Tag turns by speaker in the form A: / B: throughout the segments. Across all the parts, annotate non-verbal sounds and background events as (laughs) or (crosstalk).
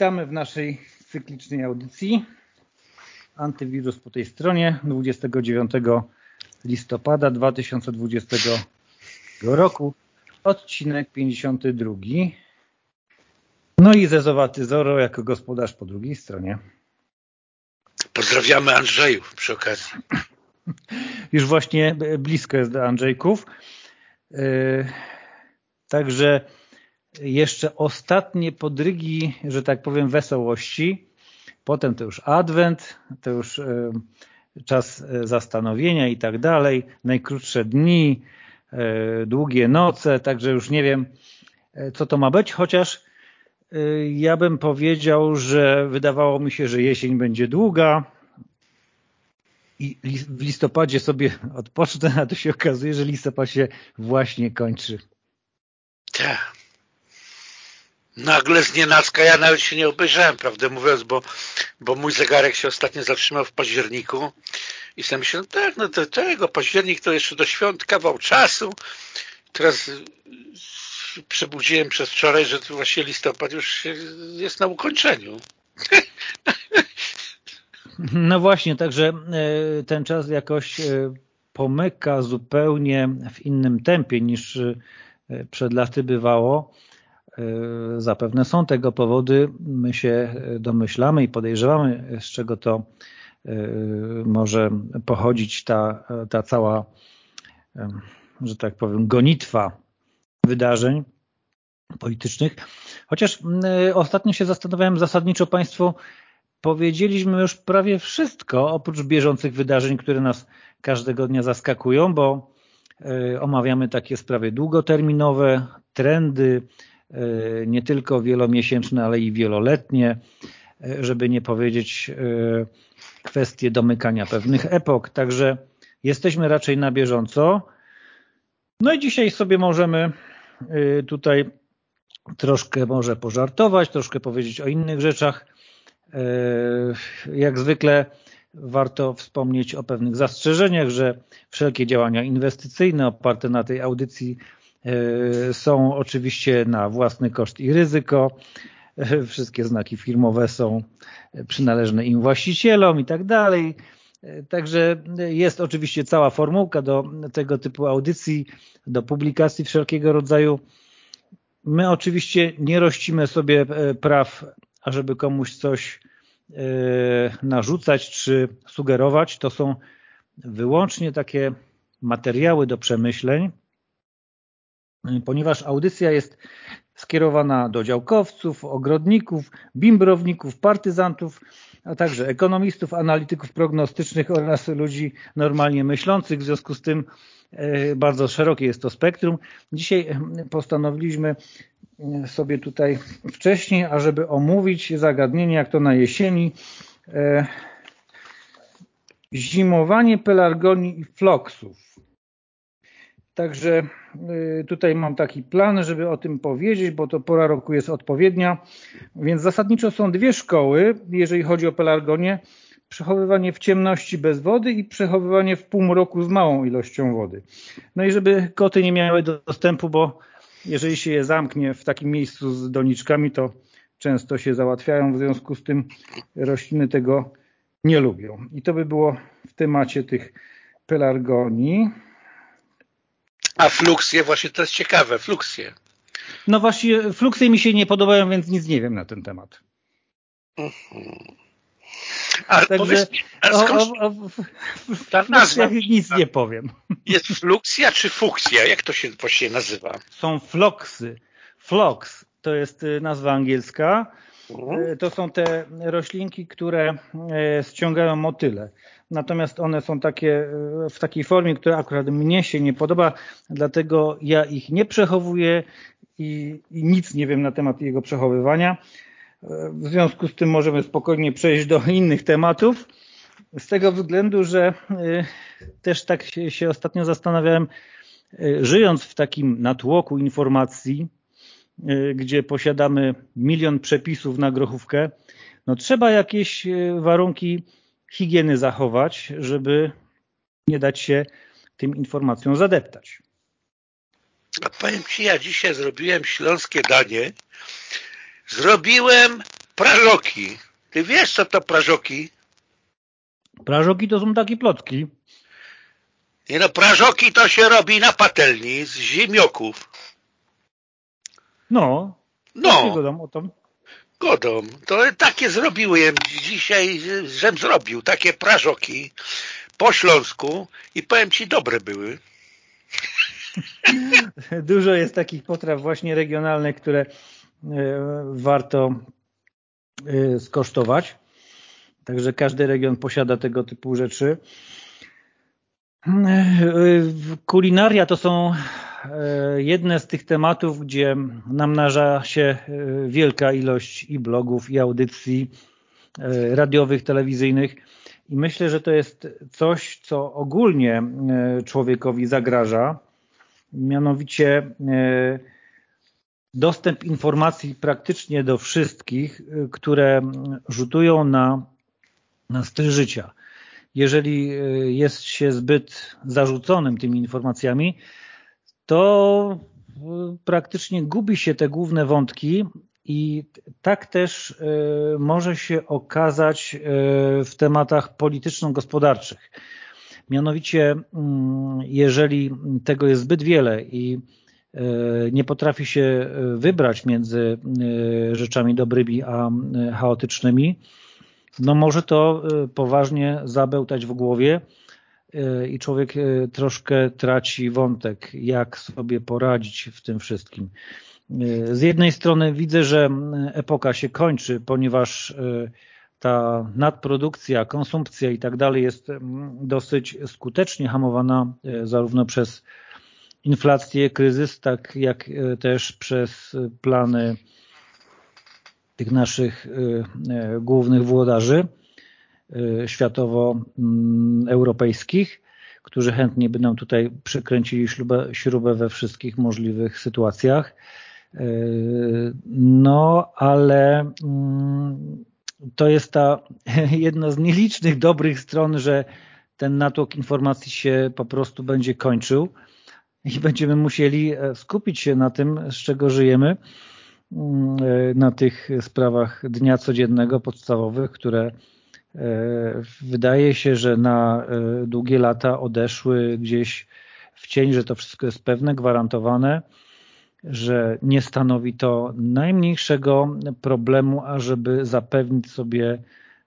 A: Witamy w naszej cyklicznej audycji. Antywirus po tej stronie 29 listopada 2020 roku, odcinek 52. No i Zezowaty Zoro jako gospodarz po drugiej stronie.
B: Pozdrawiamy Andrzejów przy okazji. (laughs)
A: Już właśnie blisko jest do Andrzejków. Także jeszcze ostatnie podrygi, że tak powiem, wesołości. Potem to już adwent, to już czas zastanowienia i tak dalej. Najkrótsze dni, długie noce, także już nie wiem, co to ma być, chociaż ja bym powiedział, że wydawało mi się, że jesień będzie długa i w listopadzie sobie (laughs) odpocznę, a to się okazuje, że listopad się właśnie kończy.
B: Tak. Nagle z nienacka, ja nawet się nie obejrzałem, prawdę mówiąc, bo, bo mój zegarek się ostatnio zatrzymał w październiku i sobie myślałem, tak, no to tego, październik to jeszcze do świąt kawał czasu. Teraz przebudziłem przez wczoraj, że to właśnie listopad już jest na ukończeniu. (laughs)
A: No właśnie, także ten czas jakoś pomyka zupełnie w innym tempie niż przed laty bywało. Zapewne są tego powody. My się domyślamy i podejrzewamy, z czego to może pochodzić ta, ta cała, że tak powiem, gonitwa wydarzeń politycznych. Chociaż ostatnio się zastanawiałem zasadniczo Państwu, powiedzieliśmy już prawie wszystko, oprócz bieżących wydarzeń, które nas każdego dnia zaskakują, bo omawiamy takie sprawy długoterminowe, trendy, nie tylko wielomiesięczne, ale i wieloletnie, żeby nie powiedzieć kwestie domykania pewnych epok. Także jesteśmy raczej na bieżąco. No i dzisiaj sobie możemy tutaj troszkę może pożartować, troszkę powiedzieć o innych rzeczach. Jak zwykle warto wspomnieć o pewnych zastrzeżeniach, że wszelkie działania inwestycyjne oparte na tej audycji są oczywiście na własny koszt i ryzyko. Wszystkie znaki firmowe są przynależne im właścicielom i tak dalej. Także jest oczywiście cała formułka do tego typu audycji, do publikacji wszelkiego rodzaju. My oczywiście nie rościmy sobie praw, ażeby komuś coś narzucać czy sugerować. To są wyłącznie takie materiały do przemyśleń, ponieważ audycja jest skierowana do działkowców, ogrodników, bimbrowników, partyzantów, a także ekonomistów, analityków prognostycznych oraz ludzi normalnie myślących. W związku z tym bardzo szerokie jest to spektrum. Dzisiaj postanowiliśmy sobie tutaj wcześniej, ażeby omówić zagadnienie, jak to na jesieni, zimowanie pelargonii i floksów. Także tutaj mam taki plan, żeby o tym powiedzieć, bo to pora roku jest odpowiednia. Więc zasadniczo są dwie szkoły, jeżeli chodzi o pelargonię. Przechowywanie w ciemności bez wody i przechowywanie w półmroku z małą ilością wody. No i żeby koty nie miały dostępu, bo jeżeli się je zamknie w takim miejscu z doniczkami, to często się załatwiają, w związku z tym rośliny tego nie lubią. I to by było w temacie tych pelargonii.
B: A fluksje, właśnie to jest ciekawe, fluksje.
A: No właśnie, fluksje mi się nie podobają, więc nic nie wiem na ten temat.
B: A Także mi, a skąd o, o, o,
A: ta nazwa? Nic nie powiem.
B: Jest fluksja czy fuksja? Jak to się właściwie nazywa?
A: Są floksy. Floks to jest nazwa angielska. Mhm. To są te roślinki, które ściągają motyle. Natomiast one są takie w takiej formie, która akurat mnie się nie podoba, dlatego ja ich nie przechowuję i, i nic nie wiem na temat jego przechowywania. W związku z tym możemy spokojnie przejść do innych tematów. Z tego względu, że też tak się ostatnio zastanawiałem, żyjąc w takim natłoku informacji, gdzie posiadamy milion przepisów na grochówkę, no trzeba jakieś warunki higieny zachować, żeby nie dać się tym informacjom zadeptać.
B: A powiem Ci, ja dzisiaj zrobiłem śląskie danie. Zrobiłem prażoki. Ty wiesz, co to prażoki?
A: Prażoki to są takie plotki.
B: Nie no, prażoki to się robi na patelni z ziemioków.
A: No.
B: No.
A: Godą o tom.
B: Godą. To takie zrobiłem dzisiaj, żem zrobił. Takie prażoki po śląsku i powiem Ci, dobre były. (laughs)
A: Dużo jest takich potraw właśnie regionalnych, które e, warto e, skosztować. Także każdy region posiada tego typu rzeczy. E, kulinaria to są jedne z tych tematów, gdzie namnaża się wielka ilość i blogów, i audycji radiowych, telewizyjnych. I myślę, że to jest coś, co ogólnie człowiekowi zagraża mianowicie e, dostęp informacji praktycznie do wszystkich, e, które rzutują na, na styl życia. Jeżeli e, jest się zbyt zarzuconym tymi informacjami, to praktycznie gubi się te główne wątki i tak też może się okazać w tematach polityczno-gospodarczych. Mianowicie, mm, jeżeli tego jest zbyt wiele i e, nie potrafi się e, wybrać między e, rzeczami dobrymi a chaotycznymi, no może to poważnie zabełtać w głowie i człowiek troszkę traci wątek, jak sobie poradzić w tym wszystkim. Z jednej strony widzę, że epoka się kończy, ponieważ ta nadprodukcja, konsumpcja i tak dalej jest dosyć skutecznie hamowana e, zarówno przez inflację, kryzys, tak jak e, też przez plany tych naszych e, głównych włodarzy światowo-europejskich, którzy chętnie by nam tutaj przykręcili śrubę, śrubę we wszystkich możliwych sytuacjach. No, ale mm, to jest ta (laughs) jedna z nielicznych dobrych stron, że ten natłok informacji się po prostu będzie kończył i będziemy musieli e, skupić się na tym, z czego żyjemy, mm, e, na tych sprawach dnia codziennego, podstawowych, które wydaje się, że na długie lata odeszły gdzieś w cień, że to wszystko jest pewne, gwarantowane, że nie stanowi to najmniejszego problemu, ażeby zapewnić sobie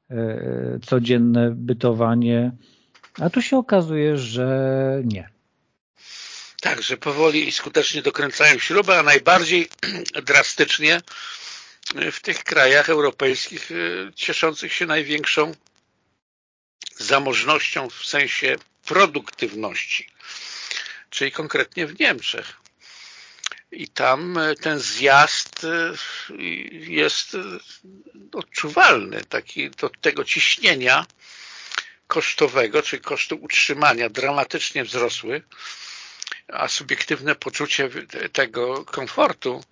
A: e, codzienne bytowanie, a tu się okazuje, że nie.
B: Tak, że powoli i skutecznie dokręcają śrubę, a najbardziej (clears throat) drastycznie w tych krajach europejskich e, cieszących się największą zamożnością w sensie produktywności, czyli konkretnie w Niemczech. I tam e, ten zjazd e, jest odczuwalny, taki do tego ciśnienia kosztowego, czy kosztu utrzymania dramatycznie wzrosły, a subiektywne poczucie tego komfortu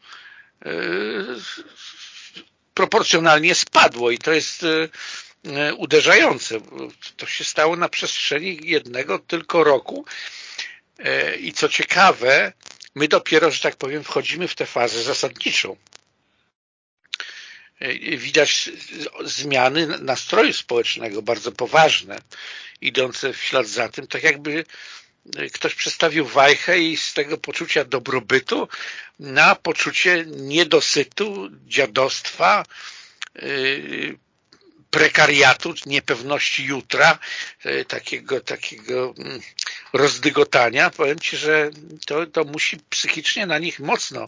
B: proporcjonalnie spadło i to jest uderzające. To się stało na przestrzeni jednego tylko roku i co ciekawe, my dopiero, że tak powiem, wchodzimy w tę fazę zasadniczą. Widać zmiany nastroju społecznego, bardzo poważne, idące w ślad za tym, tak jakby ktoś przestawił wajchę i z tego poczucia dobrobytu na poczucie niedosytu, dziadostwa, yy, prekariatu, niepewności jutra, e, takiego, takiego mm, rozdygotania, powiem Ci, że to, to musi psychicznie na nich mocno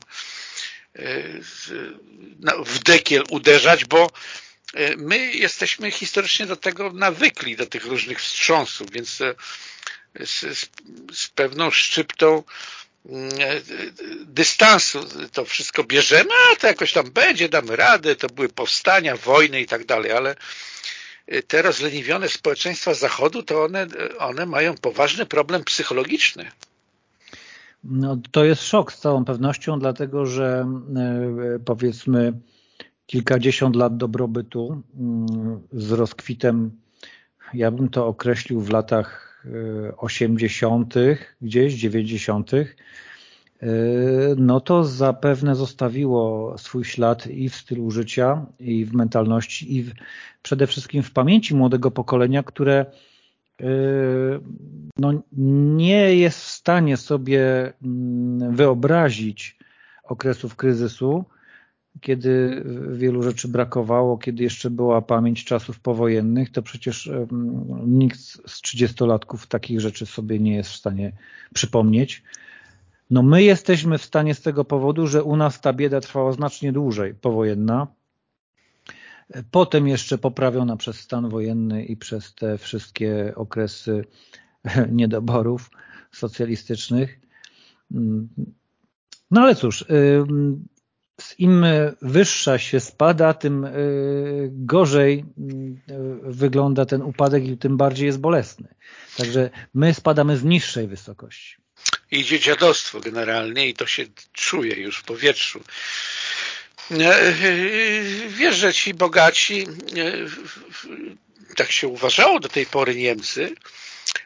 B: w dekiel uderzać, bo my jesteśmy historycznie do tego nawykli, do tych różnych wstrząsów, więc z, z, z pewną szczyptą dystansu to wszystko bierzemy, a to jakoś tam będzie, damy radę, to były powstania, wojny i tak dalej, ale te rozleniwione społeczeństwa Zachodu, to one, one mają poważny problem psychologiczny.
A: No, to jest szok z całą pewnością, dlatego że e, powiedzmy kilkadziesiąt lat dobrobytu mm, z rozkwitem, ja bym to określił w latach 80., gdzieś 90., no to zapewne zostawiło swój ślad i w stylu życia, i w mentalności, i w, przede wszystkim w pamięci młodego pokolenia, które no, nie jest w stanie sobie mm, wyobrazić okresów kryzysu, kiedy wielu rzeczy brakowało, kiedy jeszcze była pamięć czasów powojennych, to przecież nikt z trzydziestolatków takich rzeczy sobie nie jest w stanie przypomnieć. No my jesteśmy w stanie z tego powodu, że u nas ta bieda trwała znacznie dłużej, powojenna, potem jeszcze poprawiona przez stan wojenny i przez te wszystkie okresy (laughs) niedoborów socjalistycznych. No ale cóż, im wyższa się spada, tym y, gorzej y, wygląda ten upadek i tym bardziej jest bolesny. Także my spadamy z niższej wysokości.
B: Idzie dziadostwo generalnie i to się czuje już w powietrzu. E, wiesz, że ci bogaci, e, tak się uważało do tej pory Niemcy,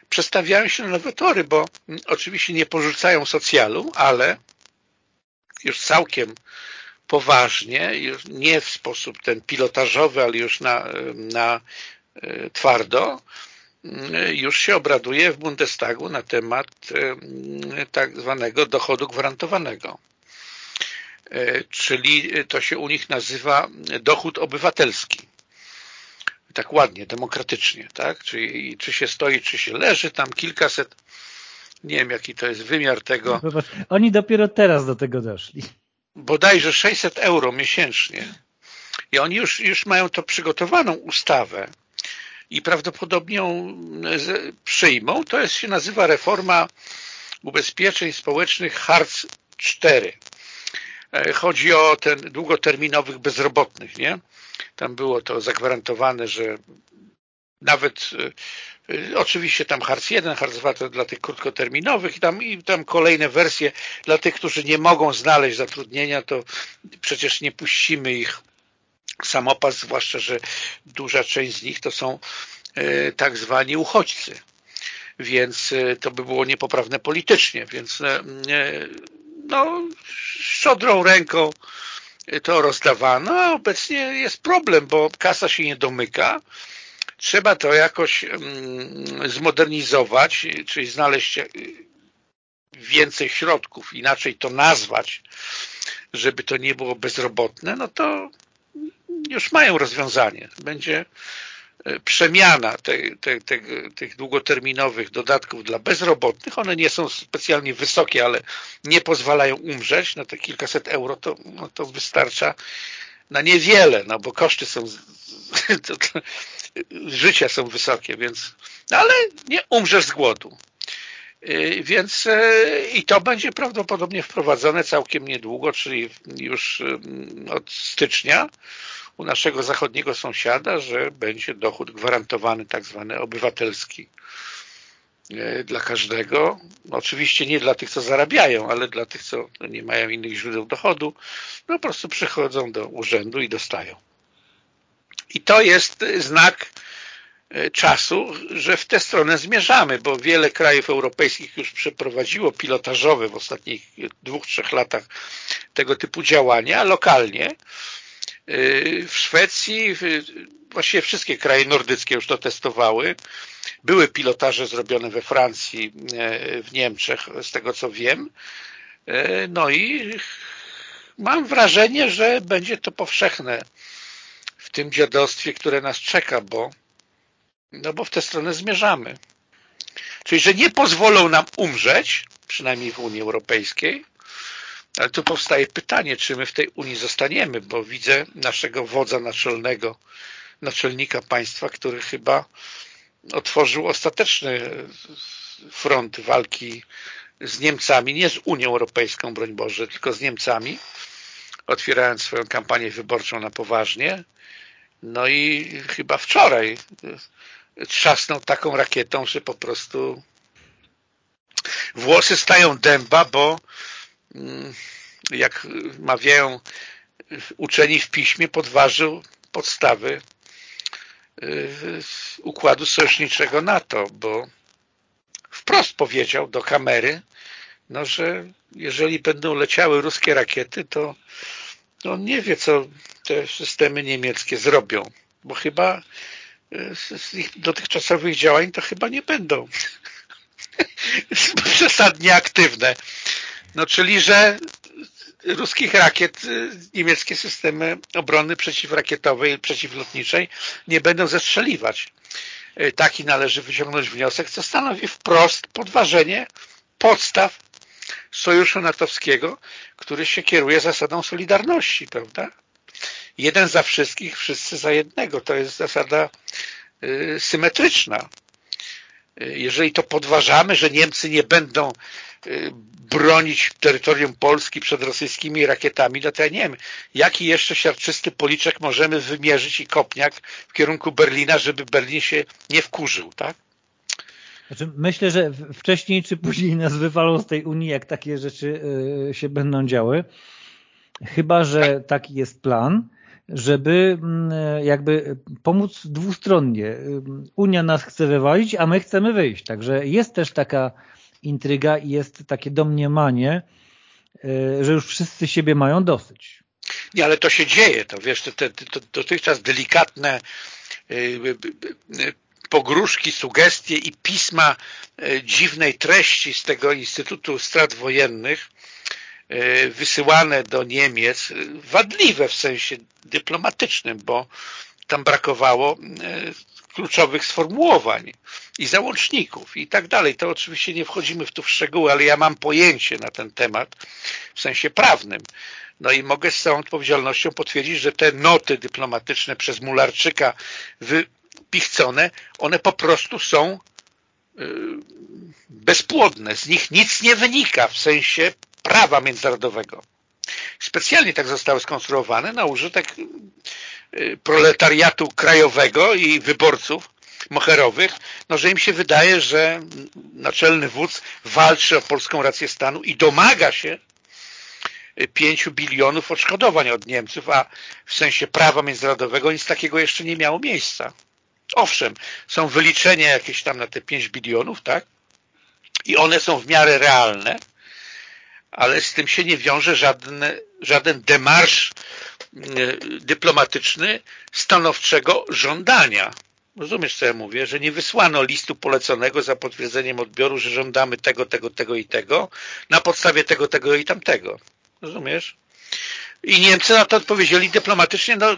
B: przestawiają się na nowe tory, bo oczywiście nie porzucają socjalu, ale już całkiem poważnie, już nie w sposób ten pilotażowy, ale już na, na e, twardo, e, już się obraduje w Bundestagu na temat e, tak zwanego dochodu gwarantowanego. Czyli to się u nich nazywa dochód obywatelski. Tak ładnie, demokratycznie, tak? Czyli czy się stoi, czy się leży, tam kilkaset, nie wiem jaki to jest wymiar tego.
A: Oni dopiero teraz do tego doszli
B: bodajże 600 euro miesięcznie i oni już, już mają to przygotowaną ustawę i prawdopodobnie ją przyjmą. To jest, się nazywa reforma ubezpieczeń społecznych HARC 4. E, chodzi o ten długoterminowych bezrobotnych, nie? Tam było to zagwarantowane, że nawet y, oczywiście tam Harc 1, Harc 2 to dla tych krótkoterminowych i tam, i tam kolejne wersje dla tych, którzy nie mogą znaleźć zatrudnienia, to przecież nie puścimy ich. Samopas, zwłaszcza, że duża część z nich to są y, tak zwani uchodźcy. Więc to by było niepoprawne politycznie, więc no, szczodrą ręką to rozdawano, a obecnie jest problem, bo kasa się nie domyka, trzeba to jakoś mm, zmodernizować, czyli znaleźć e, więcej środków, inaczej to nazwać, żeby to nie było bezrobotne, no to już mają rozwiązanie. Będzie e, przemiana te, te, te, tych długoterminowych dodatków dla bezrobotnych. One nie są specjalnie wysokie, ale nie pozwalają umrzeć. No te kilkaset euro to, no to wystarcza na niewiele, no bo koszty są to, to, życia są wysokie, więc no ale nie umrzesz z głodu. Y, więc y, i to będzie prawdopodobnie wprowadzone całkiem niedługo, czyli już y, od stycznia u naszego zachodniego sąsiada, że będzie dochód gwarantowany, tak zwany obywatelski dla każdego. Oczywiście nie dla tych, co zarabiają, ale dla tych, co nie mają innych źródeł dochodu, no po prostu przychodzą do urzędu i dostają. I to jest znak e, czasu, że w tę stronę zmierzamy, bo wiele krajów europejskich już przeprowadziło pilotażowe w ostatnich dwóch, trzech latach tego typu działania lokalnie. E, w Szwecji, właściwie wszystkie kraje nordyckie już to testowały. Były pilotaże zrobione we Francji, e, w Niemczech, z tego co wiem. No i mam wrażenie, że będzie to powszechne w tym dziadostwie, które nas czeka, bo, no bo w tę stronę zmierzamy. Czyli, że nie pozwolą nam umrzeć, przynajmniej w Unii Europejskiej, ale tu powstaje pytanie, czy my w tej Unii zostaniemy, bo widzę naszego wodza naczelnego, naczelnika państwa, który chyba otworzył ostateczny front walki z Niemcami, nie z Unią Europejską, broń Boże, tylko z Niemcami, otwierając swoją kampanię wyborczą na poważnie. No i chyba wczoraj trzasnął taką rakietą, że po prostu włosy stają dęba, bo mm, jak mawiają uczeni w piśmie, podważył podstawy y, układu sojuszniczego NATO, bo wprost powiedział do kamery, no, że jeżeli będą leciały ruskie rakiety, to, to on nie wie, co te systemy niemieckie zrobią, bo chyba e, z ich dotychczasowych działań to chyba nie będą (laughs) przesadnie aktywne. No czyli, że ruskich rakiet y, niemieckie systemy obrony przeciwrakietowej i przeciwlotniczej nie będą zestrzeliwać. Y, taki należy wyciągnąć wniosek, co stanowi wprost podważenie podstaw sojuszu natowskiego, który się kieruje zasadą solidarności, prawda? Jeden za wszystkich, wszyscy za jednego. To jest zasada y, symetryczna. Jeżeli to podważamy, że Niemcy nie będą Y, bronić terytorium Polski przed rosyjskimi rakietami, no to ja nie wiem, jaki jeszcze siarczysty policzek możemy wymierzyć i kopniak w kierunku Berlina, żeby Berlin się nie wkurzył, tak?
A: Znaczy, myślę, że wcześniej czy później nas wywalą z tej Unii, jak takie rzeczy y, się będą działy. Chyba, że taki jest plan, żeby mm, jakby pomóc dwustronnie. Unia nas chce wywalić, a my chcemy wyjść. Także jest też taka intryga i jest takie domniemanie, że już wszyscy siebie mają dosyć.
B: Nie, ale to się dzieje, to wiesz, te, te, te dotychczas delikatne pogróżki, sugestie i pisma dziwnej treści z tego Instytutu Strat Wojennych wysyłane do Niemiec, wadliwe w sensie dyplomatycznym, bo tam brakowało kluczowych sformułowań i załączników i tak dalej. To oczywiście nie wchodzimy w tu w szczegóły, ale ja mam pojęcie na ten temat w sensie prawnym. No i mogę z całą odpowiedzialnością potwierdzić, że te noty dyplomatyczne przez Mularczyka wypichcone, one po prostu są y, bezpłodne. Z nich nic nie wynika w sensie prawa międzynarodowego. Specjalnie tak zostały skonstruowane na użytek Y, proletariatu krajowego i wyborców moherowych, no, że im się wydaje, że naczelny wódz walczy o polską rację stanu i domaga się 5 bilionów odszkodowań od Niemców, a w sensie prawa międzynarodowego nic takiego jeszcze nie miało miejsca. Owszem, są wyliczenia jakieś tam na te 5 bilionów, tak? I one są w miarę realne, ale z tym się nie wiąże żaden, żaden demarsz Y, dyplomatyczny stanowczego żądania. Rozumiesz, co ja mówię? Że nie wysłano listu poleconego za potwierdzeniem odbioru, że żądamy tego, tego, tego i tego na podstawie tego, tego i tamtego. Rozumiesz? I Niemcy na to odpowiedzieli dyplomatycznie, no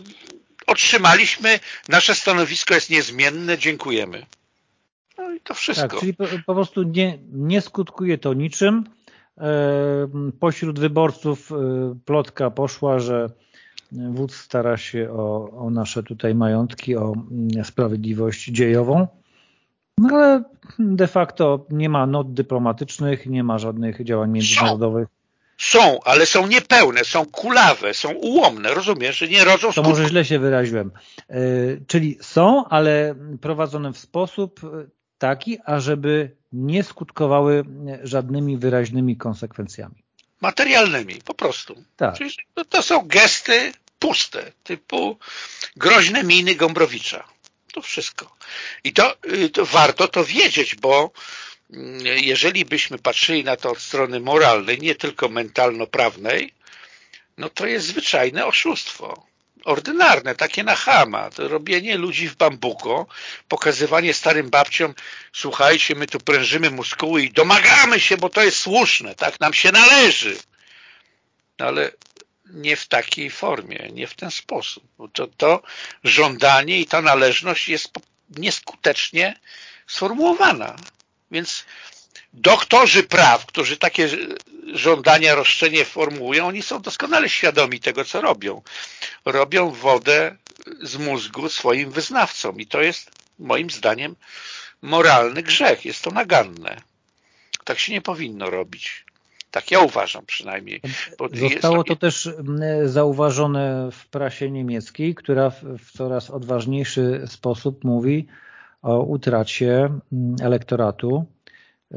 B: otrzymaliśmy, nasze stanowisko jest niezmienne, dziękujemy. No i to wszystko. Tak,
A: czyli po, po prostu nie, nie skutkuje to niczym. E, pośród wyborców e, plotka poszła, że wódz stara się o, o nasze tutaj majątki, o mm, sprawiedliwość dziejową, no ale de facto nie ma not dyplomatycznych, nie ma żadnych działań międzynarodowych.
B: Są, ale są niepełne, są kulawe, są ułomne, rozumiesz, że nie rodzą
A: skutków. To może źle się wyraziłem. Yy, czyli są, ale prowadzone w sposób taki, ażeby nie skutkowały żadnymi wyraźnymi konsekwencjami
B: materialnymi, po prostu. Tak. Czyli to, to są gesty puste, typu groźne miny Gombrowicza. To wszystko. I to, y, to warto to wiedzieć, bo jeżeli byśmy patrzyli na to od strony moralnej, nie tylko mentalno-prawnej, no to jest zwyczajne oszustwo. Ordynarne, takie na chama. To robienie ludzi w bambuko, pokazywanie starym babciom, słuchajcie, my tu prężymy muskuły i domagamy się, bo to jest słuszne, tak nam się należy. No ale nie w takiej formie, nie w ten sposób. To, to żądanie i ta należność jest nieskutecznie sformułowana. Więc doktorzy praw, którzy takie żądania, roszczenie formułują, oni są doskonale świadomi tego, co robią. Robią wodę z mózgu swoim wyznawcom i to jest moim zdaniem moralny grzech. Jest to naganne. Tak się nie powinno robić. Tak ja uważam przynajmniej.
A: Zostało to też mm, zauważone w prasie niemieckiej, która w coraz odważniejszy sposób mówi o utracie mm, elektoratu y,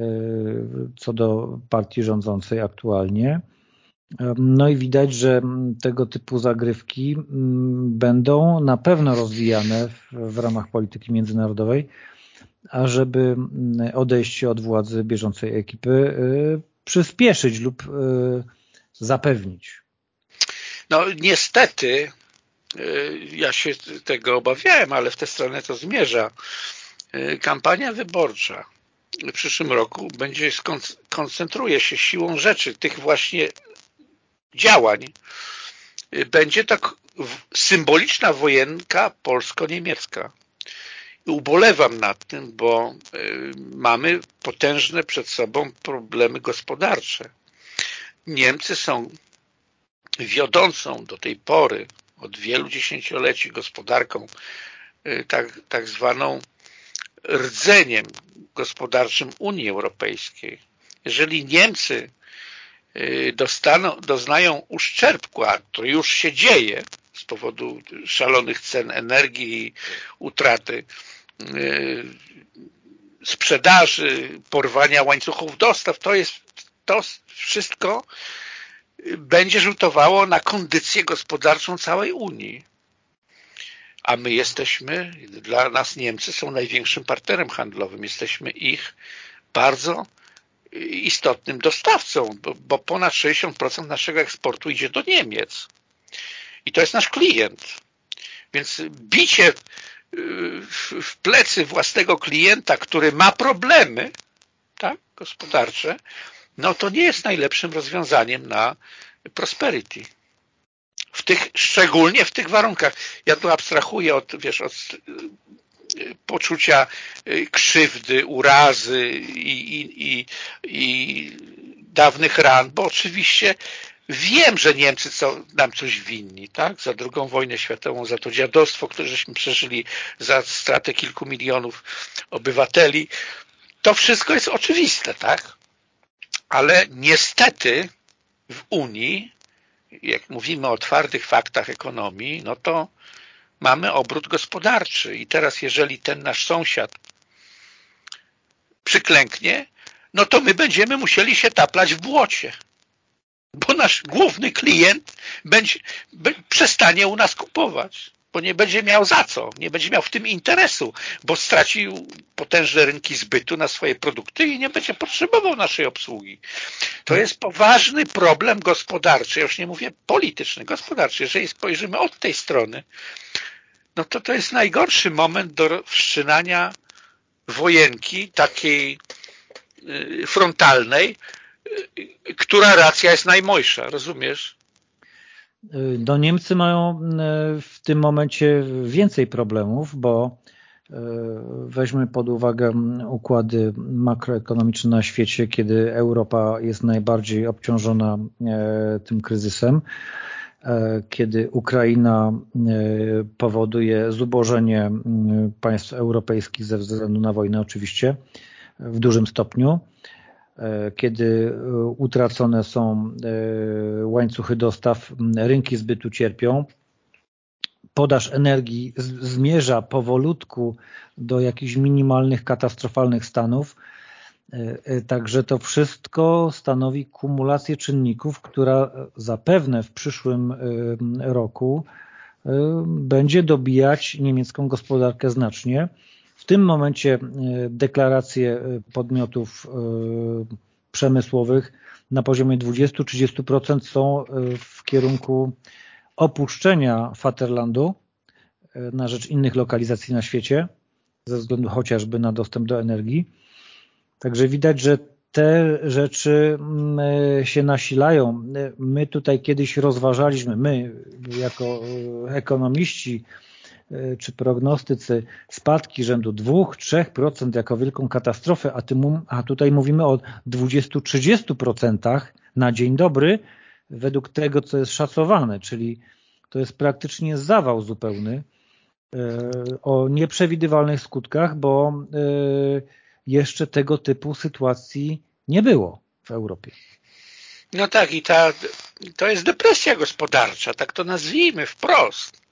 A: co do partii rządzącej aktualnie. No i widać, że tego typu zagrywki mm, będą na pewno rozwijane w, w ramach polityki międzynarodowej, ażeby odejście od władzy bieżącej ekipy y, przyspieszyć lub zapewnić?
B: No niestety ja się tego obawiałem, ale w tę stronę to zmierza. Kampania wyborcza w przyszłym roku będzie koncentruje się siłą rzeczy tych właśnie działań. Będzie tak symboliczna wojenka polsko-niemiecka. Ubolewam nad tym, bo y, mamy potężne przed sobą problemy gospodarcze. Niemcy są wiodącą do tej pory od wielu dziesięcioleci gospodarką y, tak, tak zwaną rdzeniem gospodarczym Unii Europejskiej. Jeżeli Niemcy y, dostaną, doznają uszczerbku, a to już się dzieje z powodu szalonych cen energii i utraty y, sprzedaży, porwania łańcuchów dostaw, to jest to wszystko będzie rzutowało na kondycję gospodarczą całej Unii. A my jesteśmy, dla nas Niemcy są największym partnerem handlowym, jesteśmy ich bardzo istotnym dostawcą, bo, bo ponad 60% naszego eksportu idzie do Niemiec. I to jest nasz klient. Więc bicie y, w plecy własnego klienta, który ma problemy tak, gospodarcze, no to nie jest najlepszym rozwiązaniem na prosperity w tych, szczególnie w tych warunkach. Ja tu abstrahuję od, wiesz, od y, poczucia y, krzywdy, urazy i, i, i, i dawnych ran, bo oczywiście wiem, że Niemcy nam coś winni, tak? Za drugą wojnę światową, za to dziadostwo, które żeśmy przeżyli, za stratę kilku milionów obywateli. To wszystko jest oczywiste, tak? Ale niestety w Unii jak mówimy o twardych faktach ekonomii, no to mamy obrót gospodarczy. I teraz jeżeli ten nasz sąsiad przyklęknie, no to my będziemy musieli się taplać w błocie, bo nasz główny klient będzie, przestanie u nas kupować bo nie będzie miał za co, nie będzie miał w tym interesu, bo stracił potężne rynki zbytu na swoje produkty i nie będzie potrzebował naszej obsługi. To jest poważny problem gospodarczy, już nie mówię polityczny, gospodarczy. Jeżeli spojrzymy od tej strony, no to to jest najgorszy moment do wszczynania wojenki takiej y, frontalnej, y, która racja jest najmojsza, rozumiesz?
A: No Niemcy mają e, w tym momencie więcej problemów, bo e, weźmy pod uwagę układy makroekonomiczne na świecie, kiedy Europa jest najbardziej obciążona e, tym kryzysem, kiedy Ukraina powoduje zubożenie państw europejskich ze względu na wojnę oczywiście w dużym stopniu, E, kiedy e, utracone są e, łańcuchy dostaw, rynki zbytu cierpią, podaż energii zmierza powolutku do jakichś minimalnych, katastrofalnych stanów, Także to wszystko stanowi kumulację czynników, która zapewne w przyszłym roku będzie dobijać niemiecką gospodarkę znacznie. W tym momencie e, deklaracje e, podmiotów e, przemysłowych na poziomie 20-30% są w kierunku opuszczenia Faterlandu na rzecz innych lokalizacji na świecie, ze względu chociażby na dostęp do energii. Także widać, że te rzeczy mm, się nasilają. My tutaj kiedyś rozważaliśmy, my jako ekonomiści czy prognostycy spadki rzędu 2-3% jako wielką katastrofę, a, a tutaj mówimy o 20-30% na dzień dobry według tego, co jest szacowane, czyli to jest praktycznie zawał zupełny e, o nieprzewidywalnych skutkach, bo e, jeszcze tego typu sytuacji nie było w Europie.
B: No tak i ta, to jest depresja gospodarcza, tak to nazwijmy wprost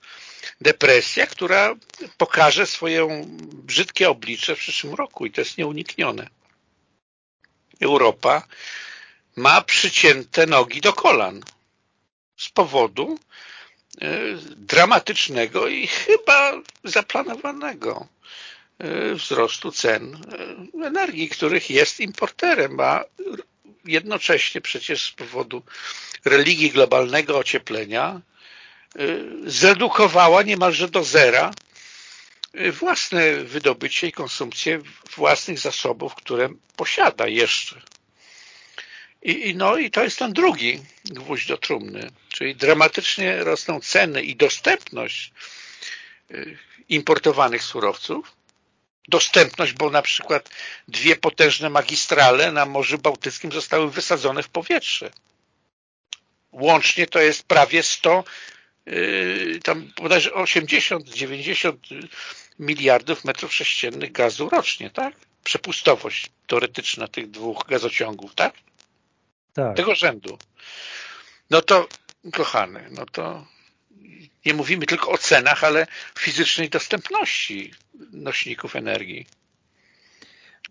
B: depresja, która pokaże swoje brzydkie oblicze w przyszłym roku i to jest nieuniknione. Europa ma przycięte nogi do kolan z powodu e, dramatycznego i chyba zaplanowanego e, wzrostu cen e, energii, których jest importerem, a jednocześnie przecież z powodu religii globalnego ocieplenia zredukowała niemalże do zera własne wydobycie i konsumpcję własnych zasobów, które posiada jeszcze. I, i, no, I to jest ten drugi gwóźdź do trumny, czyli dramatycznie rosną ceny i dostępność y, importowanych surowców. Dostępność, bo na przykład dwie potężne magistrale na Morzu Bałtyckim zostały wysadzone w powietrze. Łącznie to jest prawie 100, yy, tam bodajże 80, 90 miliardów metrów sześciennych gazu rocznie, tak? Przepustowość teoretyczna tych dwóch gazociągów, tak? tak. Tego rzędu. No to, kochany, no to nie mówimy tylko o cenach, ale fizycznej dostępności nośników energii.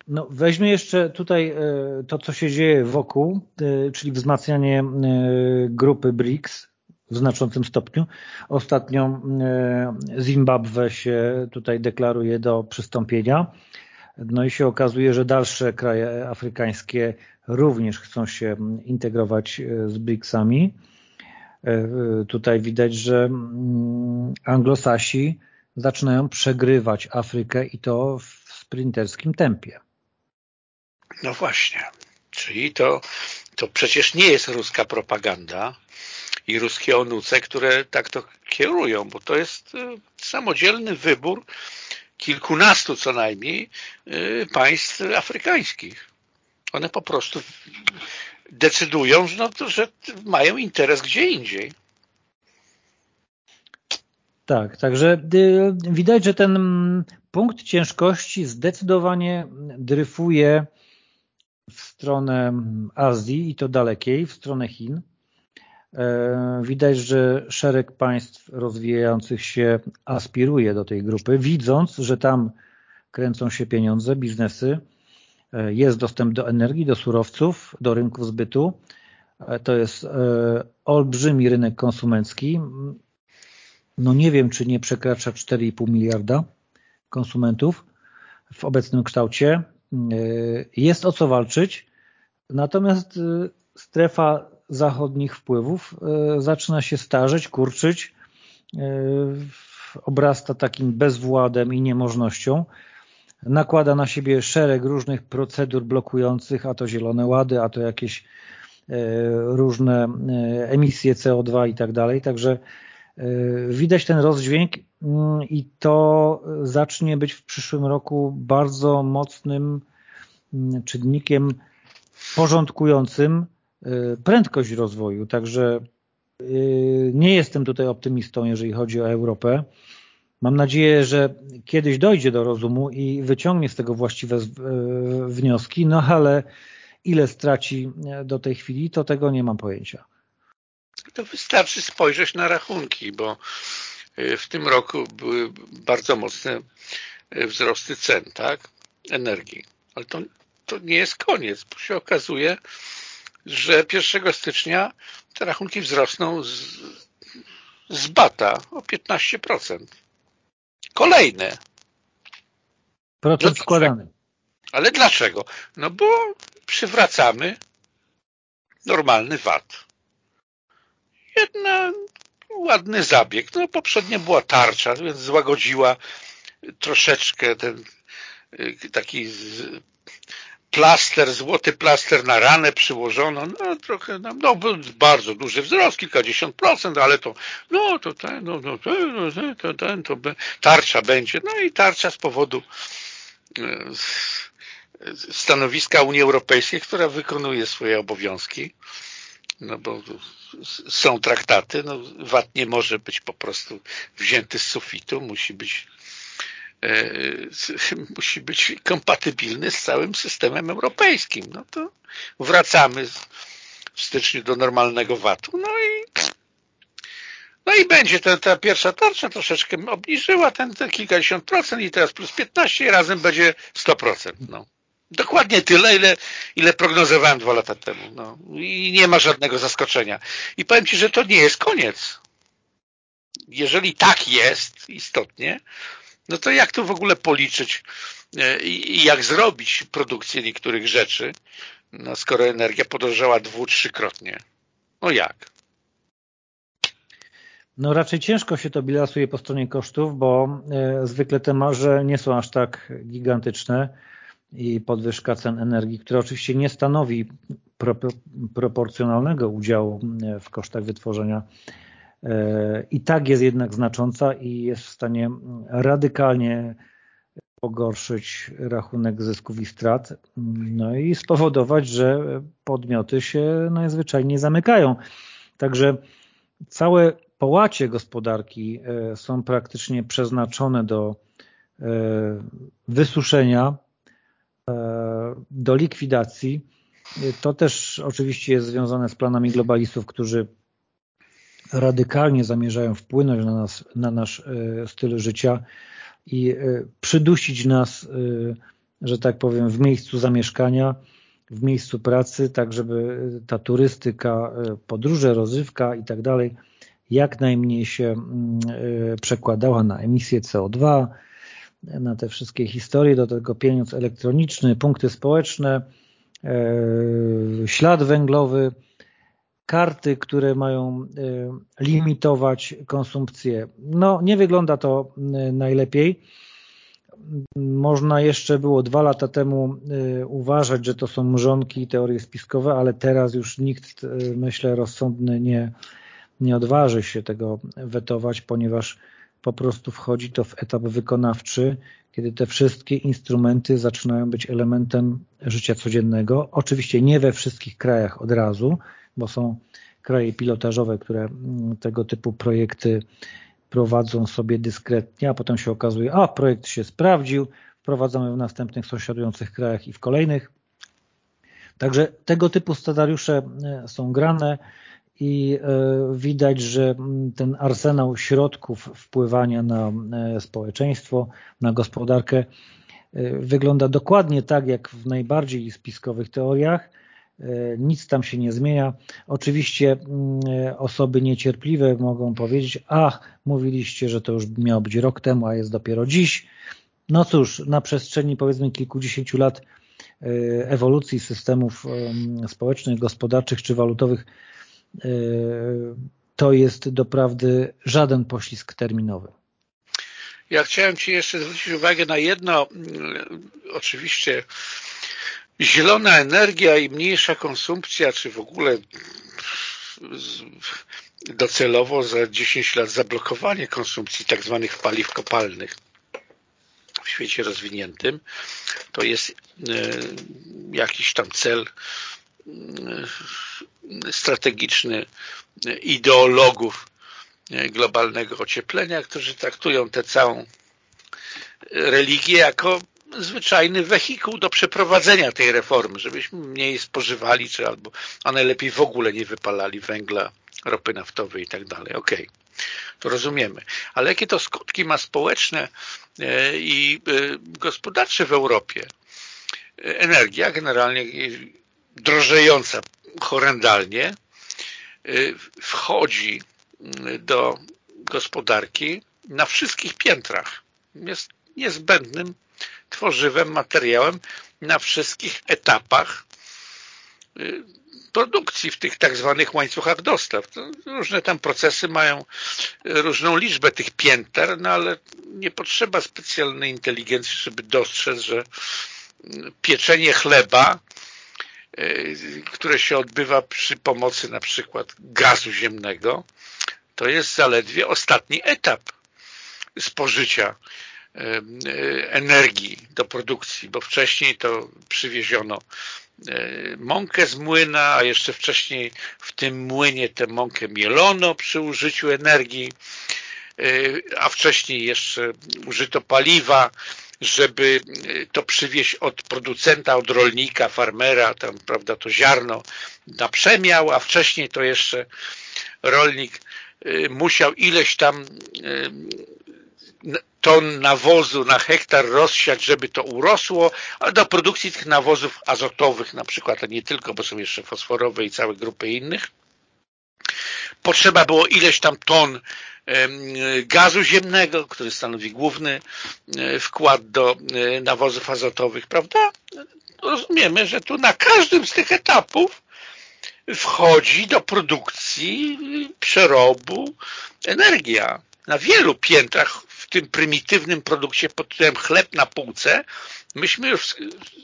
A: No, weźmy jeszcze tutaj e, to, co się dzieje wokół, e, czyli wzmacnianie e, grupy BRICS w znaczącym stopniu. Ostatnio Zimbabwe się tutaj deklaruje do przystąpienia. No i się okazuje, że dalsze kraje afrykańskie również chcą się integrować z BRICS-ami. Tutaj widać, że mm, anglosasi zaczynają przegrywać Afrykę i to w sprinterskim tempie.
B: No właśnie. Czyli to, to przecież nie jest ruska propaganda i ruskie onuce, które tak to kierują, bo to jest y, samodzielny wybór kilkunastu co najmniej y, państw afrykańskich. One po prostu decydują, no, że mają interes gdzie indziej.
A: Tak, także y, widać, że ten mm, punkt ciężkości zdecydowanie dryfuje w stronę Azji i to dalekiej, w stronę Chin. E, widać, że szereg państw rozwijających się aspiruje do tej grupy, widząc, że tam kręcą się pieniądze, biznesy, e, jest dostęp do energii, do surowców, do rynków zbytu. E, to jest olbrzymi rynek konsumencki. No nie wiem, czy nie przekracza 4,5 miliarda konsumentów w obecnym kształcie. Jest o co walczyć, natomiast strefa zachodnich wpływów e, zaczyna się starzeć, kurczyć, obrasta takim bezwładem i niemożnością, nakłada na siebie szereg różnych procedur blokujących, a to zielone łady, a to jakieś różne emisje CO2 i tak dalej. Także widać ten rozdźwięk i to zacznie być w przyszłym roku bardzo mocnym mm, czynnikiem porządkującym Y, prędkość rozwoju, także y, nie jestem tutaj optymistą, jeżeli chodzi o Europę. Mam nadzieję, że kiedyś dojdzie do rozumu i wyciągnie z tego właściwe y, wnioski, no ale ile straci do tej chwili, to tego nie mam pojęcia.
B: To wystarczy spojrzeć na rachunki, bo w tym roku były bardzo mocne wzrosty cen tak, energii. Ale to, to nie jest koniec, bo się okazuje, że 1 stycznia te rachunki wzrosną z, z bata o 15%. Kolejne.
A: Procent no składany.
B: Ale dlaczego? No bo przywracamy normalny VAT. Jedna ładny zabieg. No poprzednio była tarcza, więc złagodziła troszeczkę ten y, taki plaster, złoty plaster na ranę przyłożono, no trochę nam, no bardzo duży wzrost, kilkadziesiąt procent, ale to, no to ten, no, no, no to ten, to tarcza będzie, no i tarcza z powodu e, stanowiska Unii Europejskiej, która wykonuje swoje obowiązki, no bo są traktaty, no VAT nie może być po prostu wzięty z sufitu, musi być E, (laughs) musi być kompatybilny z całym systemem europejskim. No to wracamy w styczniu do normalnego VAT-u. No i no i będzie ta, ta pierwsza tarcza troszeczkę obniżyła ten, ten kilkadziesiąt procent i teraz plus 15 i razem będzie 100%. No. Dokładnie tyle, ile, ile prognozowałem dwa lata temu. No. I nie ma żadnego zaskoczenia. I powiem Ci, że to nie jest koniec. Jeżeli tak jest istotnie, no to jak tu w ogóle policzyć i jak zrobić produkcję niektórych rzeczy, no skoro energia podrożała dwu, trzykrotnie. No jak?
A: No raczej ciężko się to bilansuje po stronie kosztów, bo e, zwykle te marże nie są aż tak gigantyczne i podwyżka cen energii, która oczywiście nie stanowi pro, proporcjonalnego udziału e, w kosztach wytworzenia e, i tak jest jednak znacząca i jest w stanie radykalnie pogorszyć rachunek zysków i strat, no i spowodować, że podmioty się najzwyczajniej zamykają. Także całe połacie gospodarki e, są praktycznie przeznaczone do wysuszenia, do likwidacji. To też oczywiście jest związane z planami globalistów, którzy radykalnie zamierzają wpłynąć na, nas, na nasz styl życia i przydusić nas, że tak powiem, w miejscu zamieszkania, w miejscu pracy, tak żeby ta turystyka, podróże, rozrywka i tak dalej jak najmniej się mm, e, przekładała na emisję CO2, na te wszystkie historie, do tego pieniądz elektroniczny, punkty społeczne, e, ślad węglowy, karty, które mają e, limitować konsumpcję. No, nie wygląda to najlepiej. Można jeszcze było dwa lata temu uważać, że to są mrzonki i teorie spiskowe, ale teraz już nikt, myślę, rozsądny nie nie odważy się tego wetować, ponieważ po prostu wchodzi to w etap wykonawczy, kiedy te wszystkie instrumenty zaczynają być elementem życia codziennego. Oczywiście nie we wszystkich krajach od razu, bo są kraje pilotażowe, które mm, tego typu projekty prowadzą sobie dyskretnie, a potem się okazuje, a projekt się sprawdził, wprowadzamy w następnych sąsiadujących krajach i w kolejnych. Także tego typu scenariusze e, są grane i e, widać, że mm, ten arsenał środków wpływania na e, społeczeństwo, na gospodarkę e, wygląda dokładnie tak, jak w najbardziej spiskowych teoriach. Nic tam się nie zmienia. Oczywiście mm, osoby niecierpliwe mogą powiedzieć, ach, mówiliście, że to już miało być rok temu, a jest dopiero dziś. No cóż, na przestrzeni powiedzmy kilkudziesięciu lat ewolucji systemów społecznych, gospodarczych czy walutowych to jest doprawdy żaden poślizg terminowy.
B: Ja chciałem Ci jeszcze zwrócić uwagę na jedno, mm, oczywiście zielona energia i mniejsza konsumpcja, czy w ogóle docelowo za 10 lat zablokowanie konsumpcji tak zwanych paliw kopalnych w świecie rozwiniętym, to jest e, jakiś tam cel strategiczny ideologów globalnego ocieplenia, którzy traktują tę całą religię jako zwyczajny wehikuł do przeprowadzenia tej reformy, żebyśmy mniej spożywali, czy albo, a najlepiej w ogóle nie wypalali węgla, ropy naftowej i tak dalej. Okej, okay. to rozumiemy. Ale jakie to skutki ma społeczne e, i e, gospodarcze w Europie? Energia generalnie drożejąca horrendalnie y, wchodzi y, do gospodarki na wszystkich piętrach. Jest niezbędnym tworzywem, materiałem na wszystkich etapach y, produkcji w tych tak zwanych łańcuchach dostaw. Różne tam procesy mają różną liczbę tych pięter, no ale nie potrzeba specjalnej inteligencji, żeby dostrzec, że pieczenie chleba które się odbywa przy pomocy na przykład gazu ziemnego, to jest zaledwie ostatni etap spożycia e, e, energii do produkcji, bo wcześniej to przywieziono mąkę z młyna, a jeszcze wcześniej w tym młynie tę mąkę mielono przy użyciu energii, a wcześniej jeszcze użyto paliwa, żeby y, to przywieźć od producenta, od rolnika, farmera, tam, prawda, to ziarno na przemiał, a wcześniej to jeszcze rolnik y, musiał ileś tam y, ton nawozu na hektar rozsiać, żeby to urosło, a do produkcji tych nawozów azotowych na przykład, a nie tylko, bo są jeszcze fosforowe i całe grupy innych, potrzeba było ileś tam ton gazu ziemnego, który stanowi główny e, wkład do e, nawozów azotowych, prawda? Rozumiemy, że tu na każdym z tych etapów wchodzi do produkcji przerobu energia. Na wielu piętrach w tym prymitywnym produkcie pod tytułem chleb na półce myśmy już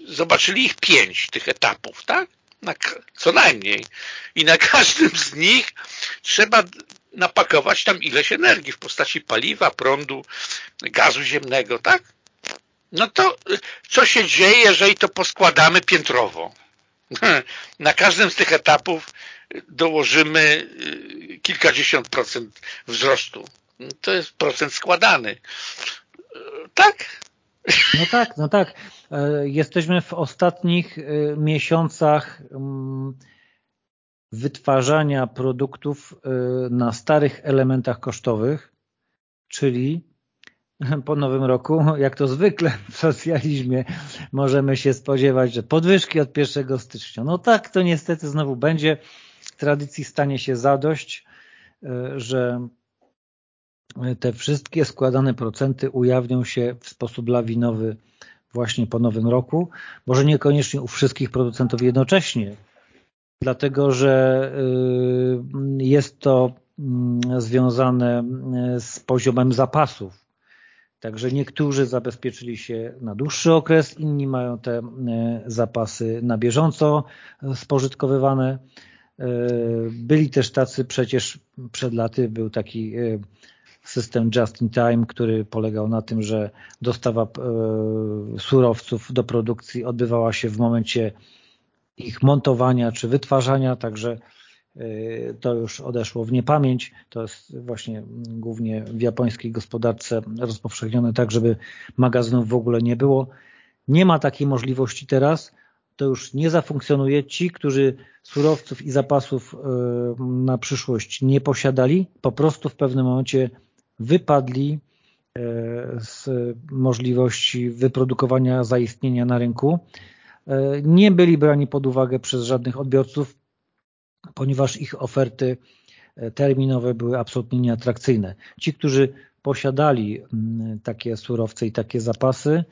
B: zobaczyli ich pięć tych etapów, tak? Na, co najmniej. I na każdym z nich trzeba napakować tam ileś energii w postaci paliwa, prądu, gazu ziemnego, tak? No to co się dzieje, jeżeli to poskładamy piętrowo? (laughs) Na każdym z tych etapów dołożymy y, kilkadziesiąt procent wzrostu. To jest procent składany. Tak?
A: No tak, no tak. E, jesteśmy w ostatnich y, miesiącach mm, wytwarzania produktów y, na starych elementach kosztowych, czyli (laughs) po nowym roku, jak to zwykle w socjalizmie, możemy się spodziewać, że podwyżki od 1 stycznia. No tak, to niestety znowu będzie. Tradycji stanie się zadość, że te wszystkie składane procenty ujawnią się w sposób lawinowy właśnie po nowym roku. Może niekoniecznie u wszystkich producentów jednocześnie, dlatego że y, jest to mm, związane y, z poziomem zapasów. Także niektórzy zabezpieczyli się na dłuższy okres, inni mają te y, zapasy na bieżąco spożytkowywane. Byli też tacy, przecież przed laty był taki system just in time, który polegał na tym, że dostawa surowców do produkcji odbywała się w momencie ich montowania czy wytwarzania, także y, to już odeszło w niepamięć. To jest właśnie głównie w japońskiej gospodarce rozpowszechnione tak, żeby magazynów w ogóle nie było. Nie ma takiej możliwości teraz. To już nie zafunkcjonuje. Ci, którzy surowców i zapasów y, na przyszłość nie posiadali, po prostu w pewnym momencie wypadli y, z możliwości wyprodukowania zaistnienia na rynku E, nie byli brani pod uwagę przez żadnych odbiorców, ponieważ ich oferty e, terminowe były absolutnie nieatrakcyjne. Ci, którzy posiadali mm, takie surowce i takie zapasy,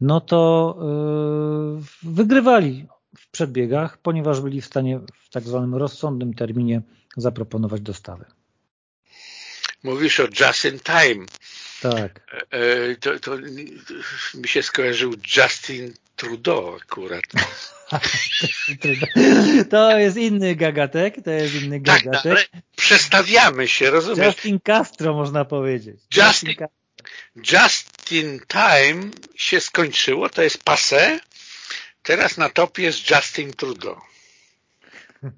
A: no to e, wygrywali w przedbiegach, ponieważ byli w stanie w tak zwanym rozsądnym terminie zaproponować dostawy.
B: Mówisz o just in time.
A: Tak.
B: To, to mi się skojarzył Justin Trudeau akurat. (laughs)
A: To jest inny gagatek, to jest inny tak, no, gagatek.
B: Tak, przestawiamy się, rozumiesz?
A: Justin Castro można powiedzieć.
B: Justin, Justin Time się skończyło, to jest passé. Teraz na topie jest Justin Trudeau. (laughs)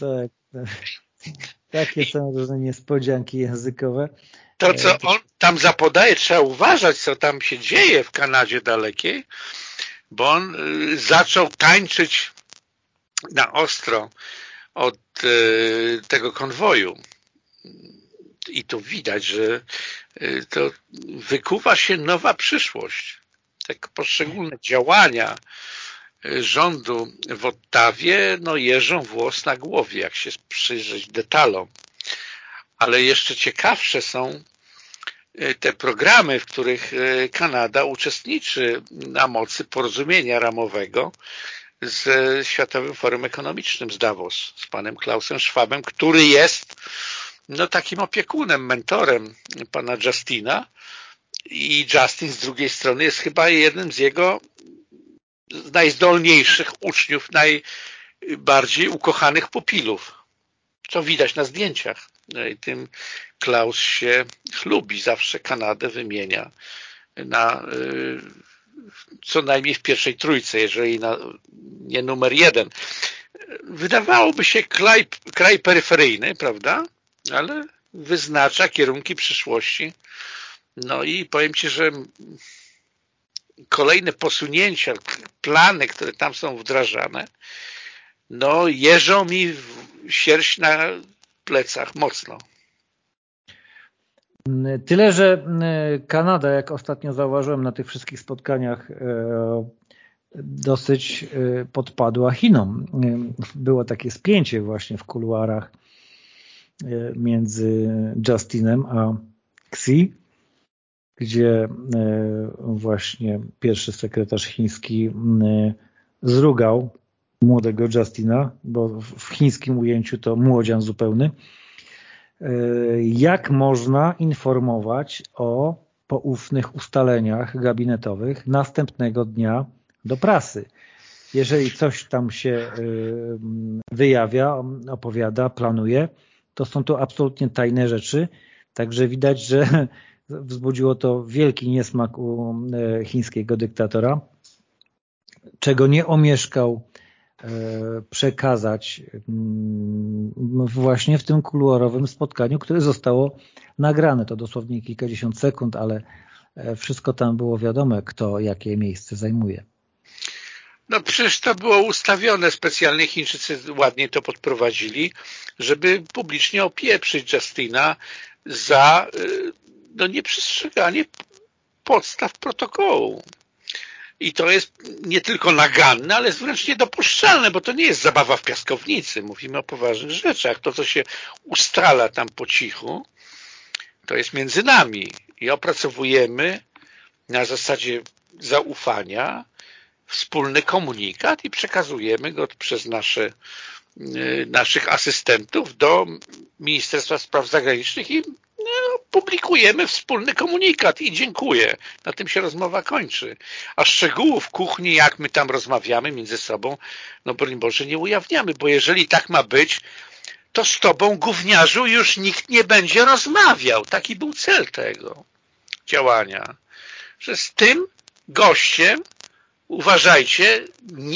A: tak, tak. Takie są różne niespodzianki językowe.
B: To, co on tam zapodaje, trzeba uważać, co tam się dzieje w Kanadzie dalekiej, bo on y, zaczął tańczyć na ostro od y, tego konwoju. I tu widać, że y, to wykuwa się nowa przyszłość. Tak poszczególne działania rządu w Ottawie no jeżą włos na głowie, jak się przyjrzeć detalom. Ale jeszcze ciekawsze są e, te programy, w których e, Kanada uczestniczy na mocy porozumienia ramowego z Światowym Forum Ekonomicznym z Davos, z panem Klausem Schwabem, który jest no, takim opiekunem, mentorem pana Justina. I Justin z drugiej strony jest chyba jednym z jego najzdolniejszych uczniów, najbardziej ukochanych pupilów, co widać na zdjęciach. No i tym Klaus się chlubi, zawsze Kanadę wymienia na y, co najmniej w pierwszej trójce, jeżeli na, nie numer jeden. Wydawałoby się kraj, kraj peryferyjny, prawda? Ale wyznacza kierunki przyszłości. No i powiem Ci, że kolejne posunięcia, plany, które tam są wdrażane, no jeżą mi sierść na plecach mocno.
A: Tyle, że Kanada, jak ostatnio zauważyłem na tych wszystkich spotkaniach e, dosyć podpadła Chinom. Było takie spięcie właśnie w kuluarach między Justinem a Xi, gdzie właśnie pierwszy sekretarz chiński zrugał młodego Justina, bo w chińskim ujęciu to młodzian zupełny, e, jak można informować o poufnych ustaleniach gabinetowych następnego dnia do prasy. Jeżeli coś tam się e, wyjawia, opowiada, planuje, to są to absolutnie tajne rzeczy, także widać, że wzbudziło to wielki niesmak u e, chińskiego dyktatora, czego nie omieszkał E, przekazać mm, właśnie w tym kuluarowym spotkaniu, które zostało nagrane. To dosłownie kilkadziesiąt sekund, ale e, wszystko tam było wiadome, kto jakie miejsce zajmuje.
B: No przecież to było ustawione specjalnie, Chińczycy ładnie to podprowadzili, żeby publicznie opieprzyć Justina za no, nieprzestrzeganie podstaw protokołu. I to jest nie tylko naganne, ale jest wręcz niedopuszczalne, bo to nie jest zabawa w piaskownicy. Mówimy o poważnych rzeczach. To, co się ustala tam po cichu, to jest między nami. I opracowujemy na zasadzie zaufania wspólny komunikat i przekazujemy go przez nasze, y, naszych asystentów do Ministerstwa Spraw Zagranicznych i publikujemy wspólny komunikat i dziękuję. Na tym się rozmowa kończy. A szczegółów kuchni, jak my tam rozmawiamy między sobą, no broń Boże nie ujawniamy, bo jeżeli tak ma być, to z tobą, gówniarzu, już nikt nie będzie rozmawiał. Taki był cel tego działania. Że z tym gościem, uważajcie,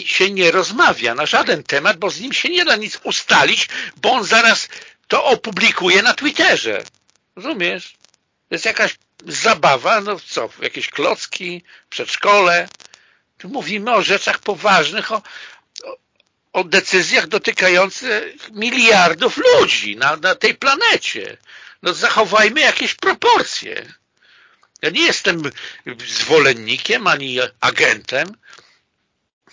B: się nie rozmawia na żaden temat, bo z nim się nie da nic ustalić, bo on zaraz to opublikuje na Twitterze. Rozumiesz? To jest jakaś zabawa, no co, jakieś klocki, przedszkole. Tu mówimy o rzeczach poważnych, o, o, decyzjach dotykających miliardów ludzi na, na tej planecie. No zachowajmy jakieś proporcje. Ja nie jestem zwolennikiem ani agentem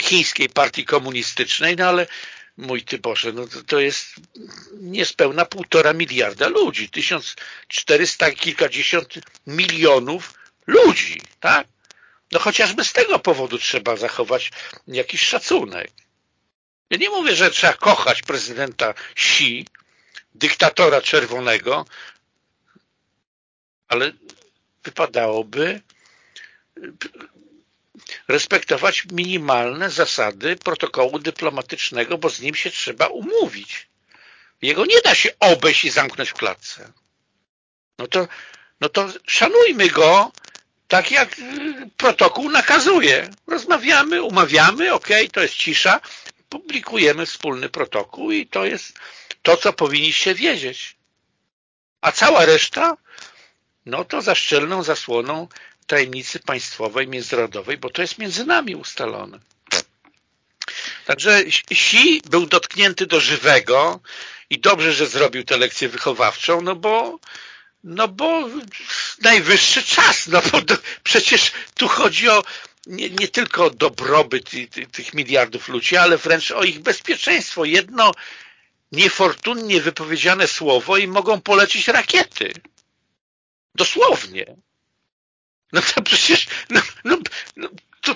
B: chińskiej partii komunistycznej, no ale mój ty Boże, no to, to jest niespełna półtora miliarda ludzi, tysiąc czterysta kilkadziesiąt milionów ludzi, tak? No chociażby z tego powodu trzeba zachować jakiś szacunek. Ja nie mówię, że trzeba kochać prezydenta Xi, dyktatora czerwonego, ale wypadałoby respektować minimalne zasady protokołu dyplomatycznego, bo z nim się trzeba umówić. Jego nie da się obejść i zamknąć w klatce. No to, no to szanujmy go tak, jak protokół nakazuje. Rozmawiamy, umawiamy, ok, to jest cisza, publikujemy wspólny protokół i to jest to, co powinniście wiedzieć. A cała reszta, no to za szczelną zasłoną tajemnicy państwowej, międzynarodowej, bo to jest między nami ustalone. Także Si był dotknięty do żywego i dobrze, że zrobił tę lekcję wychowawczą, no bo no bo najwyższy czas, no bo do, przecież tu chodzi o nie, nie tylko o dobrobyt tych miliardów ludzi, ale wręcz o ich bezpieczeństwo. Jedno niefortunnie wypowiedziane słowo i mogą polecić rakiety. Dosłownie. No to przecież, no, no, no to,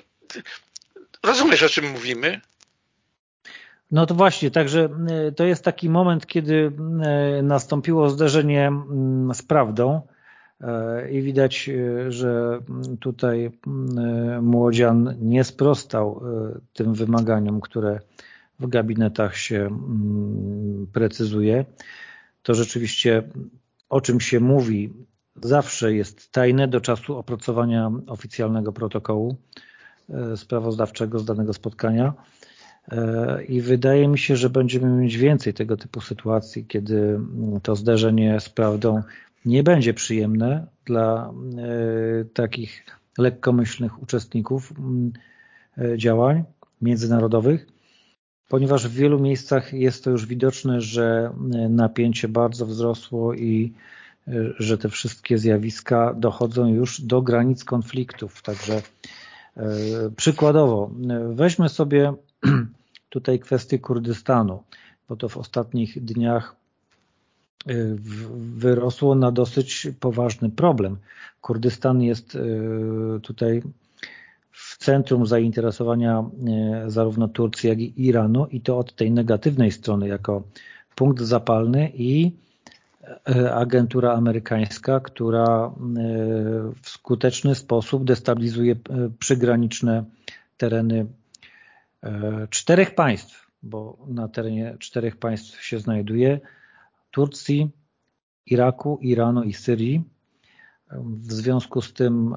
B: rozumiesz o czym mówimy?
A: No to właśnie, także e, to jest taki moment, kiedy e, nastąpiło zderzenie mm, z prawdą e, i widać, że tutaj młodzian nie sprostał tym wymaganiom, które w gabinetach się mm, precyzuje. To rzeczywiście o czym się mówi zawsze jest tajne do czasu opracowania oficjalnego protokołu e, sprawozdawczego z danego spotkania. E, i wydaje mi się, że będziemy mieć więcej tego typu sytuacji, kiedy to zderzenie z prawdą nie będzie przyjemne dla e, takich lekkomyślnych uczestników działań międzynarodowych, ponieważ w wielu miejscach jest to już widoczne, że napięcie bardzo wzrosło i że te wszystkie zjawiska dochodzą już do granic konfliktów. Także Przykładowo, weźmy sobie (clears throat) tutaj kwestię Kurdystanu, bo to w ostatnich dniach wyrosło na dosyć poważny problem. Kurdystan jest tutaj w centrum zainteresowania zarówno Turcji, jak i Iranu i to od tej negatywnej strony, jako punkt zapalny i e, agentura amerykańska, która e, w skuteczny sposób destabilizuje e, przygraniczne tereny czterech państw, bo na terenie czterech państw się znajduje Turcji, Iraku, Iranu i Syrii. W związku z tym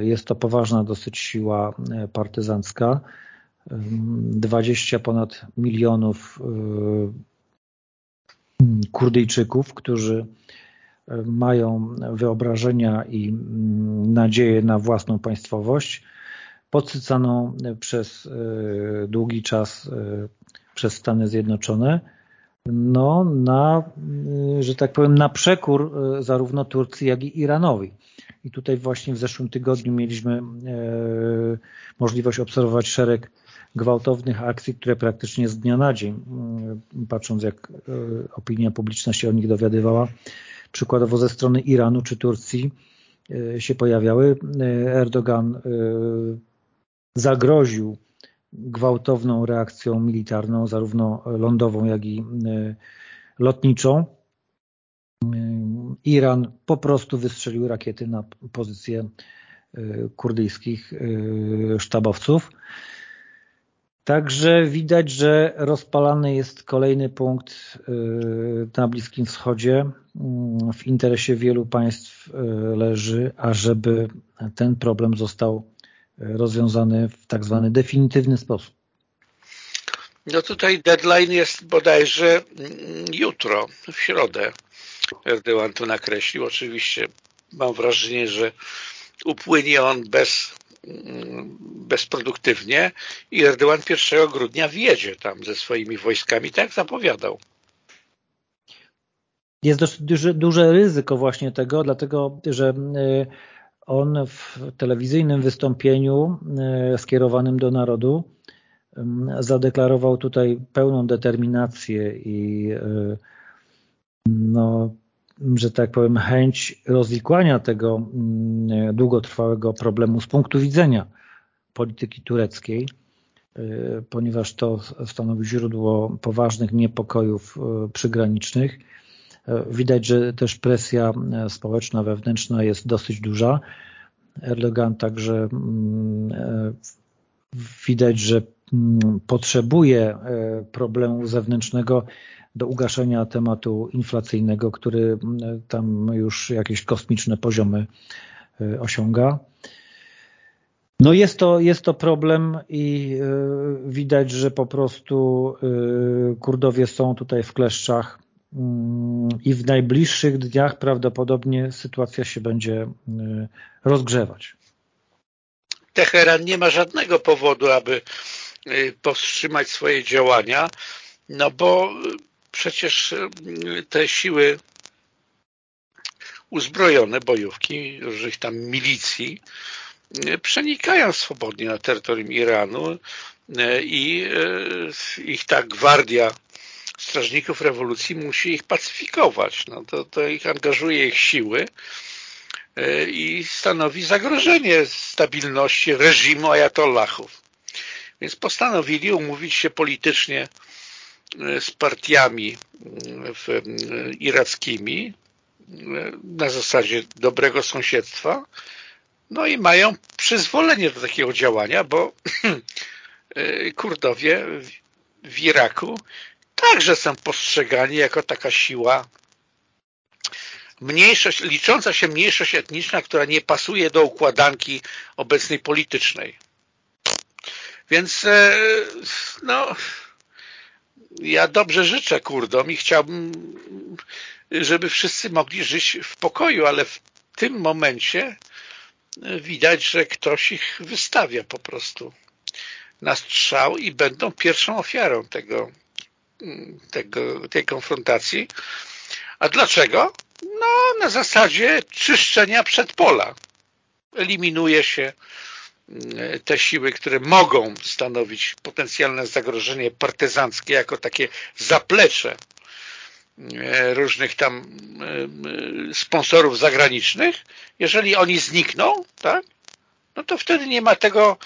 A: jest to poważna dosyć siła partyzancka. 20 ponad milionów Kurdyjczyków, którzy e, mają wyobrażenia i mm, nadzieję na własną państwowość, podsycaną przez e, długi czas e, przez Stany Zjednoczone, no na, że tak powiem, na przekór zarówno Turcji, jak i Iranowi. I tutaj właśnie w zeszłym tygodniu mieliśmy możliwość obserwować szereg gwałtownych akcji, które praktycznie z dnia na dzień, mm, patrząc jak e, opinia publiczna się o nich dowiadywała, przykładowo ze strony Iranu czy Turcji e, się pojawiały. E, Erdogan zagroził gwałtowną reakcją militarną, zarówno lądową, jak i lotniczą. Iran po prostu wystrzelił rakiety na pozycje kurdyjskich sztabowców. Także widać, że rozpalany jest kolejny punkt y, na Bliskim Wschodzie. Mm, w interesie wielu państw y, leży, ażeby ten problem został y, rozwiązany w tak zwany definitywny sposób.
B: No tutaj deadline jest bodajże mm, jutro, w środę. Erdogan to nakreślił. Oczywiście mam wrażenie, że upłynie on bez bezproduktywnie i Erdogan 1 grudnia wjedzie tam ze swoimi wojskami, tak zapowiadał.
A: Jest dość duże, duże ryzyko właśnie tego, dlatego że y, on w telewizyjnym wystąpieniu y, skierowanym do narodu y, zadeklarował tutaj pełną determinację i no, że tak powiem, chęć rozwikłania tego mm, długotrwałego problemu z punktu widzenia polityki tureckiej, y, ponieważ to stanowi źródło poważnych niepokojów y, przygranicznych. Y, widać, że też presja społeczna, wewnętrzna jest dosyć duża. Erdogan także mm, widać, że mm, potrzebuje problemu zewnętrznego do ugaszenia tematu inflacyjnego, który tam już jakieś kosmiczne poziomy e, osiąga. No jest to, jest to problem i e, widać, że po prostu e, Kurdowie są tutaj w kleszczach mm, i w najbliższych dniach prawdopodobnie sytuacja się będzie rozgrzewać.
B: Teheran nie ma żadnego powodu, aby powstrzymać swoje działania, no bo przecież e, te siły uzbrojone, bojówki, różnych tam milicji e, przenikają swobodnie na terytorium Iranu e, i ich ta gwardia strażników rewolucji musi ich pacyfikować. No to, to ich angażuje ich siły i stanowi zagrożenie stabilności reżimu ajatollahów. Więc postanowili umówić się politycznie z partiami w, irackimi na zasadzie dobrego sąsiedztwa no i mają przyzwolenie do takiego działania, bo (clears throat) Kurdowie w Iraku także są postrzegani jako taka siła mniejszość, licząca się mniejszość etniczna, która nie pasuje do układanki obecnej politycznej. Więc e, no ja dobrze życzę Kurdom i chciałbym, żeby wszyscy mogli żyć w pokoju, ale w tym momencie widać, że ktoś ich wystawia po prostu na strzał i będą pierwszą ofiarą tego, tego, tej konfrontacji. A dlaczego? No, na zasadzie czyszczenia przedpola. Eliminuje się te siły, które mogą stanowić potencjalne zagrożenie partyzanckie jako takie zaplecze różnych tam sponsorów zagranicznych, jeżeli oni znikną, tak, no to wtedy nie ma tego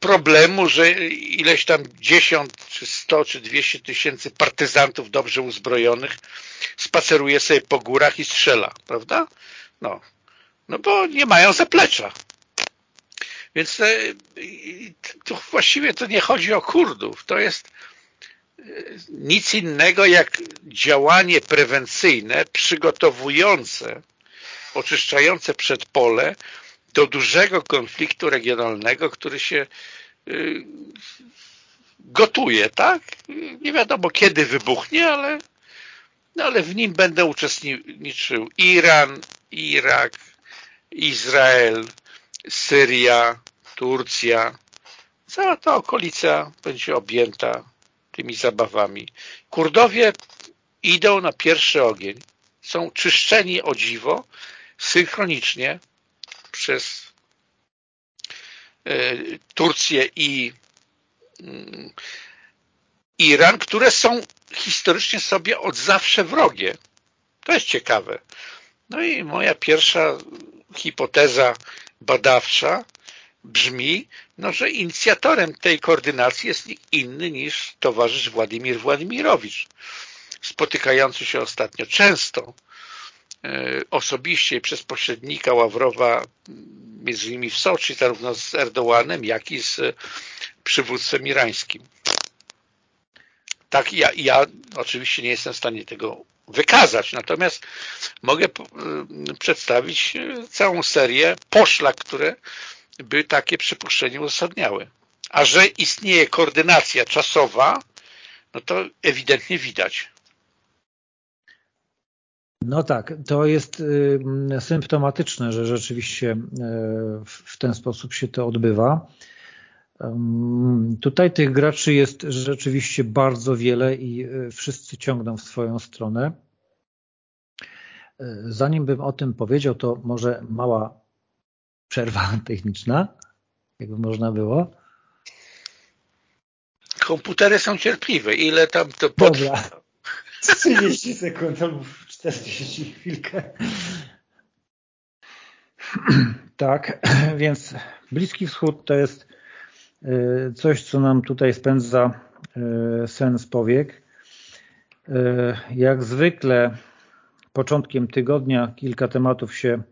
B: problemu, że ileś tam 10, czy 100, czy 200 tysięcy partyzantów dobrze uzbrojonych spaceruje sobie po górach i strzela, prawda? No, no bo nie mają zaplecza. Więc e, tu właściwie to nie chodzi o Kurdów, to jest e, nic innego jak działanie prewencyjne, przygotowujące, oczyszczające przed pole do dużego konfliktu regionalnego, który się y, gotuje, tak? Nie wiadomo kiedy wybuchnie, ale, no ale w nim będą uczestniczył Iran, Irak, Izrael, Syria, Turcja. Cała ta okolica będzie objęta tymi zabawami. Kurdowie idą na pierwszy ogień. Są czyszczeni o dziwo, synchronicznie przez e, Turcję i mm, Iran, które są historycznie sobie od zawsze wrogie. To jest ciekawe. No i moja pierwsza hipoteza badawcza brzmi, no, że inicjatorem tej koordynacji jest nikt inny niż towarzysz Władimir Władimirowicz, spotykający się ostatnio często E, osobiście przez pośrednika Ławrowa między innymi w Soczi, zarówno z Erdołanem, jak i z przywódcem irańskim. Tak, ja, ja oczywiście nie jestem w stanie tego wykazać, natomiast mogę e, przedstawić e, całą serię poszlak, które by takie przypuszczenie uzasadniały. A że istnieje koordynacja czasowa, no to ewidentnie widać.
A: No tak, to jest y, symptomatyczne, że rzeczywiście y, w ten sposób się to odbywa. Tutaj tych graczy jest rzeczywiście bardzo wiele i y, wszyscy ciągną w swoją stronę. Zanim bym o tym powiedział, to może mała przerwa (laughs) techniczna, jakby można było.
B: Komputery są cierpliwe. Ile tam to
A: potrwa? Dobra. (laughs) 30 sekund albo 40 chwilkę. (clears throat) Tak, (clears throat) więc Bliski Wschód to jest coś, co nam tutaj spędza y, sens powiek. Y, jak zwykle początkiem tygodnia kilka tematów się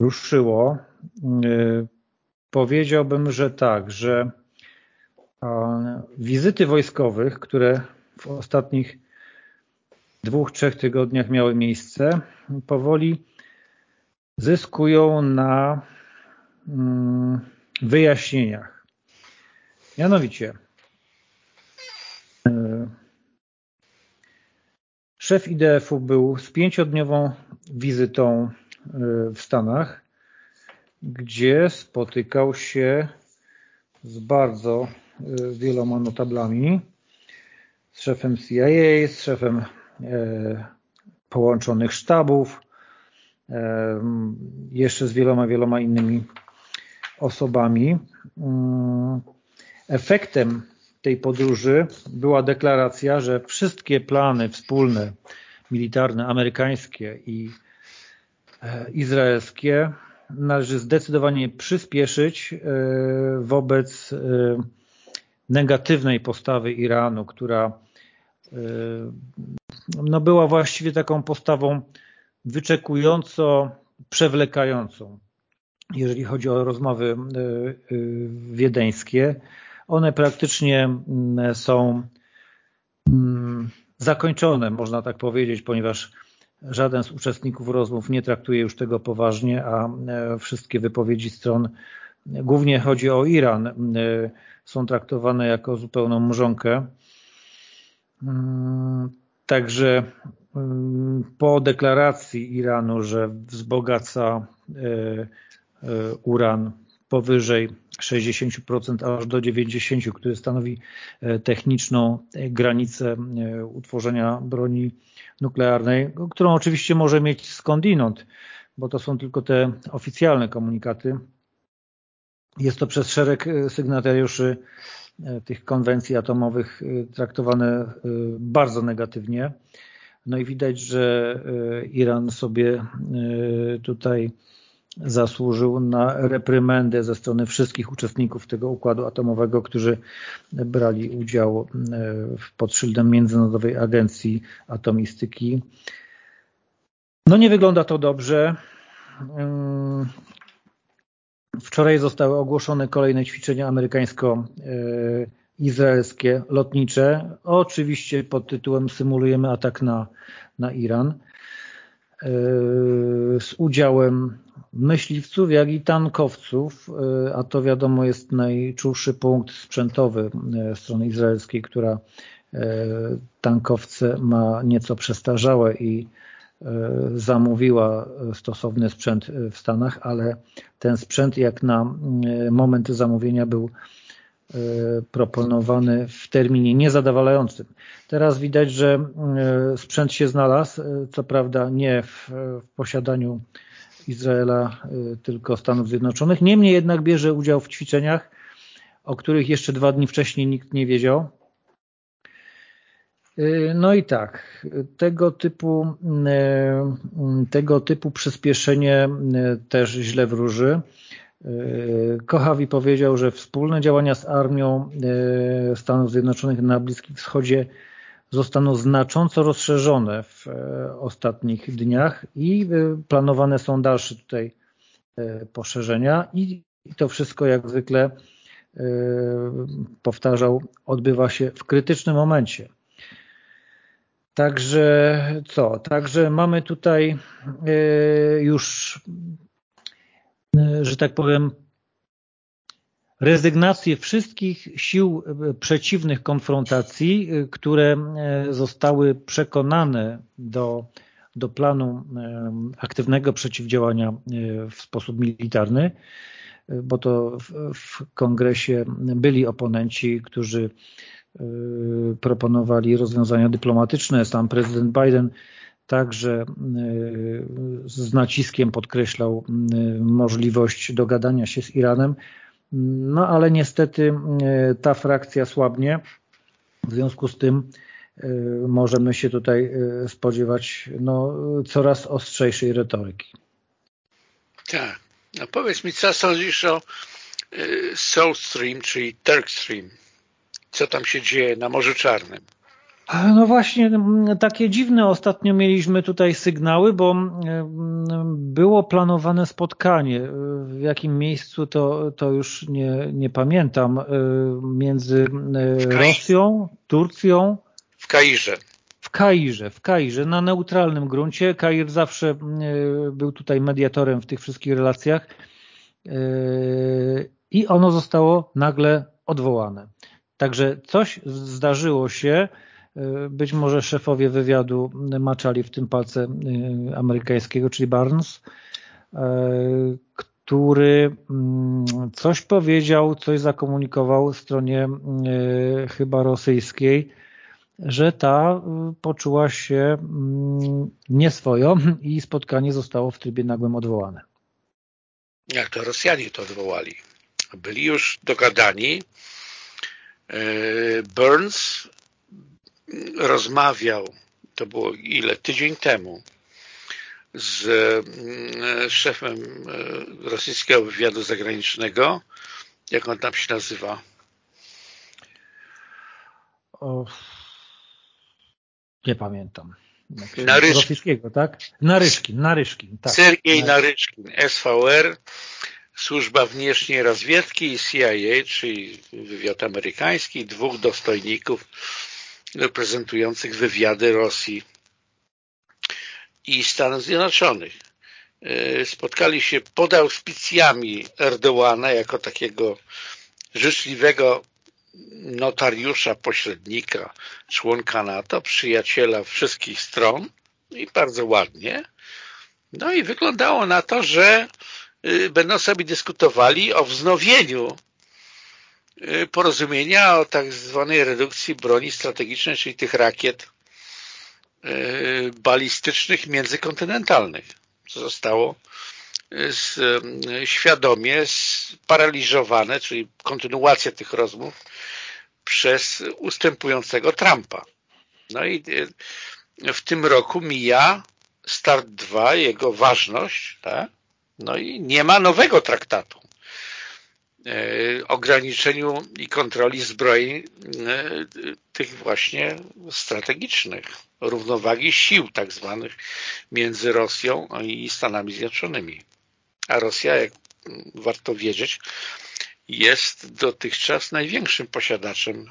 A: ruszyło. Powiedziałbym, że tak, że wizyty wojskowych, które w ostatnich dwóch, trzech tygodniach miały miejsce, powoli zyskują na mm, wyjaśnieniach. Mianowicie e, szef IDF-u był z pięciodniową wizytą e, w Stanach, gdzie spotykał się z bardzo e, wieloma notablami, z szefem CIA, z szefem połączonych sztabów, jeszcze z wieloma, wieloma innymi osobami. Mm, efektem tej podróży była deklaracja, że wszystkie plany wspólne, militarne, amerykańskie i e, izraelskie należy zdecydowanie przyspieszyć wobec negatywnej postawy Iranu, która no była właściwie taką postawą wyczekująco przewlekającą, jeżeli chodzi o rozmowy e, e, wiedeńskie. One praktycznie mm, są mm, zakończone, można tak powiedzieć, ponieważ żaden z uczestników rozmów nie traktuje już tego poważnie, a e, wszystkie wypowiedzi stron, głównie chodzi o Iran, są traktowane jako zupełną mrzonkę. Mm, Także po deklaracji Iranu, że wzbogaca uran powyżej 60% aż do 90%, który stanowi e, techniczną granicę utworzenia broni nuklearnej, którą oczywiście może mieć skądinąd, bo to są tylko te oficjalne komunikaty. Jest to przez szereg sygnatariuszy tych konwencji atomowych traktowane bardzo negatywnie. No i widać, że Iran sobie tutaj zasłużył na reprymendę ze strony wszystkich uczestników tego układu atomowego, którzy brali udział pod szyldem Międzynarodowej Agencji Atomistyki. No nie wygląda to dobrze. Wczoraj zostały ogłoszone kolejne ćwiczenia amerykańsko-izraelskie lotnicze. Oczywiście pod tytułem symulujemy atak na, na Iran z udziałem myśliwców, jak i tankowców, a to wiadomo jest najczulszy punkt sprzętowy strony izraelskiej, która tankowce ma nieco przestarzałe i zamówiła stosowny sprzęt w Stanach, ale ten sprzęt jak na moment zamówienia był proponowany w terminie niezadowalającym. Teraz widać, że sprzęt się znalazł, co prawda nie w, posiadaniu Izraela, tylko Stanów Zjednoczonych. Niemniej jednak bierze udział w ćwiczeniach, o których jeszcze dwa dni wcześniej nikt nie wiedział. No i tak, tego typu, tego typu przyspieszenie też źle wróży. Kochawi powiedział, że wspólne działania z armią Stanów Zjednoczonych na Bliskim Wschodzie zostaną znacząco rozszerzone w ostatnich dniach i planowane są dalsze tutaj poszerzenia i to wszystko jak zwykle powtarzał, odbywa się w krytycznym momencie. Także co? Także mamy tutaj już, że tak powiem, rezygnację wszystkich sił przeciwnych konfrontacji, które zostały przekonane do, do planu aktywnego przeciwdziałania w sposób militarny, bo to w, w kongresie byli oponenci, którzy proponowali rozwiązania dyplomatyczne. Sam prezydent Biden także z naciskiem podkreślał możliwość dogadania się z Iranem, no ale niestety ta frakcja słabnie, w związku z tym możemy się tutaj spodziewać no, coraz ostrzejszej retoryki.
B: Tak. A powiedz mi, co sądzisz o South Stream, czyli Turk Stream? Co tam się dzieje na Morzu Czarnym?
A: No właśnie, takie dziwne ostatnio mieliśmy tutaj sygnały, bo było planowane spotkanie. W jakim miejscu to, to już nie, nie pamiętam. Między Rosją, Turcją.
B: W Kairze.
A: W Kairze, w Kairze, na neutralnym gruncie. Kair zawsze był tutaj mediatorem w tych wszystkich relacjach i ono zostało nagle odwołane. Także coś zdarzyło się, być może szefowie wywiadu maczali w tym palce amerykańskiego, czyli Barnes, który coś powiedział, coś zakomunikował stronie chyba rosyjskiej, że ta poczuła się nieswojo i spotkanie zostało w trybie nagłym odwołane.
B: Jak to Rosjanie to odwołali? Byli już dogadani. Burns rozmawiał, to było ile? Tydzień temu z szefem rosyjskiego wywiadu zagranicznego. Jak on tam się nazywa?
A: O, nie pamiętam.
B: Naryszkin.
A: Rosyjskiego, tak? Naryszkin, Naryszkin. Tak.
B: Sergiej Naryszkin, SVR, Służba Wnietrznej Rozwiedki i CIA, czyli wywiad amerykański, dwóch dostojników reprezentujących wywiady Rosji i Stanów Zjednoczonych. Spotkali się pod auspicjami Erdołana jako takiego życzliwego notariusza, pośrednika, członka NATO, przyjaciela wszystkich stron i bardzo ładnie. No i wyglądało na to, że będą sobie dyskutowali o wznowieniu porozumienia o tak zwanej redukcji broni strategicznej, czyli tych rakiet balistycznych międzykontynentalnych. co zostało z, świadomie sparaliżowane, czyli kontynuacja tych rozmów przez ustępującego Trumpa. No i w tym roku mija Start 2, jego ważność, tak? no i nie ma nowego traktatu ograniczeniu i kontroli zbroi e, tych właśnie strategicznych, równowagi sił tak zwanych między Rosją i Stanami Zjednoczonymi. A Rosja, jak warto wiedzieć, jest dotychczas największym posiadaczem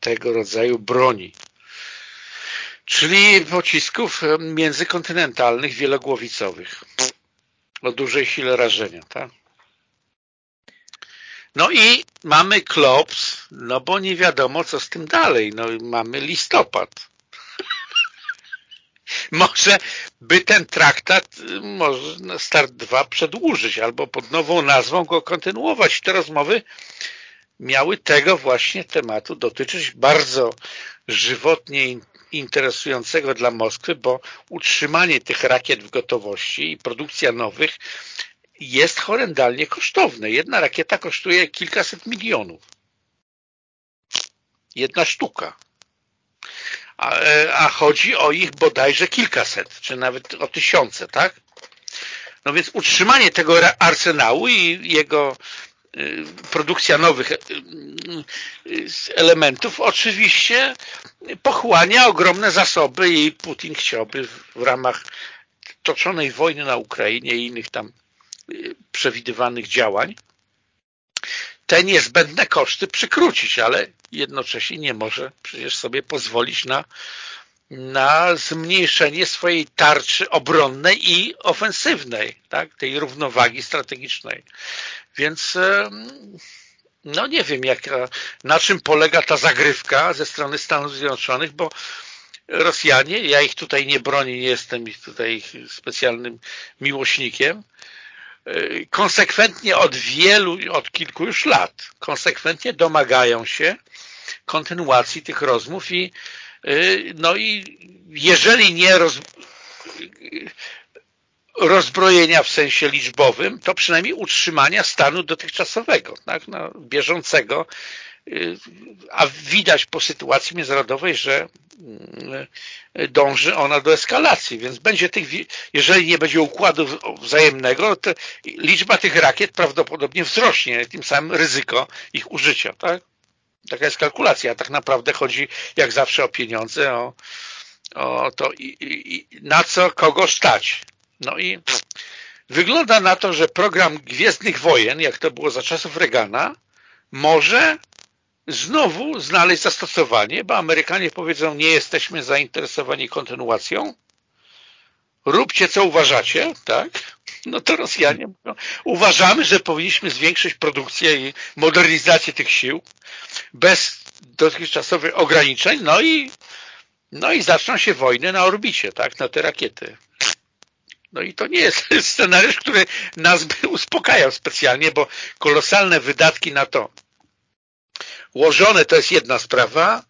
B: tego rodzaju broni czyli pocisków międzykontynentalnych wielogłowicowych o dużej sile rażenia. Tak? No i mamy klops, no bo nie wiadomo co z tym dalej. No mamy listopad. (laughs) może by ten traktat, może Start 2 przedłużyć albo pod nową nazwą go kontynuować. Te rozmowy miały tego właśnie tematu dotyczyć bardzo żywotnie interesującego dla Moskwy, bo utrzymanie tych rakiet w gotowości i produkcja nowych jest horrendalnie kosztowne. Jedna rakieta kosztuje kilkaset milionów. Jedna sztuka. A, a chodzi o ich bodajże kilkaset, czy nawet o tysiące, tak? No więc utrzymanie tego arsenału i jego Y, produkcja nowych y, y, elementów oczywiście pochłania ogromne zasoby i Putin chciałby w ramach toczonej wojny na Ukrainie i innych tam przewidywanych działań te niezbędne koszty przykrócić, ale jednocześnie nie może przecież sobie pozwolić na na zmniejszenie swojej tarczy obronnej i ofensywnej, tak? tej równowagi strategicznej. Więc no nie wiem, jak, na czym polega ta zagrywka ze strony Stanów Zjednoczonych, bo Rosjanie, ja ich tutaj nie bronię, nie jestem ich tutaj specjalnym miłośnikiem, konsekwentnie od wielu, od kilku już lat, konsekwentnie domagają się kontynuacji tych rozmów i Y, no i jeżeli nie roz, rozbrojenia w sensie liczbowym, to przynajmniej utrzymania stanu dotychczasowego, tak, no, bieżącego, y, a widać po sytuacji międzynarodowej, że y, dąży ona do eskalacji, więc będzie tych, jeżeli nie będzie układu wzajemnego, to liczba tych rakiet prawdopodobnie wzrośnie, tym samym ryzyko ich użycia, tak? Taka jest kalkulacja. Tak naprawdę chodzi jak zawsze o pieniądze, o, o to i, i, na co kogo stać. No i wygląda na to, że program Gwiezdnych Wojen, jak to było za czasów Reagana, może znowu znaleźć zastosowanie, bo Amerykanie powiedzą, nie jesteśmy zainteresowani kontynuacją, róbcie co uważacie, tak? No to Rosjanie mówią, uważamy, że powinniśmy zwiększyć produkcję i modernizację tych sił bez dotychczasowych ograniczeń, no i no i zaczną się wojny na orbicie, tak, na te rakiety. No i to nie jest (laughs) scenariusz, który nas by uspokajał specjalnie, bo kolosalne wydatki na to ułożone to jest jedna sprawa,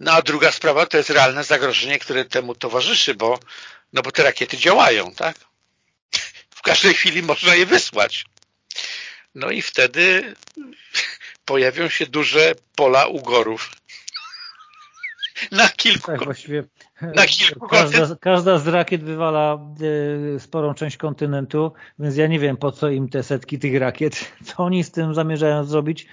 B: no a druga sprawa to jest realne zagrożenie, które temu towarzyszy, bo, no bo te rakiety działają, tak? W każdej chwili można je wysłać. No i wtedy pojawią się duże pola ugorów. Na kilku.
A: Tak, właściwie
B: na kilku
A: każda, każda z rakiet wywala y, sporą część kontynentu, więc ja nie wiem po co im te setki tych rakiet, co oni z tym zamierzają zrobić.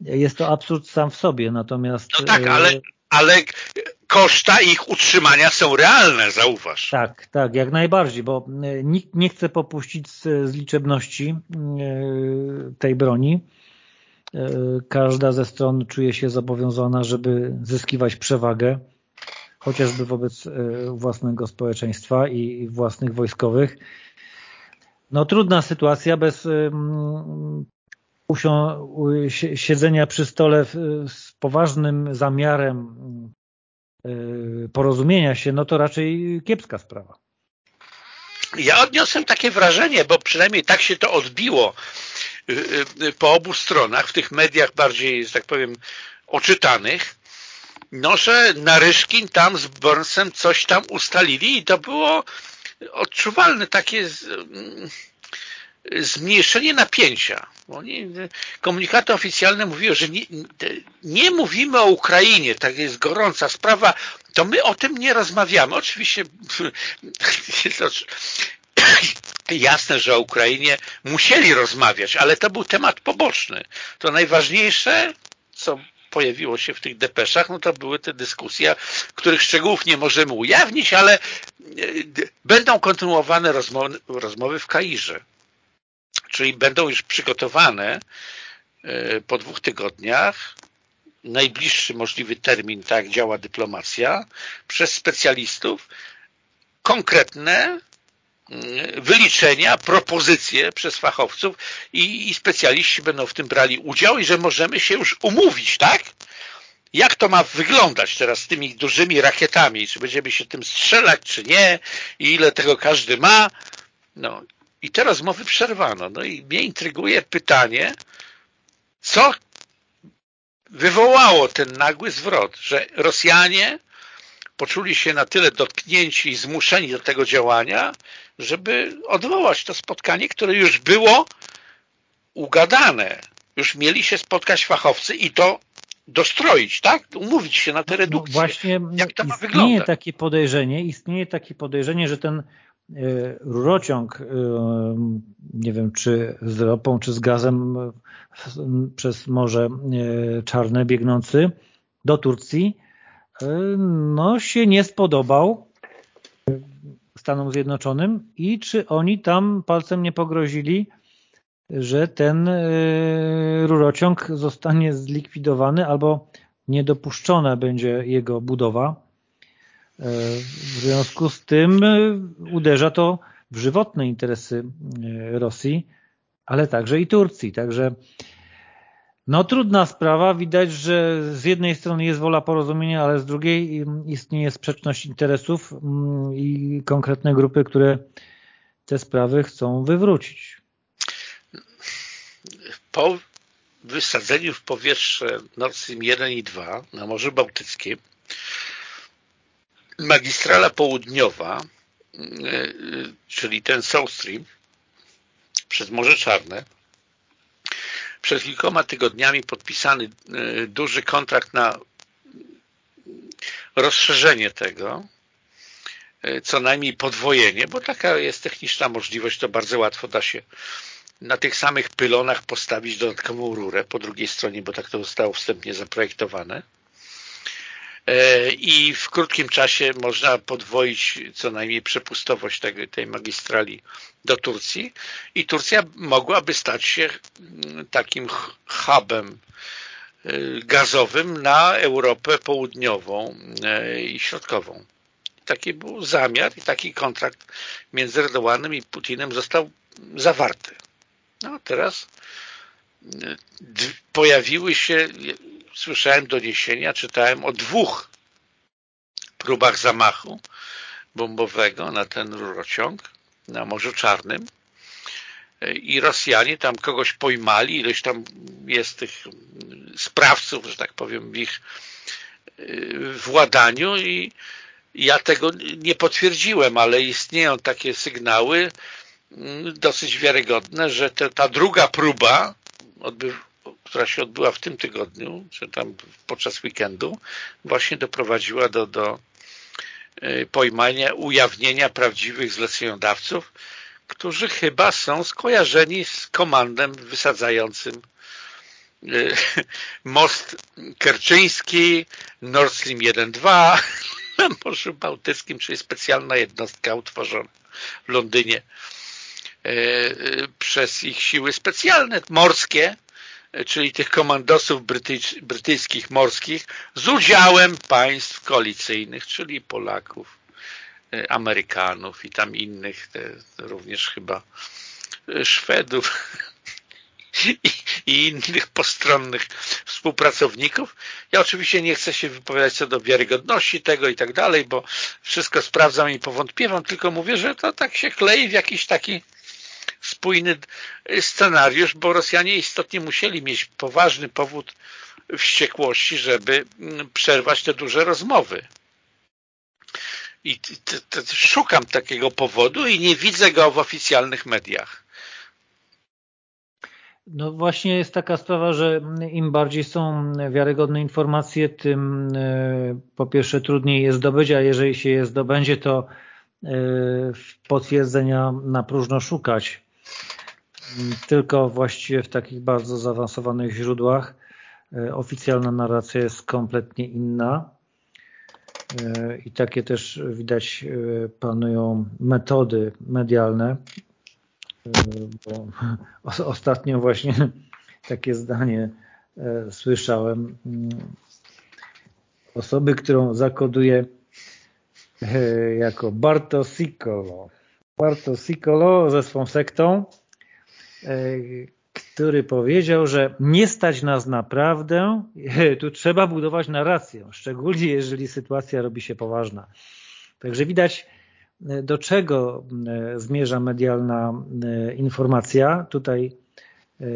A: Jest to absurd sam w sobie, natomiast...
B: No tak, ale, ale koszta ich utrzymania są realne, zauważ.
A: Tak, tak, jak najbardziej, bo nikt nie chce popuścić z, z liczebności tej broni E, każda ze stron czuje się zobowiązana, żeby zyskiwać przewagę, chociażby wobec e, własnego społeczeństwa i własnych wojskowych. No trudna sytuacja bez siedzenia przy stole z poważnym zamiarem e, porozumienia się, no to raczej kiepska sprawa.
B: Ja odniosłem takie wrażenie, bo przynajmniej tak się to odbiło Y, y, po obu stronach, w tych mediach bardziej, że tak powiem, oczytanych, no, że Naryszkin tam z Bornsem coś tam ustalili i to było odczuwalne takie mm, zmniejszenie napięcia. Oni, komunikaty oficjalne mówiły, że nie, nie, mówimy o Ukrainie, tak jest gorąca sprawa, to my o tym nie rozmawiamy. Oczywiście (clears throat) jasne, że o Ukrainie musieli rozmawiać, ale to był temat poboczny. To najważniejsze, co pojawiło się w tych depeszach, no to były te dyskusje, których szczegółów nie możemy ujawnić, ale e, będą kontynuowane rozmowy, rozmowy w Kairze. Czyli będą już przygotowane e, po dwóch tygodniach najbliższy możliwy termin, tak działa dyplomacja, przez specjalistów konkretne mm, wyliczenia, propozycje przez fachowców i, i specjaliści będą w tym brali udział i że możemy się już umówić, tak? Jak to ma wyglądać teraz z tymi dużymi rakietami? Czy będziemy się tym strzelać, czy nie? I ile tego każdy ma? No i te rozmowy przerwano. No i mnie intryguje pytanie, co wywołało ten nagły zwrot, że Rosjanie poczuli się na tyle dotknięci i zmuszeni do tego działania, żeby odwołać to spotkanie, które już było ugadane. Już mieli się spotkać fachowcy i to dostroić, tak? Umówić się na te redukcje.
A: No właśnie Jak to ma istnieje wyglądać? takie podejrzenie, istnieje takie podejrzenie, że ten rurociąg, e, nie wiem, czy z ropą, czy z gazem przez Morze Czarne biegnący do Turcji, no się nie spodobał Stanom Zjednoczonym i czy oni tam palcem nie pogrozili, że ten rurociąg zostanie zlikwidowany albo niedopuszczona będzie jego budowa. W związku z tym uderza to w żywotne interesy Rosji, ale także i Turcji. Także no trudna sprawa. Widać, że z jednej strony jest wola porozumienia, ale z drugiej istnieje sprzeczność interesów mm, i konkretne grupy, które te sprawy chcą wywrócić.
B: Po wysadzeniu w powietrze Nord Stream 1 i 2 na Morzu Bałtyckim magistrala południowa, y, y, czyli ten South Stream przez Morze Czarne przed kilkoma tygodniami podpisany e, duży kontrakt na rozszerzenie tego, e, co najmniej podwojenie, bo taka jest techniczna możliwość, to bardzo łatwo da się na tych samych pylonach postawić dodatkową rurę po drugiej stronie, bo tak to zostało wstępnie zaprojektowane. E, i w krótkim czasie można podwoić co najmniej przepustowość tej, tej magistrali do Turcji i Turcja mogłaby stać się mm, takim hubem e, gazowym na Europę południową e, i środkową. Taki był zamiar i taki kontrakt między Erdoganem i Putinem został zawarty. No teraz pojawiły się słyszałem doniesienia, czytałem o dwóch próbach zamachu bombowego na ten rurociąg na Morzu Czarnym. I Rosjanie tam kogoś pojmali, ileś tam jest tych sprawców, że tak powiem, w ich y, władaniu i ja tego nie potwierdziłem, ale istnieją takie sygnały mm, dosyć wiarygodne, że te, ta druga próba która się odbyła w tym tygodniu, czy tam podczas weekendu, właśnie doprowadziła do, do e, pojmania, ujawnienia prawdziwych zleceniodawców, którzy chyba są skojarzeni z komandem wysadzającym e, most kerczyński, Nord Stream 1-2 na Morzu Bałtyckim, czyli specjalna jednostka utworzona w Londynie e, przez ich siły specjalne, morskie, czyli tych komandosów brytyjskich morskich z udziałem państw koalicyjnych, czyli Polaków, e, Amerykanów i tam innych, również chyba e, Szwedów (laughs) i, i innych postronnych współpracowników. Ja oczywiście nie chcę się wypowiadać co do wiarygodności tego i tak dalej, bo wszystko sprawdzam i powątpiewam, tylko mówię, że to tak się klei w jakiś taki spójny scenariusz, bo Rosjanie istotnie musieli mieć poważny powód wściekłości, żeby mm, przerwać te duże rozmowy. I szukam takiego powodu i nie widzę go w oficjalnych mediach.
A: No właśnie jest taka sprawa, że im bardziej są wiarygodne informacje, tym e, po pierwsze trudniej je zdobyć, a jeżeli się je zdobędzie, to e, potwierdzenia na próżno szukać. Tylko właściwie w takich bardzo zaawansowanych źródłach e, oficjalna narracja jest kompletnie inna i takie też widać panują metody medialne, bo (laughs) ostatnio właśnie (laughs) takie zdanie e, słyszałem. Mm, osoby, którą zakoduję e, jako Bartosicolo. Bartosicolo ze swą sektą, e, który powiedział, że nie stać nas naprawdę, tu trzeba budować narrację, szczególnie jeżeli sytuacja robi się poważna. Także widać do czego e, zmierza medialna e, informacja. Tutaj e,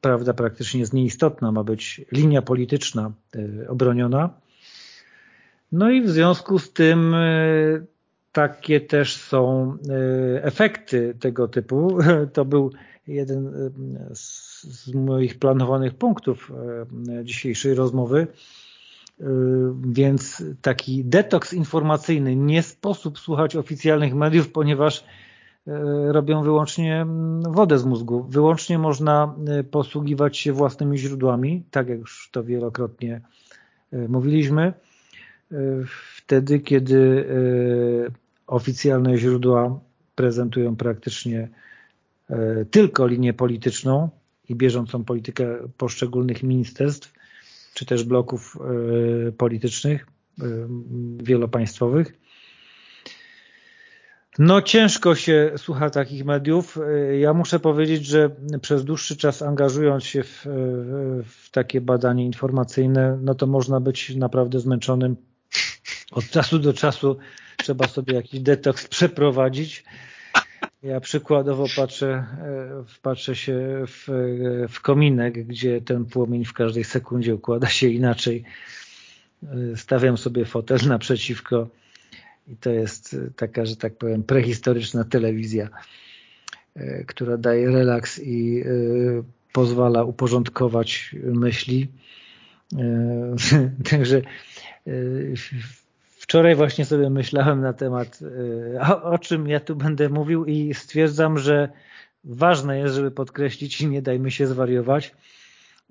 A: prawda praktycznie jest nieistotna, ma być linia polityczna obroniona. No i w związku z tym takie też są efekty tego typu. (laughs) To był jeden z moich planowanych punktów dzisiejszej rozmowy, Y, więc taki detoks informacyjny, nie sposób słuchać oficjalnych mediów, ponieważ y, robią wyłącznie mm, wodę z mózgu. Wyłącznie można y, posługiwać się własnymi źródłami, tak jak już to wielokrotnie mówiliśmy. Wtedy, kiedy oficjalne źródła prezentują praktycznie tylko linię polityczną i bieżącą politykę poszczególnych ministerstw, czy też bloków e, politycznych e, wielopaństwowych. No ciężko się słucha takich mediów. E, ja muszę powiedzieć, że przez dłuższy czas angażując się w, w, takie badanie informacyjne, no to można być naprawdę zmęczonym. Od czasu do czasu trzeba sobie jakiś detoks przeprowadzić. Ja przykładowo patrzę, e, patrzę się w, w kominek, gdzie ten płomień w każdej sekundzie układa się inaczej. E, stawiam sobie fotel naprzeciwko i to jest taka, że tak powiem, prehistoryczna telewizja, e, która daje relaks i pozwala uporządkować myśli. (laughs) Także Wczoraj właśnie sobie myślałem na temat, e, o, o, czym ja tu będę mówił i stwierdzam, że ważne jest, żeby podkreślić i nie dajmy się zwariować.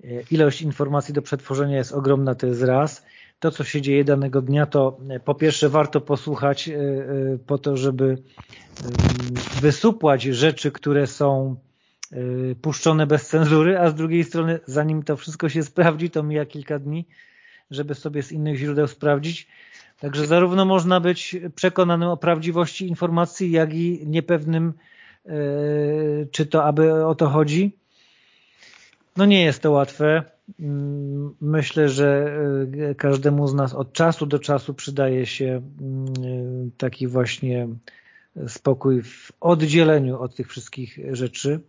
A: E, ilość informacji do przetworzenia jest ogromna, to jest raz. To, co się dzieje danego dnia, to e, po pierwsze warto posłuchać po to, żeby wysupłać rzeczy, które są puszczone bez cenzury, a z drugiej strony, zanim to wszystko się sprawdzi, to mija kilka dni, żeby sobie z innych źródeł sprawdzić, Także zarówno można być przekonanym o prawdziwości informacji, jak i niepewnym, e, czy to aby o to chodzi. No nie jest to łatwe. Mm, myślę, że e, każdemu z nas od czasu do czasu przydaje się mm, taki właśnie spokój w oddzieleniu od tych wszystkich rzeczy,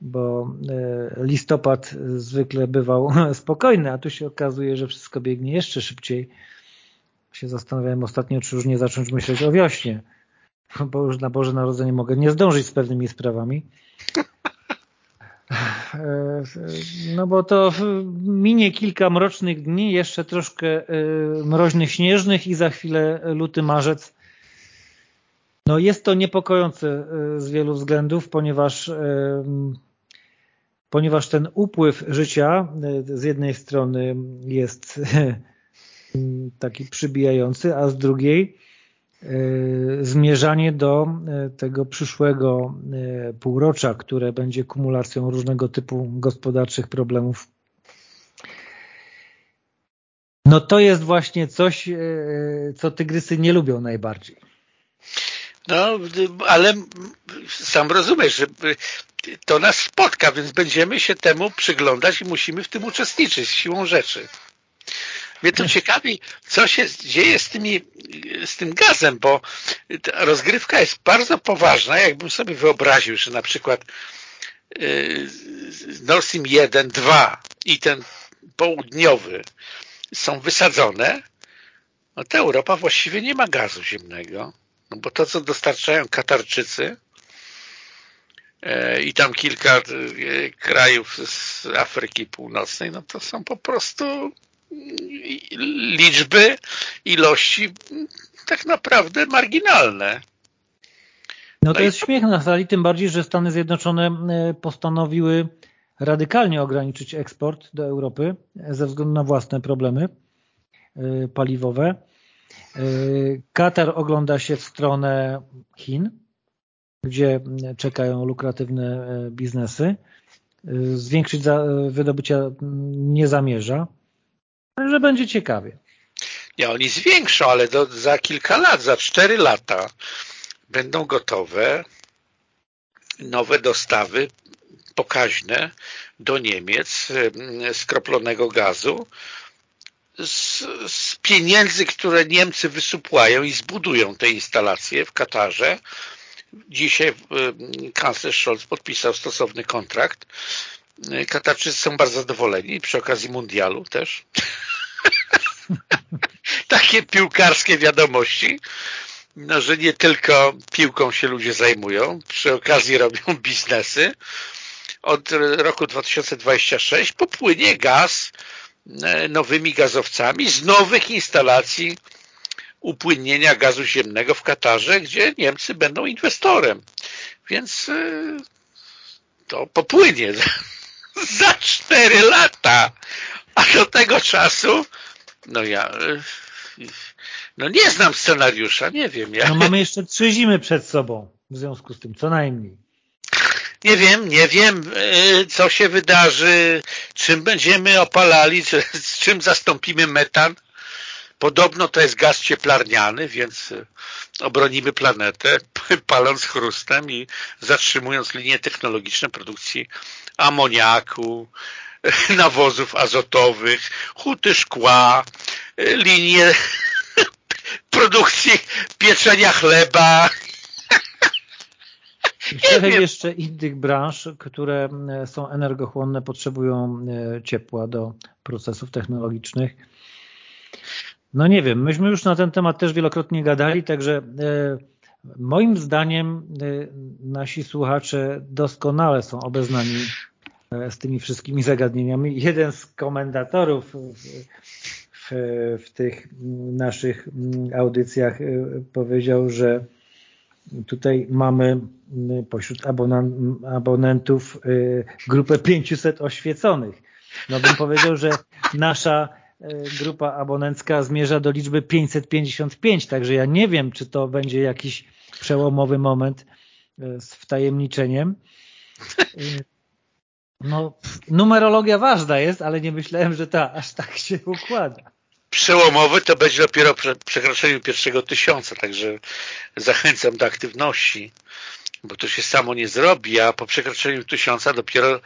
A: bo e, listopad zwykle bywał (laughs) spokojny, a tu się okazuje, że wszystko biegnie jeszcze szybciej się zastanawiałem ostatnio, czy już nie zacząć myśleć o wiośnie, (laughs) bo już na Boże Narodzenie mogę nie zdążyć z pewnymi sprawami. (laughs) No bo to minie kilka mrocznych dni, jeszcze troszkę e, mroźnych, śnieżnych i za chwilę luty, marzec. No jest to niepokojące e, z wielu względów, ponieważ e, ponieważ ten upływ życia z jednej strony jest (laughs) taki przybijający, a z drugiej e, zmierzanie do e, tego przyszłego e, półrocza, które będzie kumulacją różnego typu gospodarczych problemów. No to jest właśnie coś, co tygrysy nie lubią najbardziej.
B: No, ale sam rozumiesz, że to nas spotka, więc będziemy się temu przyglądać i musimy w tym uczestniczyć siłą rzeczy. Mnie to ciekawi, co się dzieje z, tymi, z tym gazem, bo rozgrywka jest bardzo poważna. Jakbym sobie wyobraził, że na przykład y, Nord Stream 1, 2 i ten południowy są wysadzone, no to Europa właściwie nie ma gazu ziemnego, no bo to, co dostarczają Katarczycy e, i tam kilka e, krajów z Afryki Północnej, no to są po prostu liczby, ilości tak naprawdę marginalne.
A: No to no jest śmiech na sali, tym bardziej, że Stany Zjednoczone e, postanowiły radykalnie ograniczyć eksport do Europy ze względu na własne problemy e, paliwowe. E, Katar ogląda się w stronę Chin, gdzie czekają lukratywne biznesy. Zwiększyć wydobycia nie zamierza, także będzie ciekawie.
B: Nie, oni zwiększą, ale do, za kilka lat, za cztery lata będą gotowe nowe dostawy pokaźne do Niemiec skroplonego gazu z, z, pieniędzy, które Niemcy wysupłają i zbudują te instalacje w Katarze. Dzisiaj kanclerz Scholz podpisał stosowny kontrakt. Katarczycy są bardzo zadowoleni przy okazji mundialu też. (laughs) Takie piłkarskie wiadomości no, że nie tylko piłką się ludzie zajmują, przy okazji robią (laughs) biznesy. Od roku 2026 popłynie gaz e, nowymi gazowcami z nowych instalacji upłynnienia gazu ziemnego w Katarze, gdzie Niemcy będą inwestorem. Więc e, to popłynie (laughs) za cztery lata. A do tego czasu no ja no nie znam scenariusza, nie wiem. Ja.
A: No mamy jeszcze trzy zimy przed sobą w związku z tym, co najmniej.
B: Nie wiem, nie wiem, e, co się wydarzy, czym będziemy opalali, z czym zastąpimy metan. Podobno to jest gaz cieplarniany, więc e, obronimy planetę, (laughs) paląc chrustem i zatrzymując linie technologiczne produkcji amoniaku, (laughs) nawozów azotowych, huty szkła, linie (laughs) produkcji pieczenia chleba.
A: Szereg jeszcze innych branż, które e, są energochłonne, potrzebują e, ciepła do procesów technologicznych. No nie wiem, myśmy już na ten temat też wielokrotnie gadali, także e, moim zdaniem nasi słuchacze doskonale są obeznani z tymi wszystkimi zagadnieniami. Jeden z komentatorów w tych naszych audycjach y, powiedział, że tutaj mamy y, pośród abonentów grupę 500 oświeconych. No bym powiedział, że nasza grupa abonencka zmierza do liczby 555, także ja nie wiem, czy to będzie jakiś przełomowy moment z wtajemniczeniem. No, numerologia ważna jest, ale nie myślałem, że ta aż tak się układa
B: przełomowy to będzie dopiero po przekroczeniu pierwszego tysiąca, także zachęcam do aktywności, bo to się samo nie zrobi, a po przekroczeniu tysiąca dopiero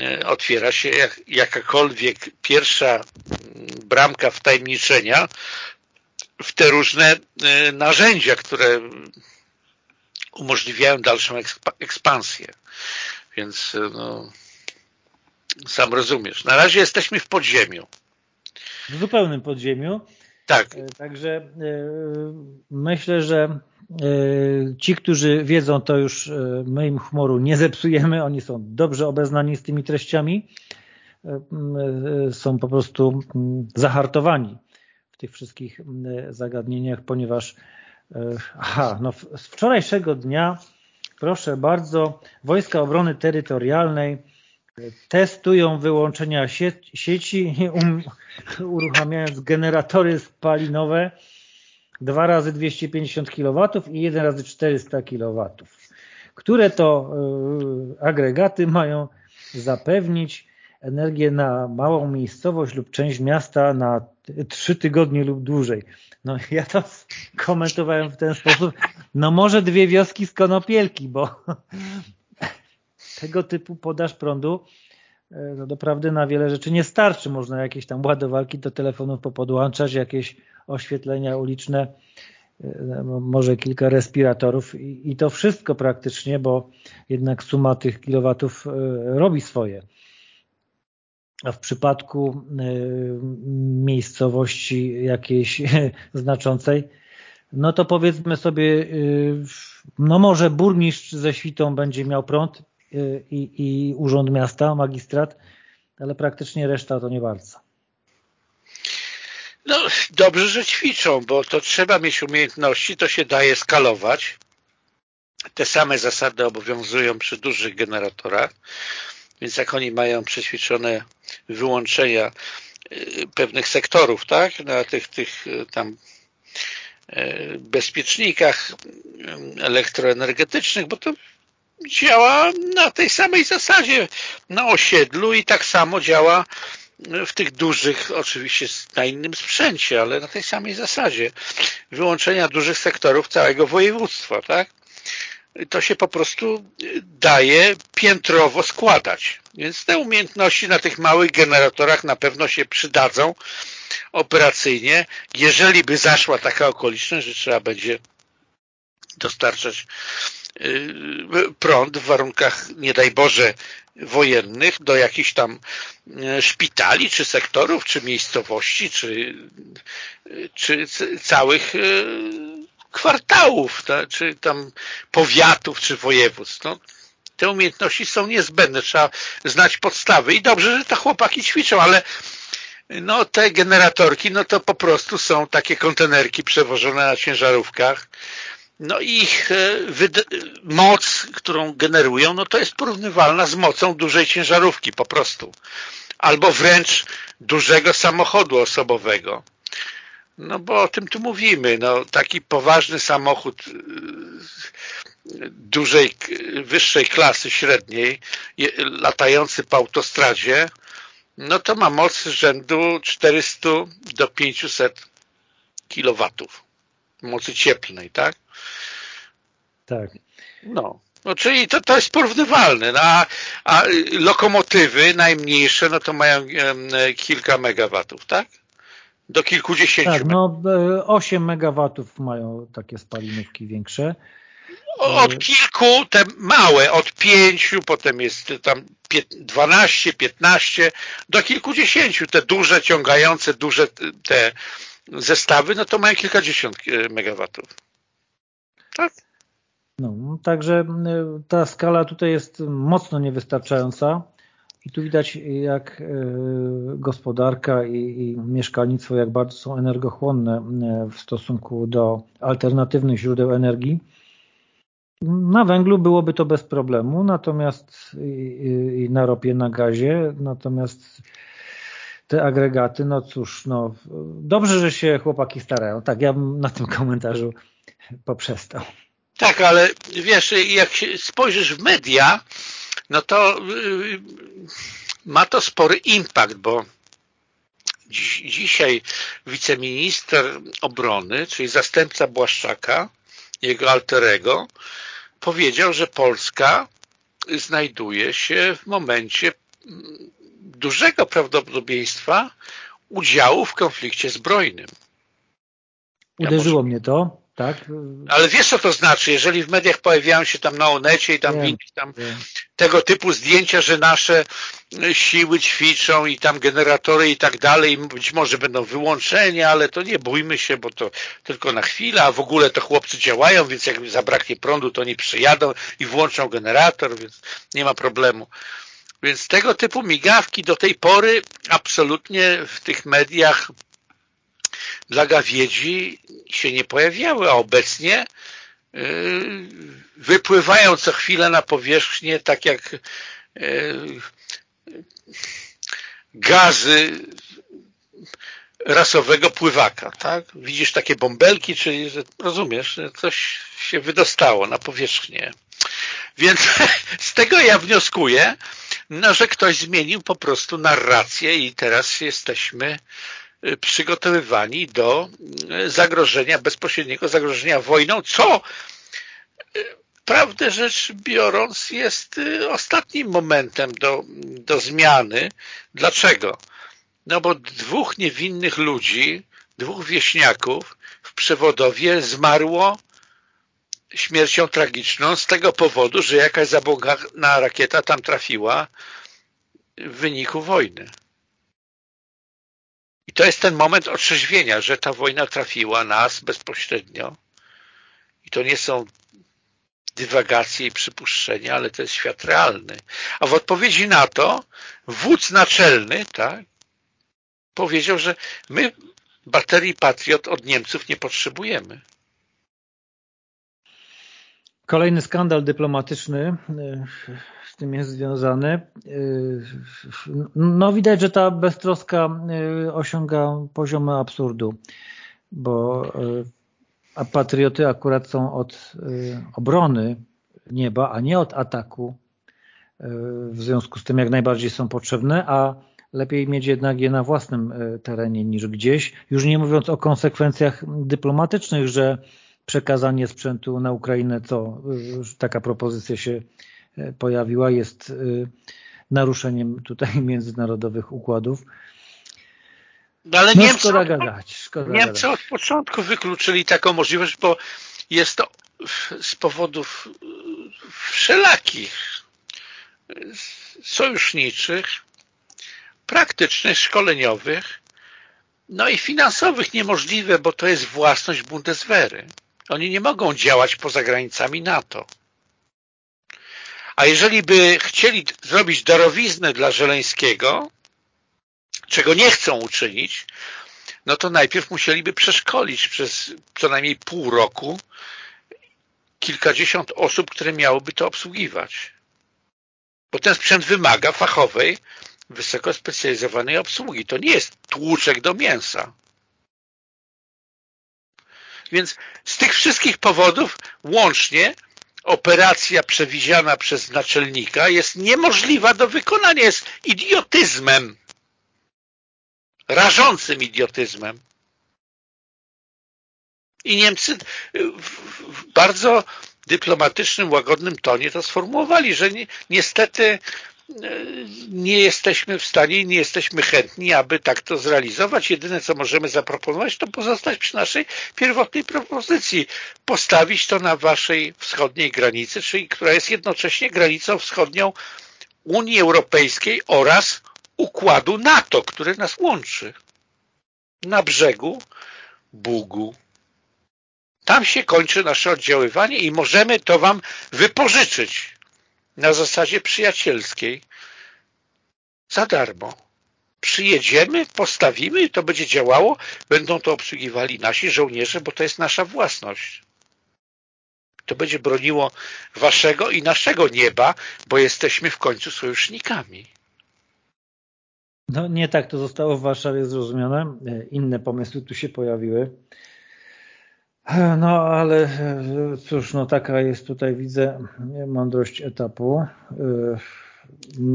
B: e, otwiera się jakakolwiek pierwsza bramka wtajemniczenia w te różne e, narzędzia, które umożliwiają dalszą ekspansję. Więc e, no, sam rozumiesz. Na razie jesteśmy w podziemiu
A: w zupełnym podziemiu.
B: Tak.
A: E, także e, myślę, że e, ci, którzy wiedzą, to już my im humoru nie zepsujemy. Oni są dobrze obeznani z tymi treściami. Są po prostu zahartowani w tych wszystkich zagadnieniach, ponieważ aha, no z wczorajszego dnia proszę bardzo, Wojska Obrony Terytorialnej testują wyłączenia sieci, um, uruchamiając generatory spalinowe. 2 razy 250 kW i 1 razy 400 kW, które to e, agregaty mają zapewnić energię na małą miejscowość lub część miasta na 3 tygodnie lub dłużej. No ja to komentowałem w ten sposób, no może dwie wioski z Konopielki, bo tego typu podaż prądu e, no doprawdy na wiele rzeczy nie starczy. Można jakieś tam ładowarki do telefonów popodłączać, jakieś oświetlenia uliczne, e, może kilka respiratorów i, i to wszystko praktycznie, bo jednak suma tych kilowatów e, robi swoje. a w przypadku miejscowości jakiejś (laughs) znaczącej, no to powiedzmy sobie, no może burmistrz ze świtą będzie miał prąd i, i urząd miasta, magistrat, ale praktycznie reszta to nie bardzo.
B: No dobrze, że ćwiczą, bo to trzeba mieć umiejętności, to się daje skalować. Te same zasady obowiązują przy dużych generatorach, więc jak oni mają przećwiczone wyłączenia y, pewnych sektorów, tak, na tych, tych y, tam y, bezpiecznikach elektroenergetycznych, bo to działa na tej samej zasadzie na osiedlu i tak samo działa w tych dużych, oczywiście na innym sprzęcie, ale na tej samej zasadzie wyłączenia dużych sektorów całego województwa, tak? To się po prostu daje piętrowo składać. Więc te umiejętności na tych małych generatorach na pewno się przydadzą operacyjnie, jeżeli by zaszła taka okoliczność, że trzeba będzie dostarczać prąd w warunkach, nie daj Boże, wojennych do jakichś tam y, szpitali, czy sektorów, czy miejscowości, czy, czy całych y, kwartałów, czy tam powiatów, czy województw. No, te umiejętności są niezbędne, trzeba znać podstawy i dobrze, że te chłopaki ćwiczą, ale no te generatorki, no to po prostu są takie kontenerki przewożone na ciężarówkach, no ich e, moc, którą generują, no to jest porównywalna z mocą dużej ciężarówki po prostu. Albo wręcz dużego samochodu osobowego. No bo o tym tu mówimy. No, taki poważny samochód e, dużej, wyższej klasy średniej, latający po autostradzie, no to ma moc rzędu 400 do 500 kilowatów mocy cieplnej, tak?
A: Tak.
B: No. No, czyli to, to jest porównywalne, no, a, a lokomotywy najmniejsze, no to mają e, kilka megawatów, tak? Do kilkudziesięciu.
A: Tak, no 8 megawatów mają takie spalinówki większe.
B: Od kilku, te małe, od pięciu, potem jest tam 12, 15, do kilkudziesięciu. Te duże, ciągające, duże te zestawy, no to mają kilkadziesiąt e, megawatów. Tak?
A: No, także ta skala tutaj jest mocno niewystarczająca i tu widać jak e, gospodarka i, i mieszkalnictwo jak bardzo są energochłonne w stosunku do alternatywnych źródeł energii. Na węglu byłoby to bez problemu, natomiast i, i na ropie, na gazie, natomiast te agregaty, no cóż, no dobrze, że się chłopaki starają. Tak, ja bym na tym komentarzu poprzestał.
B: Tak, ale wiesz, jak się spojrzysz w media, no to y, ma to spory impact, bo dziś, dzisiaj wiceminister obrony, czyli zastępca Błaszczaka, jego alterego, powiedział, że Polska znajduje się w momencie dużego prawdopodobieństwa udziału w konflikcie zbrojnym.
A: Uderzyło ja może... mnie to, tak?
B: Ale wiesz co to znaczy, jeżeli w mediach pojawiają się tam na Onecie i tam wiem, tam tego typu zdjęcia, że nasze siły ćwiczą i tam generatory i tak dalej, być może będą wyłączenia, ale to nie bójmy się, bo to tylko na chwilę, a w ogóle to chłopcy działają, więc jak zabraknie prądu, to oni przyjadą i włączą generator, więc nie ma problemu. Więc tego typu migawki do tej pory absolutnie w tych mediach dla gawiedzi się nie pojawiały, a obecnie y, wypływają co chwilę na powierzchnię tak jak y, gazy rasowego pływaka, tak? Widzisz takie bąbelki, czyli że rozumiesz, coś się wydostało na powierzchnię. Więc (laughs) z tego ja wnioskuję, no, że ktoś zmienił po prostu narrację i teraz jesteśmy przygotowywani do y, zagrożenia, bezpośredniego zagrożenia wojną, co y, prawdę rzecz biorąc jest ostatnim momentem do, do zmiany. Dlaczego? No bo dwóch niewinnych ludzi, dwóch wieśniaków w Przewodowie zmarło śmiercią tragiczną z tego powodu, że jakaś zabłąkana rakieta tam trafiła w wyniku wojny. I to jest ten moment otrzeźwienia, że ta wojna trafiła nas bezpośrednio. I to nie są dywagacje i przypuszczenia, ale to jest świat realny. A w odpowiedzi na to wódz naczelny tak, powiedział, że my baterii Patriot od Niemców nie potrzebujemy.
A: Kolejny skandal dyplomatyczny e, z tym jest związany. E, no widać, że ta beztroska e, osiąga poziomy absurdu, bo a patrioty akurat są od obrony nieba, a nie od ataku. W związku z tym jak najbardziej są potrzebne, a lepiej mieć jednak je na własnym terenie niż gdzieś. Już nie mówiąc o konsekwencjach dyplomatycznych, że przekazanie sprzętu na Ukrainę, co y, taka propozycja się e, pojawiła, jest y, naruszeniem tutaj (laughs) międzynarodowych układów.
B: No ale no, Niemcy, szkoda gadać, szkoda Niemcy gadać. od początku wykluczyli taką możliwość, bo jest to z powodów y, wszelakich, sojuszniczych, praktycznych, szkoleniowych, no i finansowych niemożliwe, bo to jest własność Bundeswehry. Oni nie mogą działać poza granicami NATO. A jeżeli by chcieli zrobić darowiznę dla Żeleńskiego, czego nie chcą uczynić, no to najpierw musieliby przeszkolić przez co najmniej pół roku kilkadziesiąt osób, które miałyby to obsługiwać. Bo ten sprzęt wymaga fachowej, wysoko specjalizowanej obsługi. To nie jest tłuczek do mięsa. Więc z tych wszystkich powodów łącznie operacja przewidziana przez naczelnika jest niemożliwa do wykonania, jest idiotyzmem, rażącym idiotyzmem. I Niemcy w bardzo dyplomatycznym, łagodnym tonie to sformułowali, że ni niestety nie jesteśmy w stanie nie jesteśmy chętni, aby tak to zrealizować. Jedyne, co możemy zaproponować, to pozostać przy naszej pierwotnej propozycji. Postawić to na waszej wschodniej granicy, czyli która jest jednocześnie granicą wschodnią Unii Europejskiej oraz układu NATO, który nas łączy. Na brzegu Bugu. Tam się kończy nasze oddziaływanie i możemy to wam wypożyczyć na zasadzie przyjacielskiej za darmo. Przyjedziemy, postawimy to będzie działało, będą to obsługiwali nasi żołnierze, bo to jest nasza własność. To będzie broniło waszego i naszego nieba, bo jesteśmy w końcu sojusznikami.
A: No nie tak to zostało w Warszawie zrozumiane. Inne pomysły tu się pojawiły. No ale cóż, no taka jest tutaj, widzę, mądrość etapu.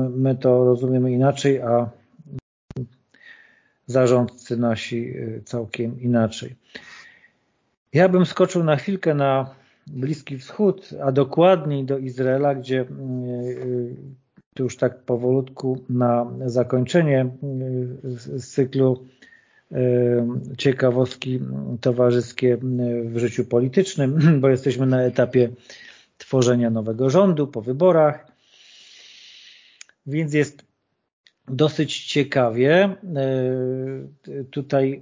A: My to rozumiemy inaczej, a zarządcy nasi całkiem inaczej. Ja bym skoczył na chwilkę na Bliski Wschód, a dokładniej do Izraela, gdzie tu już tak powolutku na zakończenie z cyklu ciekawostki towarzyskie w życiu politycznym, (clears throat) bo jesteśmy na etapie tworzenia nowego rządu po wyborach, więc jest dosyć ciekawie. Tutaj,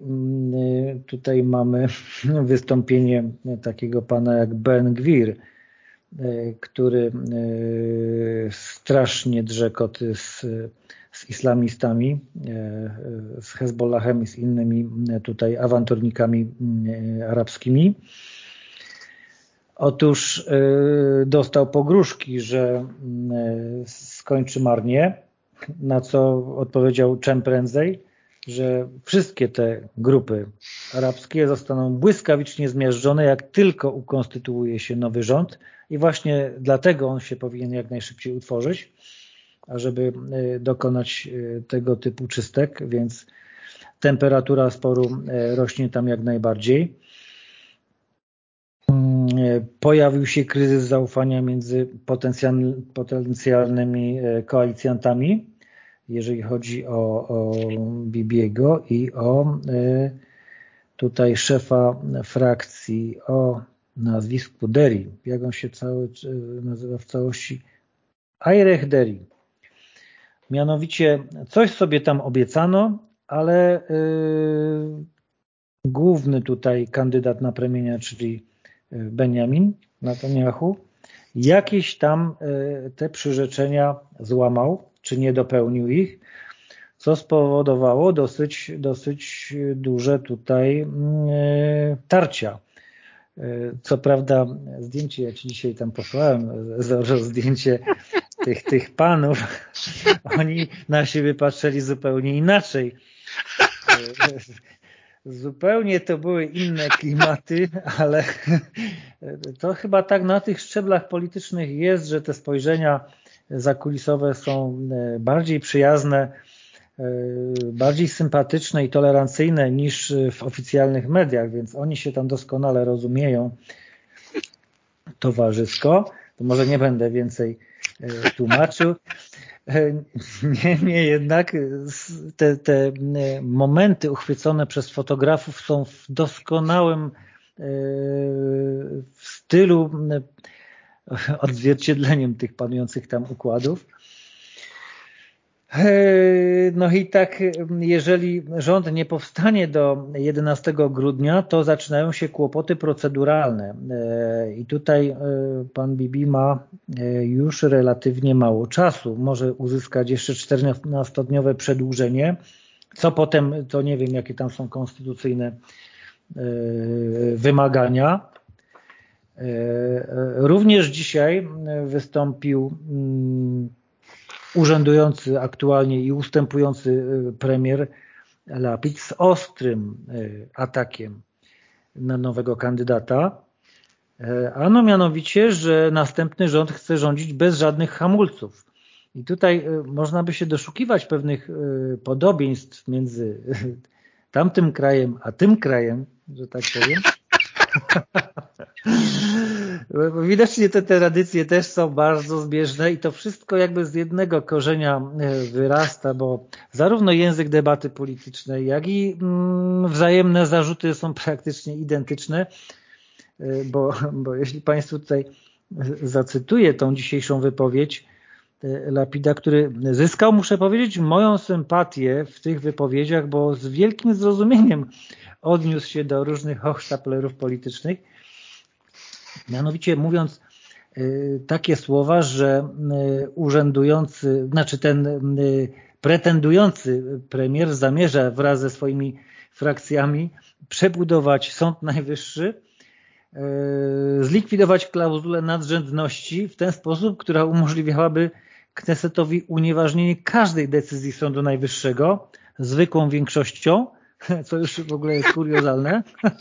A: tutaj mamy (laughs) wystąpienie takiego pana jak Ben Gwir, który strasznie drze koty z z islamistami, e, e, z Hezbollahem i z innymi e, tutaj awanturnikami arabskimi. Otóż dostał pogróżki, że skończy marnie, na co odpowiedział czym prędzej, że wszystkie te grupy arabskie zostaną błyskawicznie zmiażdżone, jak tylko ukonstytuuje się nowy rząd i właśnie dlatego on się powinien jak najszybciej utworzyć ażeby e, dokonać e, tego typu czystek, więc temperatura sporu e, rośnie tam jak najbardziej. Mm, pojawił się kryzys zaufania między potencjalnymi koalicjantami, jeżeli chodzi o, o Bibiego i o tutaj szefa frakcji o nazwisku Deri. Jak on się cały, nazywa w całości? Ayrech Deri. Mianowicie coś sobie tam obiecano, ale główny tutaj kandydat na premiera, czyli Benjamin Netanyahu, jakieś tam te przyrzeczenia złamał, czy nie dopełnił ich, co spowodowało dosyć, dosyć duże tutaj tarcia. Co prawda zdjęcie, ja Ci dzisiaj tam posłałem, (laughs) zdjęcie tych, tych panów, oni na siebie patrzyli zupełnie inaczej. Zupełnie to były inne klimaty, ale to chyba tak na tych szczeblach politycznych jest, że te spojrzenia zakulisowe są bardziej przyjazne, bardziej sympatyczne i tolerancyjne niż w oficjalnych mediach, więc oni się tam doskonale rozumieją towarzysko. To może nie będę więcej e, tłumaczył. E, niemniej jednak te, te momenty uchwycone przez fotografów są w doskonałym e, w stylu odzwierciedleniem tych panujących tam układów. No i tak, jeżeli rząd nie powstanie do 11 grudnia, to zaczynają się kłopoty proceduralne. I tutaj e, pan Bibi ma e, już relatywnie mało czasu. Może uzyskać jeszcze 14-dniowe przedłużenie, co potem, to nie wiem, jakie tam są konstytucyjne e, wymagania. Również dzisiaj wystąpił mm, urzędujący aktualnie i ustępujący y, premier Lapid z ostrym y, atakiem na nowego kandydata, y, ano mianowicie, że następny rząd chce rządzić bez żadnych hamulców. I tutaj można by się doszukiwać pewnych podobieństw między tamtym krajem a tym krajem, że tak powiem. (laughs) Widocznie te tradycje też są bardzo zbieżne i to wszystko jakby z jednego korzenia e, wyrasta, bo zarówno język debaty politycznej, jak i mm, wzajemne zarzuty są praktycznie identyczne, e, bo, bo jeśli Państwu tutaj zacytuję tą dzisiejszą wypowiedź e, Lapida, który zyskał, muszę powiedzieć, moją sympatię w tych wypowiedziach, bo z wielkim zrozumieniem odniósł się do różnych hochsztaplerów politycznych, mianowicie mówiąc y, takie słowa, że y, urzędujący, znaczy ten y, pretendujący premier zamierza wraz ze swoimi frakcjami przebudować Sąd Najwyższy, zlikwidować klauzulę nadrzędności w ten sposób, która umożliwiałaby Knesetowi unieważnienie każdej decyzji Sądu Najwyższego zwykłą większością, (laughs) co już w ogóle jest kuriozalne. (laughs)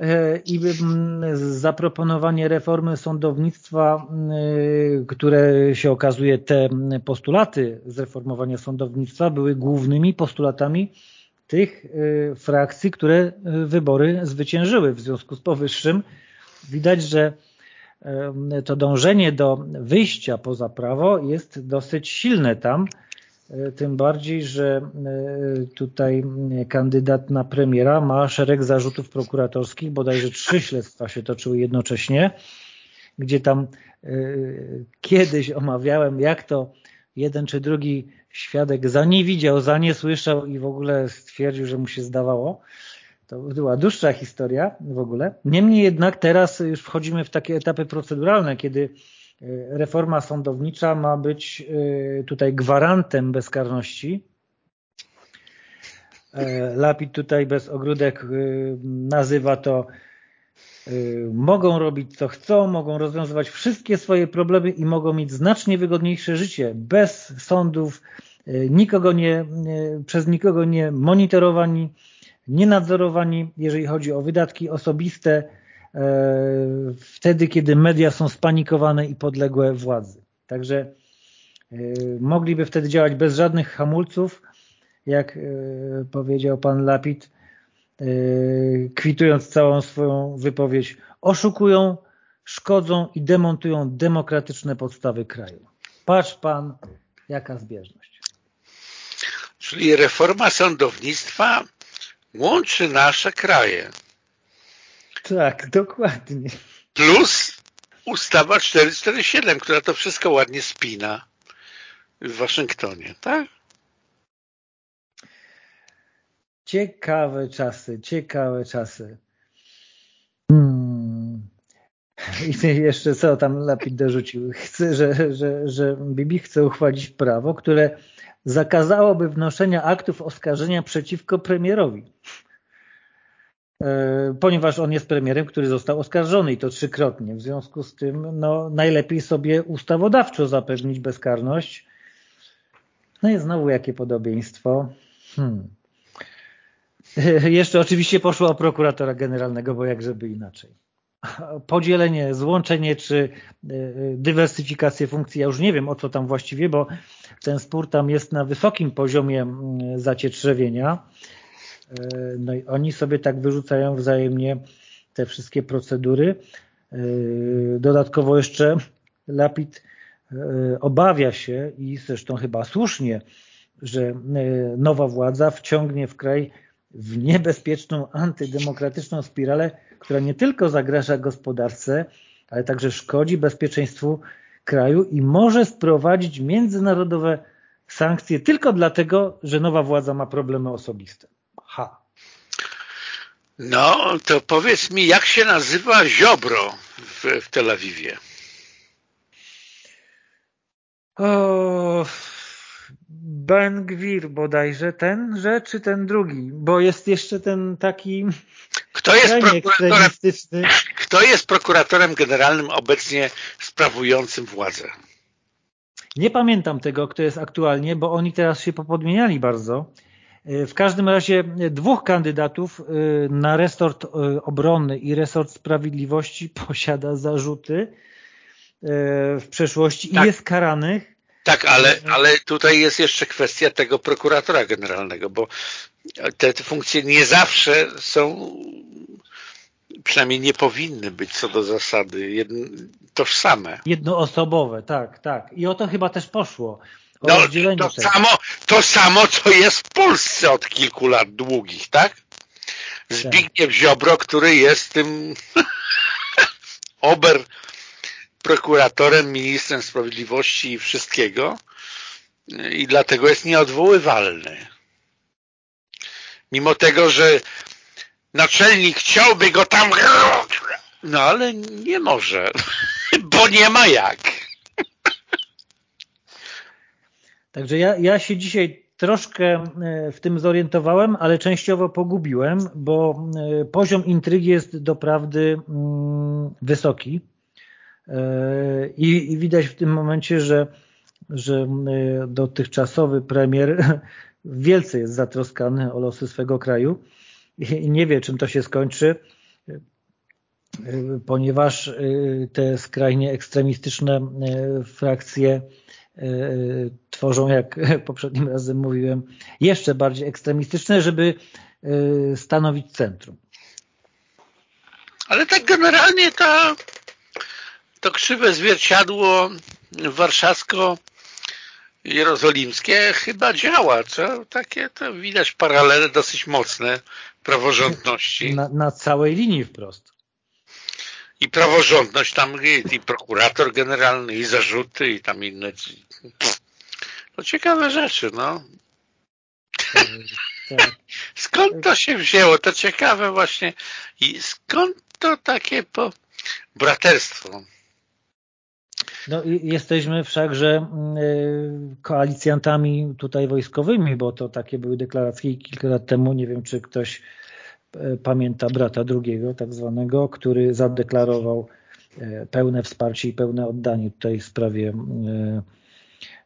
A: E, I zaproponowanie reformy sądownictwa, e, które się okazuje, te postulaty zreformowania sądownictwa były głównymi postulatami tych e, frakcji, które wybory zwyciężyły. W związku z powyższym widać, że to dążenie do wyjścia poza prawo jest dosyć silne tam, tym bardziej, że e, tutaj kandydat na premiera ma szereg zarzutów prokuratorskich, bodajże trzy śledztwa się toczyły jednocześnie, gdzie tam e, kiedyś omawiałem, jak to jeden czy drugi świadek za nie widział, za nie słyszał i w ogóle stwierdził, że mu się zdawało. To była dłuższa historia w ogóle. Niemniej jednak teraz już wchodzimy w takie etapy proceduralne, kiedy E, reforma sądownicza ma być e, tutaj gwarantem bezkarności. E, Lapid tutaj bez ogródek nazywa to mogą robić co chcą, mogą rozwiązywać wszystkie swoje problemy i mogą mieć znacznie wygodniejsze życie bez sądów, nikogo nie, przez nikogo nie monitorowani, nie nadzorowani, jeżeli chodzi o wydatki osobiste, E, wtedy, kiedy media są spanikowane i podległe władzy. Także e, mogliby wtedy działać bez żadnych hamulców, jak e, powiedział pan Lapid, kwitując całą swoją wypowiedź, oszukują, szkodzą i demontują demokratyczne podstawy kraju. Patrz pan, jaka zbieżność.
B: Czyli reforma sądownictwa łączy nasze kraje.
A: Tak, dokładnie.
B: Plus ustawa 447, która to wszystko ładnie spina w Waszyngtonie, tak?
A: ciekawe czasy, ciekawe czasy. Hmm. I jeszcze co tam Lapid dorzucił? Chce, że, że, że Bibi chce uchwalić prawo, które zakazałoby wnoszenia aktów oskarżenia przeciwko premierowi. E, ponieważ on jest premierem, który został oskarżony i to trzykrotnie. W związku z tym no, najlepiej sobie ustawodawczo zapewnić bezkarność. No i znowu jakie podobieństwo. Hmm. (laughs) Jeszcze oczywiście poszło o prokuratora generalnego, bo jak żeby inaczej. Podzielenie, złączenie czy e, dywersyfikację funkcji, ja już nie wiem o co tam właściwie, bo ten spór tam jest na wysokim poziomie mm, zacietrzewienia no i oni sobie tak wyrzucają wzajemnie te wszystkie procedury. E, dodatkowo jeszcze Lapid e, obawia się i zresztą chyba słusznie, że nowa władza wciągnie w kraj w niebezpieczną, antydemokratyczną spiralę, która nie tylko zagraża gospodarce, ale także szkodzi bezpieczeństwu kraju i może sprowadzić międzynarodowe sankcje tylko dlatego, że nowa władza ma problemy osobiste.
B: No, to powiedz mi, jak się nazywa Ziobro w, w Tel Awiwie?
A: O, Ben Gwir bodajże, tenże czy ten drugi? Bo jest jeszcze ten taki
B: kto jest, prokuratorem, kto jest prokuratorem generalnym obecnie sprawującym władzę?
A: Nie pamiętam tego, kto jest aktualnie, bo oni teraz się popodmieniali bardzo. W każdym razie dwóch kandydatów y, na resort y, obrony i resort sprawiedliwości (laughs) posiada zarzuty y, w przeszłości tak. i jest karanych.
B: Tak, ale, ale tutaj jest jeszcze kwestia tego prokuratora generalnego, bo te, te funkcje nie zawsze są, przynajmniej nie powinny być co do zasady jedno, tożsame.
A: Jednoosobowe, tak, tak. I o to chyba też poszło
B: no, to, samo, to samo, co jest w Polsce od kilku lat długich, tak? Zbigniew Ziobro, który jest tym (laughs) ober prokuratorem, ministrem sprawiedliwości i wszystkiego i dlatego jest nieodwoływalny. Mimo tego, że naczelnik chciałby go tam no ale nie może, (laughs) bo nie ma jak.
A: Także ja, ja się dzisiaj troszkę e, w tym zorientowałem, ale częściowo pogubiłem, bo e, poziom intrygi jest doprawdy mm, wysoki. E, i, i widać w tym momencie, że, że dotychczasowy premier (laughs) wielce jest zatroskany o losy swego kraju i nie wie, czym to się skończy, ponieważ te skrajnie ekstremistyczne frakcje tworzą, jak (laughs) poprzednim razem mówiłem, jeszcze bardziej ekstremistyczne, żeby e, stanowić centrum.
B: Ale tak generalnie to, to krzywe zwierciadło warszawsko-jerozolimskie chyba działa, co? Takie to widać paralele dosyć mocne praworządności.
A: Na, na całej linii wprost
B: i praworządność tam i prokurator generalny i zarzuty i tam inne no ciekawe rzeczy, no. Skąd to się wzięło? To ciekawe właśnie. I skąd to takie po braterstwo?
A: No jesteśmy wszakże mm, y, koalicjantami tutaj wojskowymi, bo to takie były deklaracje kilka lat temu, nie wiem czy ktoś pamięta brata drugiego, tak zwanego, który zadeklarował y, pełne wsparcie i pełne oddanie tutaj w sprawie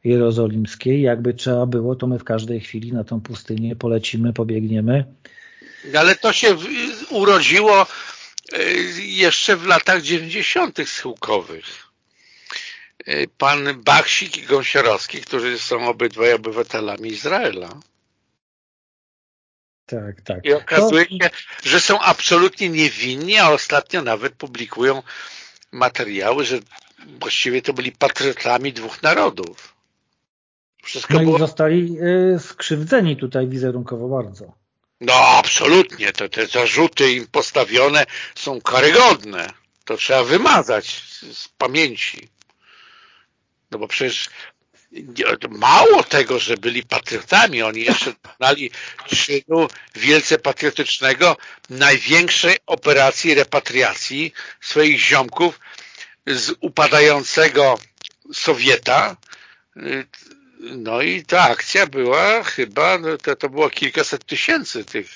A: jerozolimskiej. Jakby trzeba było, to my w każdej chwili na tą pustynię polecimy, pobiegniemy.
B: Ale to się urodziło e, jeszcze w latach 90. schyłkowych. E, pan Baksik i Gąsiorowski, którzy są obydwaj obywatelami Izraela.
A: Tak, tak.
B: I okazuje się, że są absolutnie niewinni, a ostatnio nawet publikują materiały, że właściwie to byli patriotami dwóch narodów.
A: Wszystko no było... i zostali y, skrzywdzeni tutaj wizerunkowo bardzo.
B: No absolutnie, te, te zarzuty im postawione są karygodne. To trzeba wymazać z, z pamięci. No bo przecież mało tego, że byli patriotami, oni jeszcze dokonali czynu wielce patriotycznego największej operacji repatriacji swoich ziomków z upadającego Sowieta. No i ta akcja była chyba, no to, to było kilkaset tysięcy tych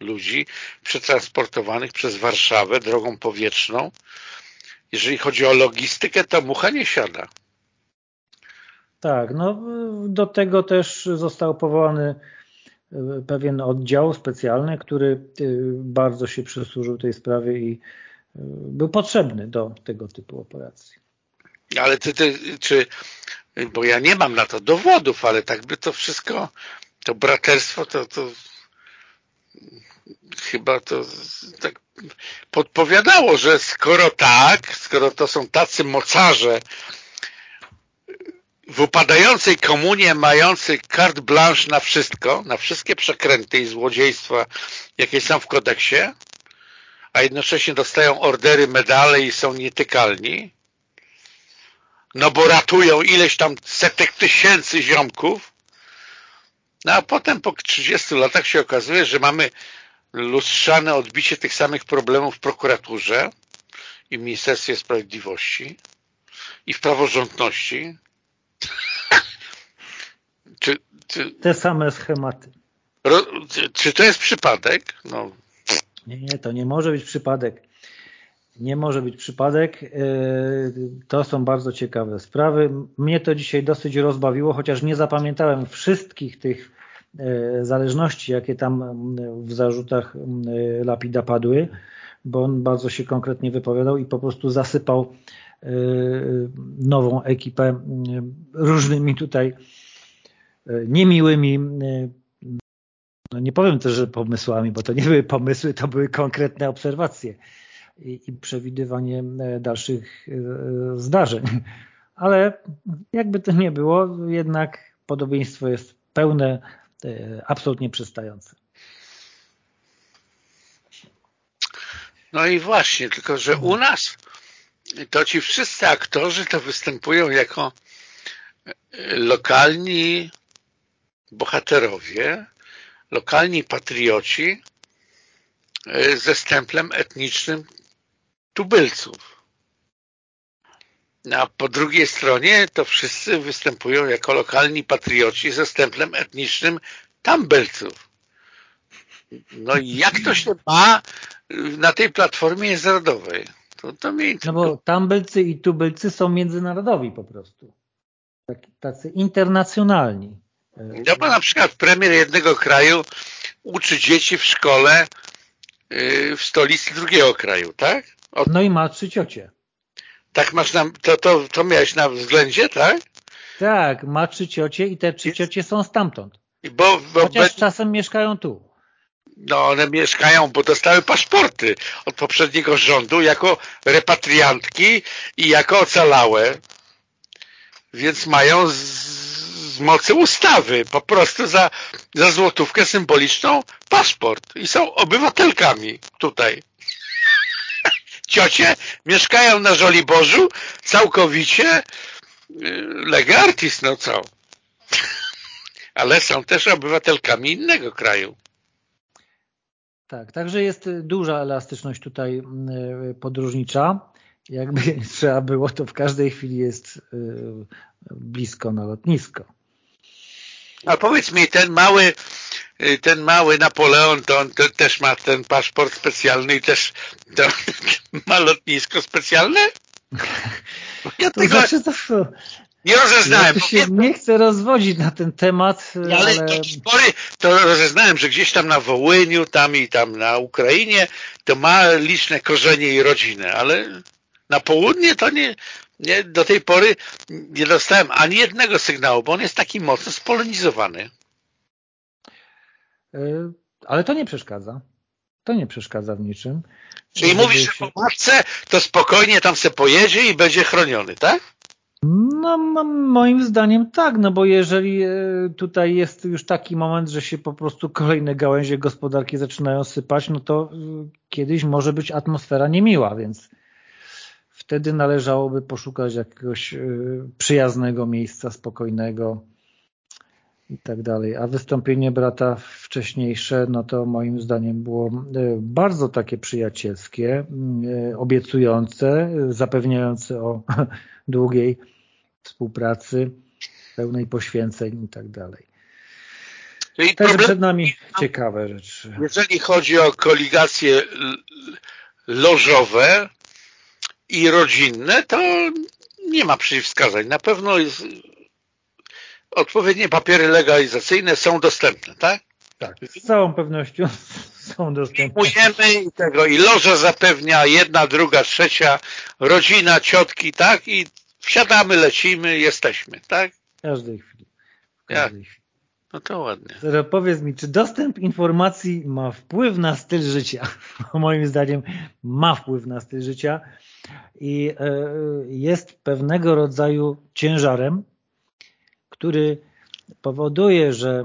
B: ludzi przetransportowanych przez Warszawę drogą powietrzną. Jeżeli chodzi o logistykę, to mucha nie siada.
A: Tak, no do tego też został powołany e, pewien oddział specjalny, który e, bardzo się przysłużył tej sprawie i e, był potrzebny do tego typu operacji.
B: Ale ty, ty, czy, bo ja nie mam na to dowodów, ale tak by to wszystko, to braterstwo, to, to chyba to tak podpowiadało, że skoro tak, skoro to są tacy mocarze w upadającej komunie mający carte blanche na wszystko, na wszystkie przekręty i złodziejstwa, jakie są w kodeksie, a jednocześnie dostają ordery, medale i są nietykalni, no bo ratują ileś tam setek tysięcy ziomków, no a potem po 30 latach się okazuje, że mamy lustrzane odbicie tych samych problemów w prokuraturze i w Ministerstwie Sprawiedliwości i w praworządności.
A: Czy, czy, Te same schematy.
B: Ro, czy to jest przypadek? No.
A: Nie, nie, to nie może być przypadek. Nie może być przypadek. E, to są bardzo ciekawe sprawy. Mnie to dzisiaj dosyć rozbawiło, chociaż nie zapamiętałem wszystkich tych e, zależności, jakie tam w zarzutach Lapida padły, bo on bardzo się konkretnie wypowiadał i po prostu zasypał nową ekipę różnymi tutaj niemiłymi no nie powiem też, że pomysłami, bo to nie były pomysły, to były konkretne obserwacje i, i przewidywanie dalszych zdarzeń. Ale jakby to nie było, jednak podobieństwo jest pełne, absolutnie przystające.
B: No i właśnie, tylko że u nas to ci wszyscy aktorzy to występują jako lokalni bohaterowie, lokalni patrioci ze stemplem etnicznym tubylców. A po drugiej stronie to wszyscy występują jako lokalni patrioci ze stemplem etnicznym tambelców. No i jak to się ma na tej platformie międzynarodowej? To, to
A: no bo tambelcy i tubylcy są międzynarodowi po prostu. Tacy internacjonalni.
B: No bo na przykład premier jednego kraju uczy dzieci w szkole y, w stolicy drugiego kraju, tak?
A: Od... No i ma trzy ciocie.
B: Tak masz na, to, to, to miałeś na względzie, tak?
A: Tak, ma trzy ciocie i te trzy ciocie są stamtąd. Bo, bo Chociaż be... czasem mieszkają tu.
B: No one mieszkają, bo dostały paszporty od poprzedniego rządu jako repatriantki i jako ocalałe. Więc mają z, z mocy ustawy po prostu za, za złotówkę symboliczną paszport i są obywatelkami tutaj (laughs) ciocie mieszkają na Żoliborzu całkowicie y, lega artist, no co? (laughs) Ale są też obywatelkami innego kraju.
A: Tak, także jest duża elastyczność tutaj y, podróżnicza. Jakby (laughs) trzeba było, to w każdej chwili jest y, blisko na lotnisko.
B: A powiedz mi, ten mały Y, ten mały Napoleon, to on to też ma ten paszport specjalny i też to, (laughs) ma lotnisko specjalne? (laughs)
A: Ja to tego znaczy, to,
B: nie rozeznałem.
A: Ja się nie chcę rozwodzić na ten temat.
B: Ale, ale... do pory to rozeznałem, że gdzieś tam na Wołyniu, tam i tam na Ukrainie to ma liczne korzenie i rodzinę, ale na południe to nie, nie do tej pory nie dostałem ani jednego sygnału, bo on jest taki mocno spolonizowany.
A: E, ale to nie przeszkadza. To nie przeszkadza w niczym.
B: Czyli mówisz, że po matce to spokojnie tam se pojedzie i będzie chroniony, tak?
A: No moim zdaniem tak, no bo jeżeli e, tutaj jest już taki moment, że się po prostu kolejne gałęzie gospodarki zaczynają sypać, no to e, kiedyś może być atmosfera niemiła, więc wtedy należałoby poszukać jakiegoś przyjaznego miejsca, spokojnego i tak dalej. A wystąpienie brata wcześniejsze, no to moim zdaniem było bardzo takie przyjacielskie, obiecujące, zapewniające o (laughs) długiej współpracy, pełnej poświęceń i tak dalej. Czyli Także problem... przed nami ciekawe rzeczy.
B: Jeżeli chodzi o koligacje lożowe i rodzinne, to nie ma przeciwwskazań. Na pewno jest, odpowiednie papiery legalizacyjne są dostępne, tak?
A: Tak, z całą pewnością (laughs) są dostępne.
B: Przyjmujemy tego i loża zapewnia, jedna, druga, trzecia, rodzina, ciotki, tak? I wsiadamy, lecimy, jesteśmy, tak?
A: W każdej chwili. W każdej
B: chwili. No to ładnie.
A: Teraz powiedz mi, czy dostęp informacji ma wpływ na styl życia? (laughs) Moim zdaniem ma wpływ na styl życia i e, jest pewnego rodzaju ciężarem, który powoduje, że e,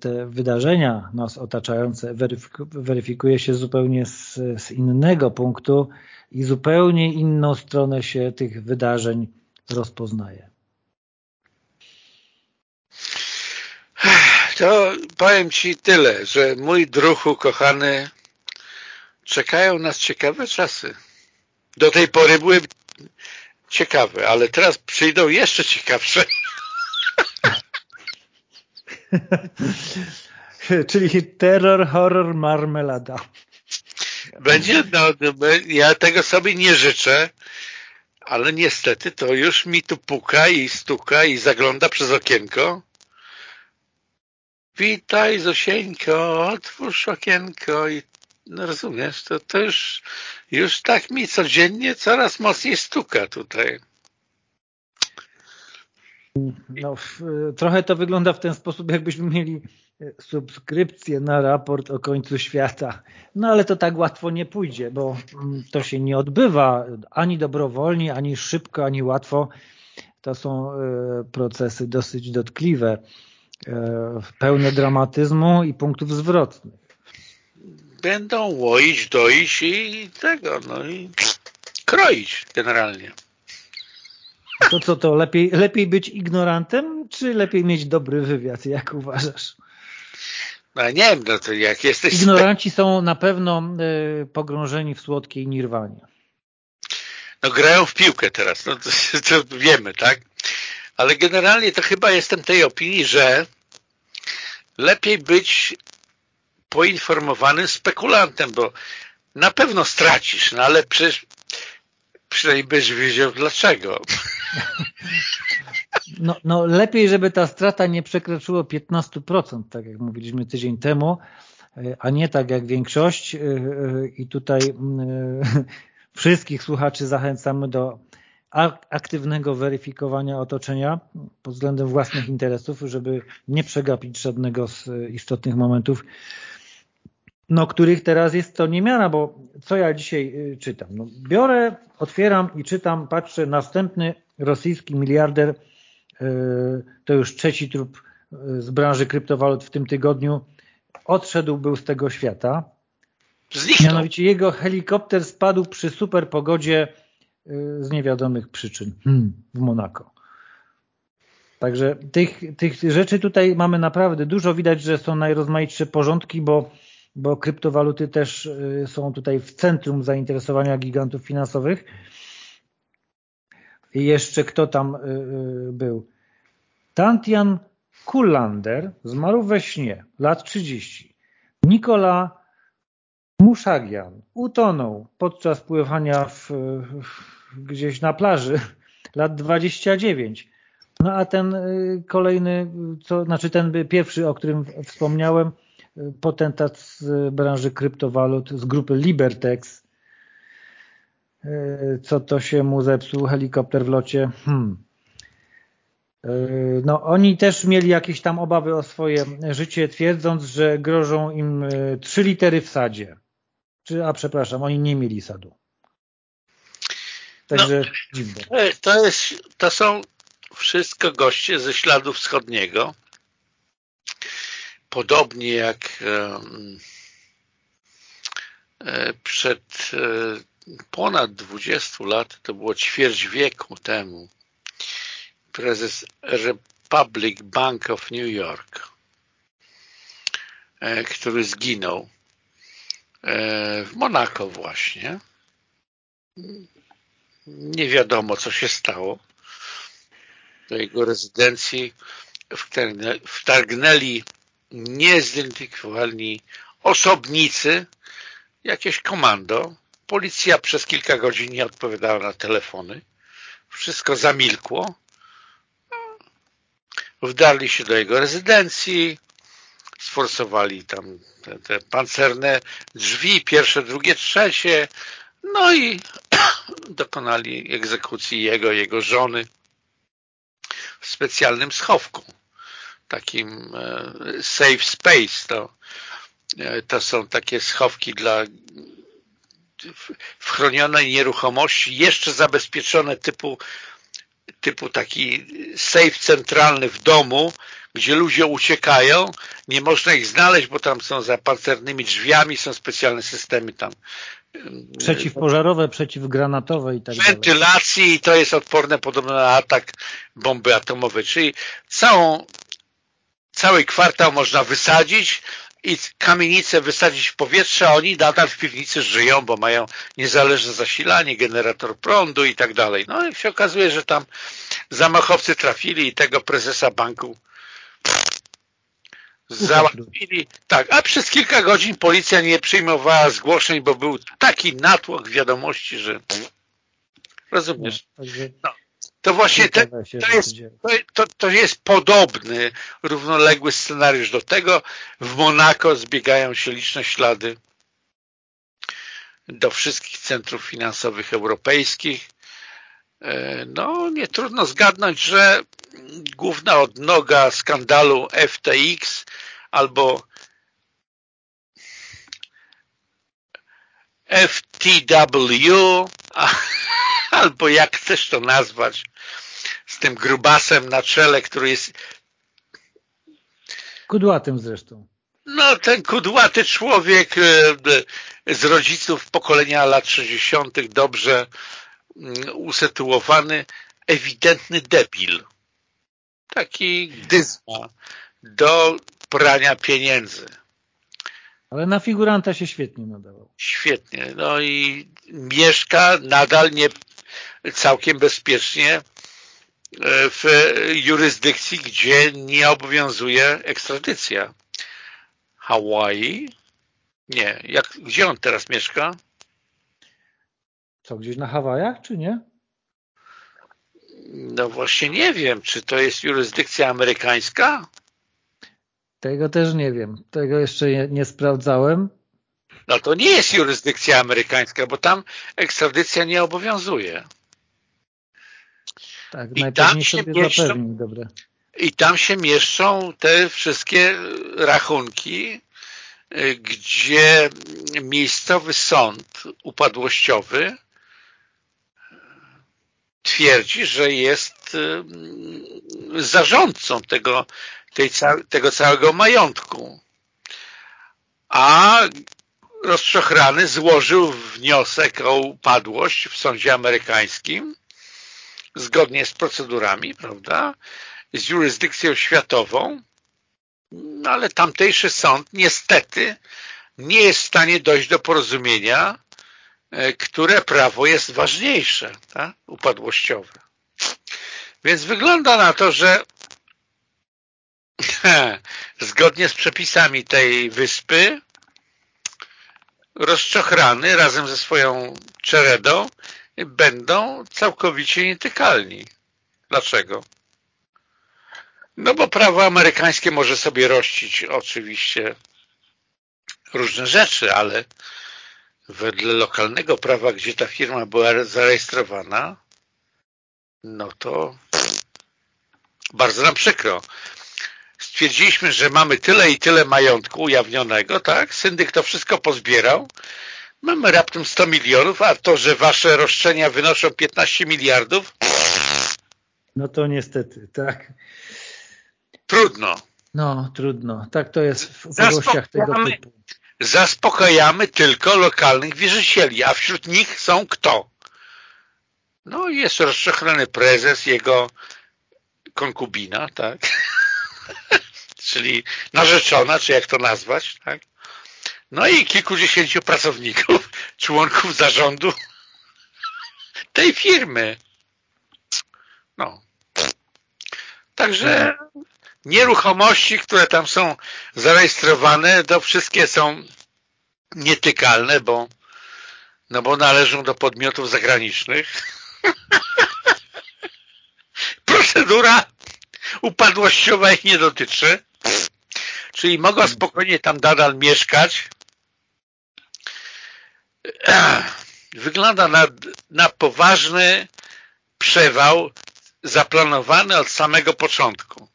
A: te wydarzenia nas otaczające weryfikuje się zupełnie z, z innego punktu i zupełnie inną stronę się tych wydarzeń rozpoznaje.
B: To powiem Ci tyle, że mój druhu kochany, czekają nas ciekawe czasy. Do tej pory były ciekawe, ale teraz przyjdą jeszcze ciekawsze. (laughs)
A: Czyli terror, horror, marmelada.
B: Będzie, no, ja tego sobie nie życzę, ale niestety to już mi tu puka i stuka i zagląda przez okienko witaj Zosieńko, otwórz okienko i no rozumiesz, to, już, już tak mi codziennie coraz mocniej stuka tutaj.
A: No, trochę to wygląda w ten sposób, jakbyśmy mieli e, subskrypcję na raport o końcu świata. No ale to tak łatwo nie pójdzie, bo mm, to się nie odbywa ani dobrowolnie, ani szybko, ani łatwo. To są e, procesy dosyć dotkliwe. E, pełne dramatyzmu i punktów zwrotnych.
B: Będą łoić, doić i tego, no i kroić generalnie.
A: To co to, lepiej, lepiej być ignorantem, czy lepiej mieć dobry wywiad, jak uważasz?
B: No nie wiem, no to jak jesteś...
A: Ignoranci są na pewno y, pogrążeni w słodkiej nirwanie.
B: No grają w piłkę teraz, no to, (laughs) to wiemy, tak? ale generalnie to chyba jestem tej opinii, że lepiej być poinformowanym spekulantem, bo na pewno stracisz, no ale przecież przynajmniej byś wiedział dlaczego. (laughs)
A: No, no lepiej, żeby ta strata nie przekroczyła 15%, tak jak mówiliśmy tydzień temu, a nie tak jak większość i tutaj (laughs) wszystkich słuchaczy zachęcamy do aktywnego weryfikowania otoczenia pod względem własnych interesów, żeby nie przegapić żadnego z istotnych momentów, no których teraz jest to niemiara, bo co ja dzisiaj y, czytam? No, biorę, otwieram i czytam, patrzę, następny rosyjski miliarder, y, to już trzeci trup y, z branży kryptowalut w tym tygodniu, odszedł był z tego świata. Zniknął. Mianowicie jego helikopter spadł przy super pogodzie z niewiadomych przyczyn hmm. w Monako. Także tych, tych rzeczy tutaj mamy naprawdę dużo. Widać, że są najrozmaitsze porządki, bo, bo kryptowaluty też y, są tutaj w centrum zainteresowania gigantów finansowych. I jeszcze kto tam y, y, był? Tantian Kullander zmarł we śnie, lat 30. Nikola Muszagian utonął podczas pływania w, w, gdzieś na plaży (laughs) lat 29. No a ten kolejny, co, znaczy ten pierwszy, o którym wspomniałem, potentat z branży kryptowalut, z grupy Libertex, y, co to się mu zepsuł, helikopter w locie. Hmm. No, oni też mieli jakieś tam obawy o swoje życie, twierdząc, że grożą im trzy litery w sadzie. Czy, a przepraszam, oni nie mieli sadu.
B: Także no, dziwne. To, jest, to są wszystko goście ze śladu wschodniego. Podobnie jak e, przed e, ponad 20 lat, to było ćwierć wieku temu, prezes Republic Bank of New York, e, który zginął w Monako właśnie. Nie wiadomo, co się stało. Do jego rezydencji wtargnęli niezidentyfikowani osobnicy, jakieś komando. Policja przez kilka godzin nie odpowiadała na telefony. Wszystko zamilkło. Wdarli się do jego rezydencji, sforsowali tam te, te pancerne drzwi, pierwsze, drugie, trzecie, no i (clears throat) dokonali egzekucji jego, jego żony w specjalnym schowku, takim e, safe space. To, e, to są takie schowki dla w chronionej nieruchomości, jeszcze zabezpieczone typu, typu taki safe centralny w domu, gdzie ludzie uciekają, nie można ich znaleźć, bo tam są za pancernymi drzwiami, są specjalne systemy tam.
A: Przeciwpożarowe, przeciwgranatowe i tak
B: dalej. Wentylacji i to jest odporne podobno na atak bomby atomowej, czyli całą, cały kwartał można wysadzić, i kamienicę wysadzić w powietrze, a oni nadal w piwnicy żyją, bo mają niezależne zasilanie, generator prądu i tak dalej. No i się okazuje, że tam zamachowcy trafili i tego prezesa banku załatwili. Tak, a przez kilka godzin policja nie przyjmowała zgłoszeń, bo był taki natłok wiadomości, że rozumiesz. No, to właśnie te, to, jest, to, to jest podobny, równoległy scenariusz do tego. W Monako zbiegają się liczne ślady do wszystkich centrów finansowych europejskich. E, no, nie trudno zgadnąć, że główna odnoga skandalu FTX albo FTW (laughs) albo jak chcesz to nazwać z tym grubasem na czele, który jest
A: kudłatym zresztą.
B: No, ten kudłaty człowiek e, z rodziców pokolenia lat 60. dobrze mm, usytuowany, ewidentny debil. Taki dyzma do prania pieniędzy.
A: Ale na figuranta się świetnie nadawał.
B: Świetnie. No i mieszka nadal nie całkiem bezpiecznie e, w jurysdykcji, gdzie nie obowiązuje ekstradycja. Hawaii? Nie. Jak, gdzie on teraz mieszka?
A: Co, gdzieś na Hawajach, czy nie?
B: No właśnie nie wiem, czy to jest jurysdykcja amerykańska?
A: Tego też nie wiem. Tego jeszcze nie, nie sprawdzałem.
B: No to nie jest jurysdykcja amerykańska, bo tam ekstradycja nie obowiązuje.
A: Tak, I najpewniej sobie mieszczą, zapewni, dobre.
B: I tam się mieszczą te wszystkie rachunki, y, gdzie miejscowy sąd upadłościowy twierdzi, że jest y, zarządcą tego, tej, tego całego majątku. A rozczochrany złożył wniosek o upadłość w sądzie amerykańskim zgodnie z procedurami, prawda, z jurysdykcją światową, no ale tamtejszy sąd niestety nie jest w stanie dojść do porozumienia, e, które prawo jest ważniejsze, tak? upadłościowe. Więc wygląda na to, że (laughs) zgodnie z przepisami tej wyspy rozczochrany razem ze swoją czeredą będą całkowicie nietykalni. Dlaczego? No bo prawo amerykańskie może sobie rościć oczywiście różne rzeczy, ale wedle lokalnego prawa, gdzie ta firma była zarejestrowana, no to bardzo nam przykro. Stwierdziliśmy, że mamy tyle i tyle majątku ujawnionego, tak? Syndyk to wszystko pozbierał. Mamy raptem 100 milionów, a to, że wasze roszczenia wynoszą 15 miliardów,
A: no to niestety, tak.
B: Trudno.
A: No, trudno. Tak to jest w upadłościach tego typu.
B: zaspokajamy tylko lokalnych wierzycieli, a wśród nich są kto? No jest rozczochrany prezes, jego konkubina, tak? (laughs) Czyli narzeczona, czy jak to nazwać, tak? No i kilkudziesięciu pracowników, (laughs) członków zarządu (laughs) tej firmy. No. Także nieruchomości, które tam są zarejestrowane, to wszystkie są nietykalne, bo, no bo należą do podmiotów zagranicznych. (laughs) Procedura upadłościowa ich nie dotyczy. Czyli mogą spokojnie tam nadal mieszkać. (clears throat) Wygląda na, na poważny przewał zaplanowany od samego początku.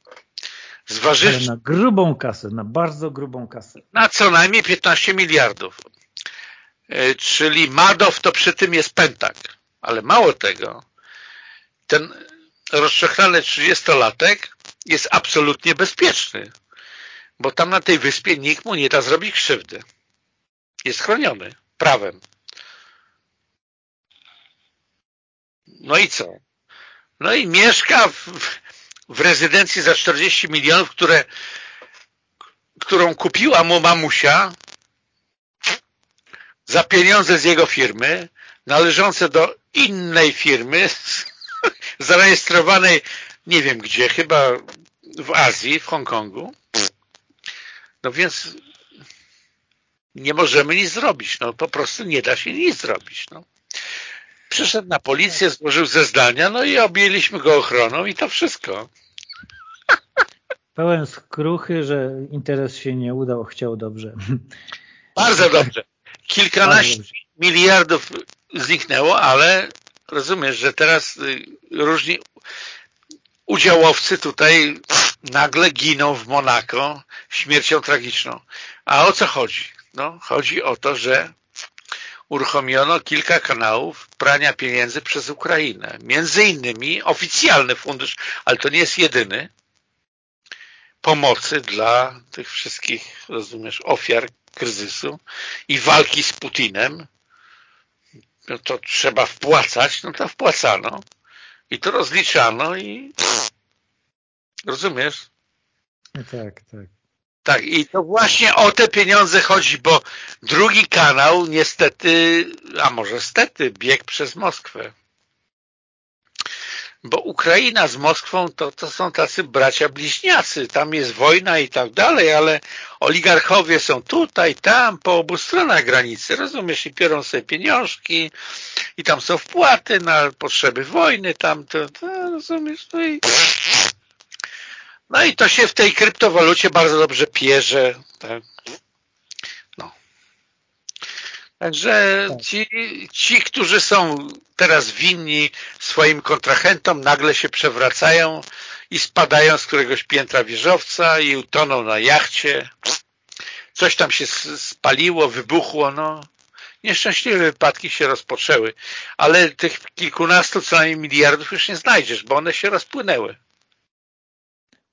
A: Zważywszy... na grubą kasę, na bardzo grubą kasę.
B: Na co najmniej 15 miliardów. E, czyli Madow to przy tym jest pentak. Ale mało tego, ten rozczochrany 30-latek jest absolutnie bezpieczny. Bo tam na tej wyspie nikt mu nie da zrobić krzywdy. Jest chroniony prawem. No i co? No i mieszka w, w rezydencji za 40 milionów, które, którą kupiła mu mamusia za pieniądze z jego firmy, należące do innej firmy, (laughs) zarejestrowanej nie wiem gdzie, chyba w Azji, w Hongkongu. No więc nie możemy nic zrobić. No po prostu nie da się nic zrobić. No. Przyszedł na policję, złożył zeznania, no i objęliśmy go ochroną i to wszystko.
A: Pełen skruchy, że interes się nie udał, chciał dobrze.
B: Bardzo dobrze. Kilkanaście dobrze. miliardów zniknęło, ale rozumiesz, że teraz y, różni udziałowcy tutaj nagle giną w Monako śmiercią tragiczną. A o co chodzi? No, chodzi o to, że uruchomiono kilka kanałów prania pieniędzy przez Ukrainę. Między innymi oficjalny fundusz, ale to nie jest jedyny, pomocy dla tych wszystkich, rozumiesz, ofiar kryzysu i walki z Putinem, no to trzeba wpłacać, no to wpłacano. I to rozliczano i rozumiesz?
A: No tak, tak.
B: Tak, i to właśnie o te pieniądze chodzi, bo drugi kanał niestety, a może stety, biegł przez Moskwę. Bo Ukraina z Moskwą to, to są tacy bracia bliźniacy, tam jest wojna i tak dalej, ale oligarchowie są tutaj, tam, po obu stronach granicy, rozumiesz, i biorą sobie pieniążki i tam są wpłaty na potrzeby wojny, tam to, to rozumiesz, no i no i to się w tej kryptowalucie bardzo dobrze pierze. Tak? Także tak. ci, ci, którzy są teraz winni swoim kontrahentom, nagle się przewracają i spadają z któregoś piętra wieżowca i utoną na jachcie. Coś tam się spaliło, wybuchło, no. Nieszczęśliwe wypadki się rozpoczęły, ale tych kilkunastu co najmniej miliardów już nie znajdziesz, bo one się rozpłynęły.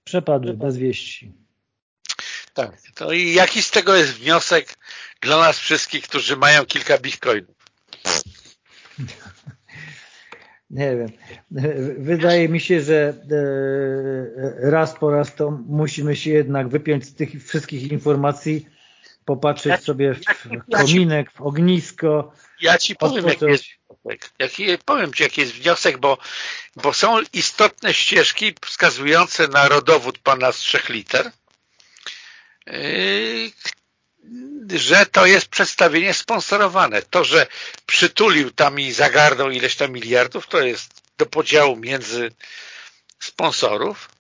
A: Przepadły bez wieści.
B: Tak. To i jaki z tego jest wniosek dla nas wszystkich, którzy mają kilka bitcoinów? (laughs)
A: Nie wiem. Wydaje mi się, że e, raz po raz to musimy się jednak wypiąć z tych wszystkich informacji, popatrzeć ja, sobie w ja, kominek, w ognisko.
B: Ja ci powiem, jaki jest wniosek. Powiem ci, jaki jest wniosek, bo, bo są istotne ścieżki wskazujące na rodowód pana z trzech liter, że to jest przedstawienie sponsorowane. To, że przytulił tam i zagarnął ileś tam miliardów, to jest do podziału między sponsorów,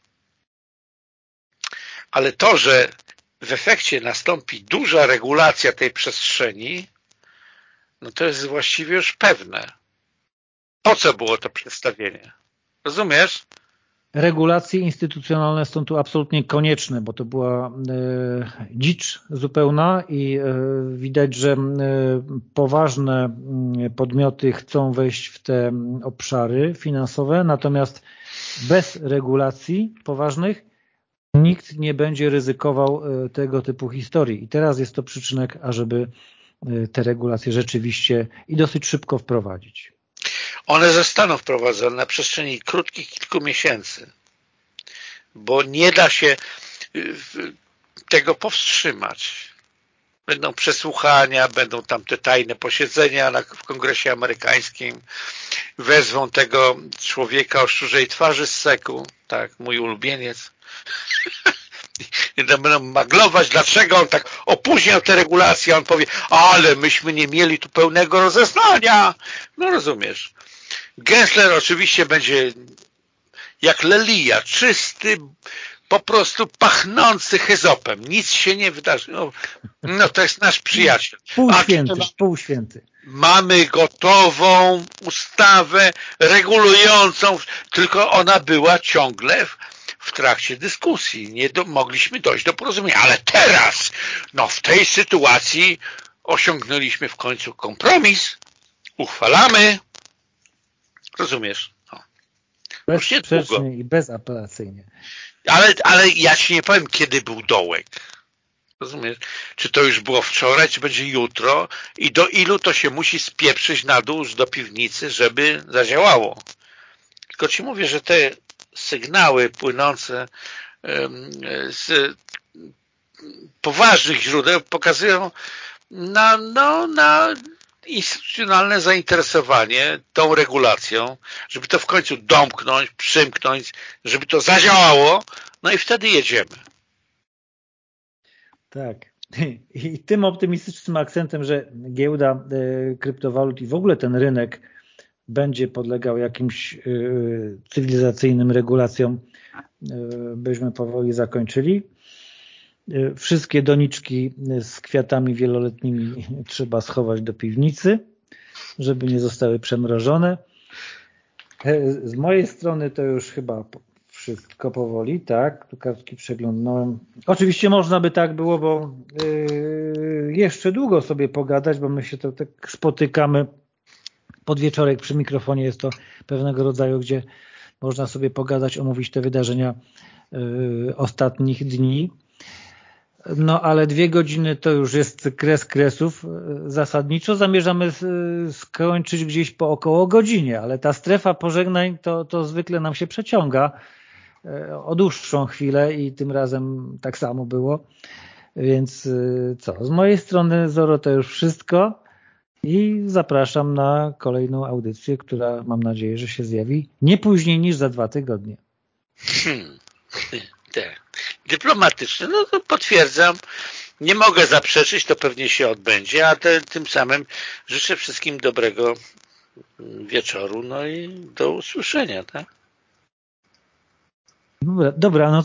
B: ale to, że w efekcie nastąpi duża regulacja tej przestrzeni, no to jest właściwie już pewne. Po co było to przedstawienie? Rozumiesz?
A: Regulacje instytucjonalne są tu absolutnie konieczne, bo to była e, dzicz zupełna i e, widać, że e, poważne mm, podmioty chcą wejść w te obszary finansowe, natomiast bez regulacji poważnych nikt nie będzie ryzykował tego typu historii. I teraz jest to przyczynek, ażeby te regulacje rzeczywiście i dosyć szybko wprowadzić.
B: One zostaną wprowadzone na przestrzeni krótkich kilku miesięcy, bo nie da się tego powstrzymać. Będą przesłuchania, będą tam te tajne posiedzenia w kongresie amerykańskim, wezwą tego człowieka o szczurzej twarzy z seku, tak, mój ulubieniec, (laughs) i będą maglować, dlaczego on tak opóźniał te regulacje, on powie, ale myśmy nie mieli tu pełnego rozeznania. No rozumiesz. Gensler oczywiście będzie jak Lelia, czysty, po prostu pachnący hyzopem. Nic się nie wydarzy. No, no to jest nasz przyjaciel.
A: Półświęty, półświęty.
B: Mamy gotową ustawę regulującą, tylko ona była ciągle w, w trakcie dyskusji. Nie do, mogliśmy dojść do porozumienia. Ale teraz, no w tej sytuacji osiągnęliśmy w końcu kompromis. Uchwalamy. Rozumiesz? No.
A: Bezsprzecznie i bezapelacyjnie.
B: Ale, ale ja ci nie powiem, kiedy był dołek. Rozumiesz? Czy to już było wczoraj, czy będzie jutro i do ilu to się musi spieprzyć na dół do piwnicy, żeby zadziałało. Tylko ci mówię, że te sygnały płynące z poważnych źródeł pokazują na, no, na instytucjonalne zainteresowanie tą regulacją, żeby to w końcu domknąć, przymknąć, żeby to zadziałało, no i wtedy jedziemy.
A: Tak. (laughs) I tym optymistycznym akcentem, że giełda e, kryptowalut i w ogóle ten rynek będzie podlegał jakimś e, cywilizacyjnym regulacjom, e, byśmy powoli zakończyli. E, wszystkie doniczki z kwiatami wieloletnimi (laughs) trzeba schować do piwnicy, żeby nie zostały przemrożone. E, z mojej strony to już chyba wszystko powoli, tak? Tu kartki przeglądnąłem. Oczywiście można by tak było, bo yy, jeszcze długo sobie pogadać, bo my się to tak spotykamy pod wieczorek przy mikrofonie. Jest to pewnego rodzaju, gdzie można sobie pogadać, omówić te wydarzenia yy, ostatnich dni. No ale dwie godziny to już jest kres kresów. Zasadniczo zamierzamy skończyć gdzieś po około godzinie, ale ta strefa pożegnań to, to zwykle nam się przeciąga e, o dłuższą chwilę i tym razem tak samo było. Więc e, co, z mojej strony Zoro to już wszystko i zapraszam na kolejną audycję, która mam nadzieję, że się zjawi nie później niż za dwa tygodnie.
B: Hmm. (laughs) Tak dyplomatyczne, no to potwierdzam, nie mogę zaprzeczyć, to pewnie się odbędzie, a te, tym samym życzę wszystkim dobrego wieczoru, no i do usłyszenia, tak?
A: Dobra, dobra no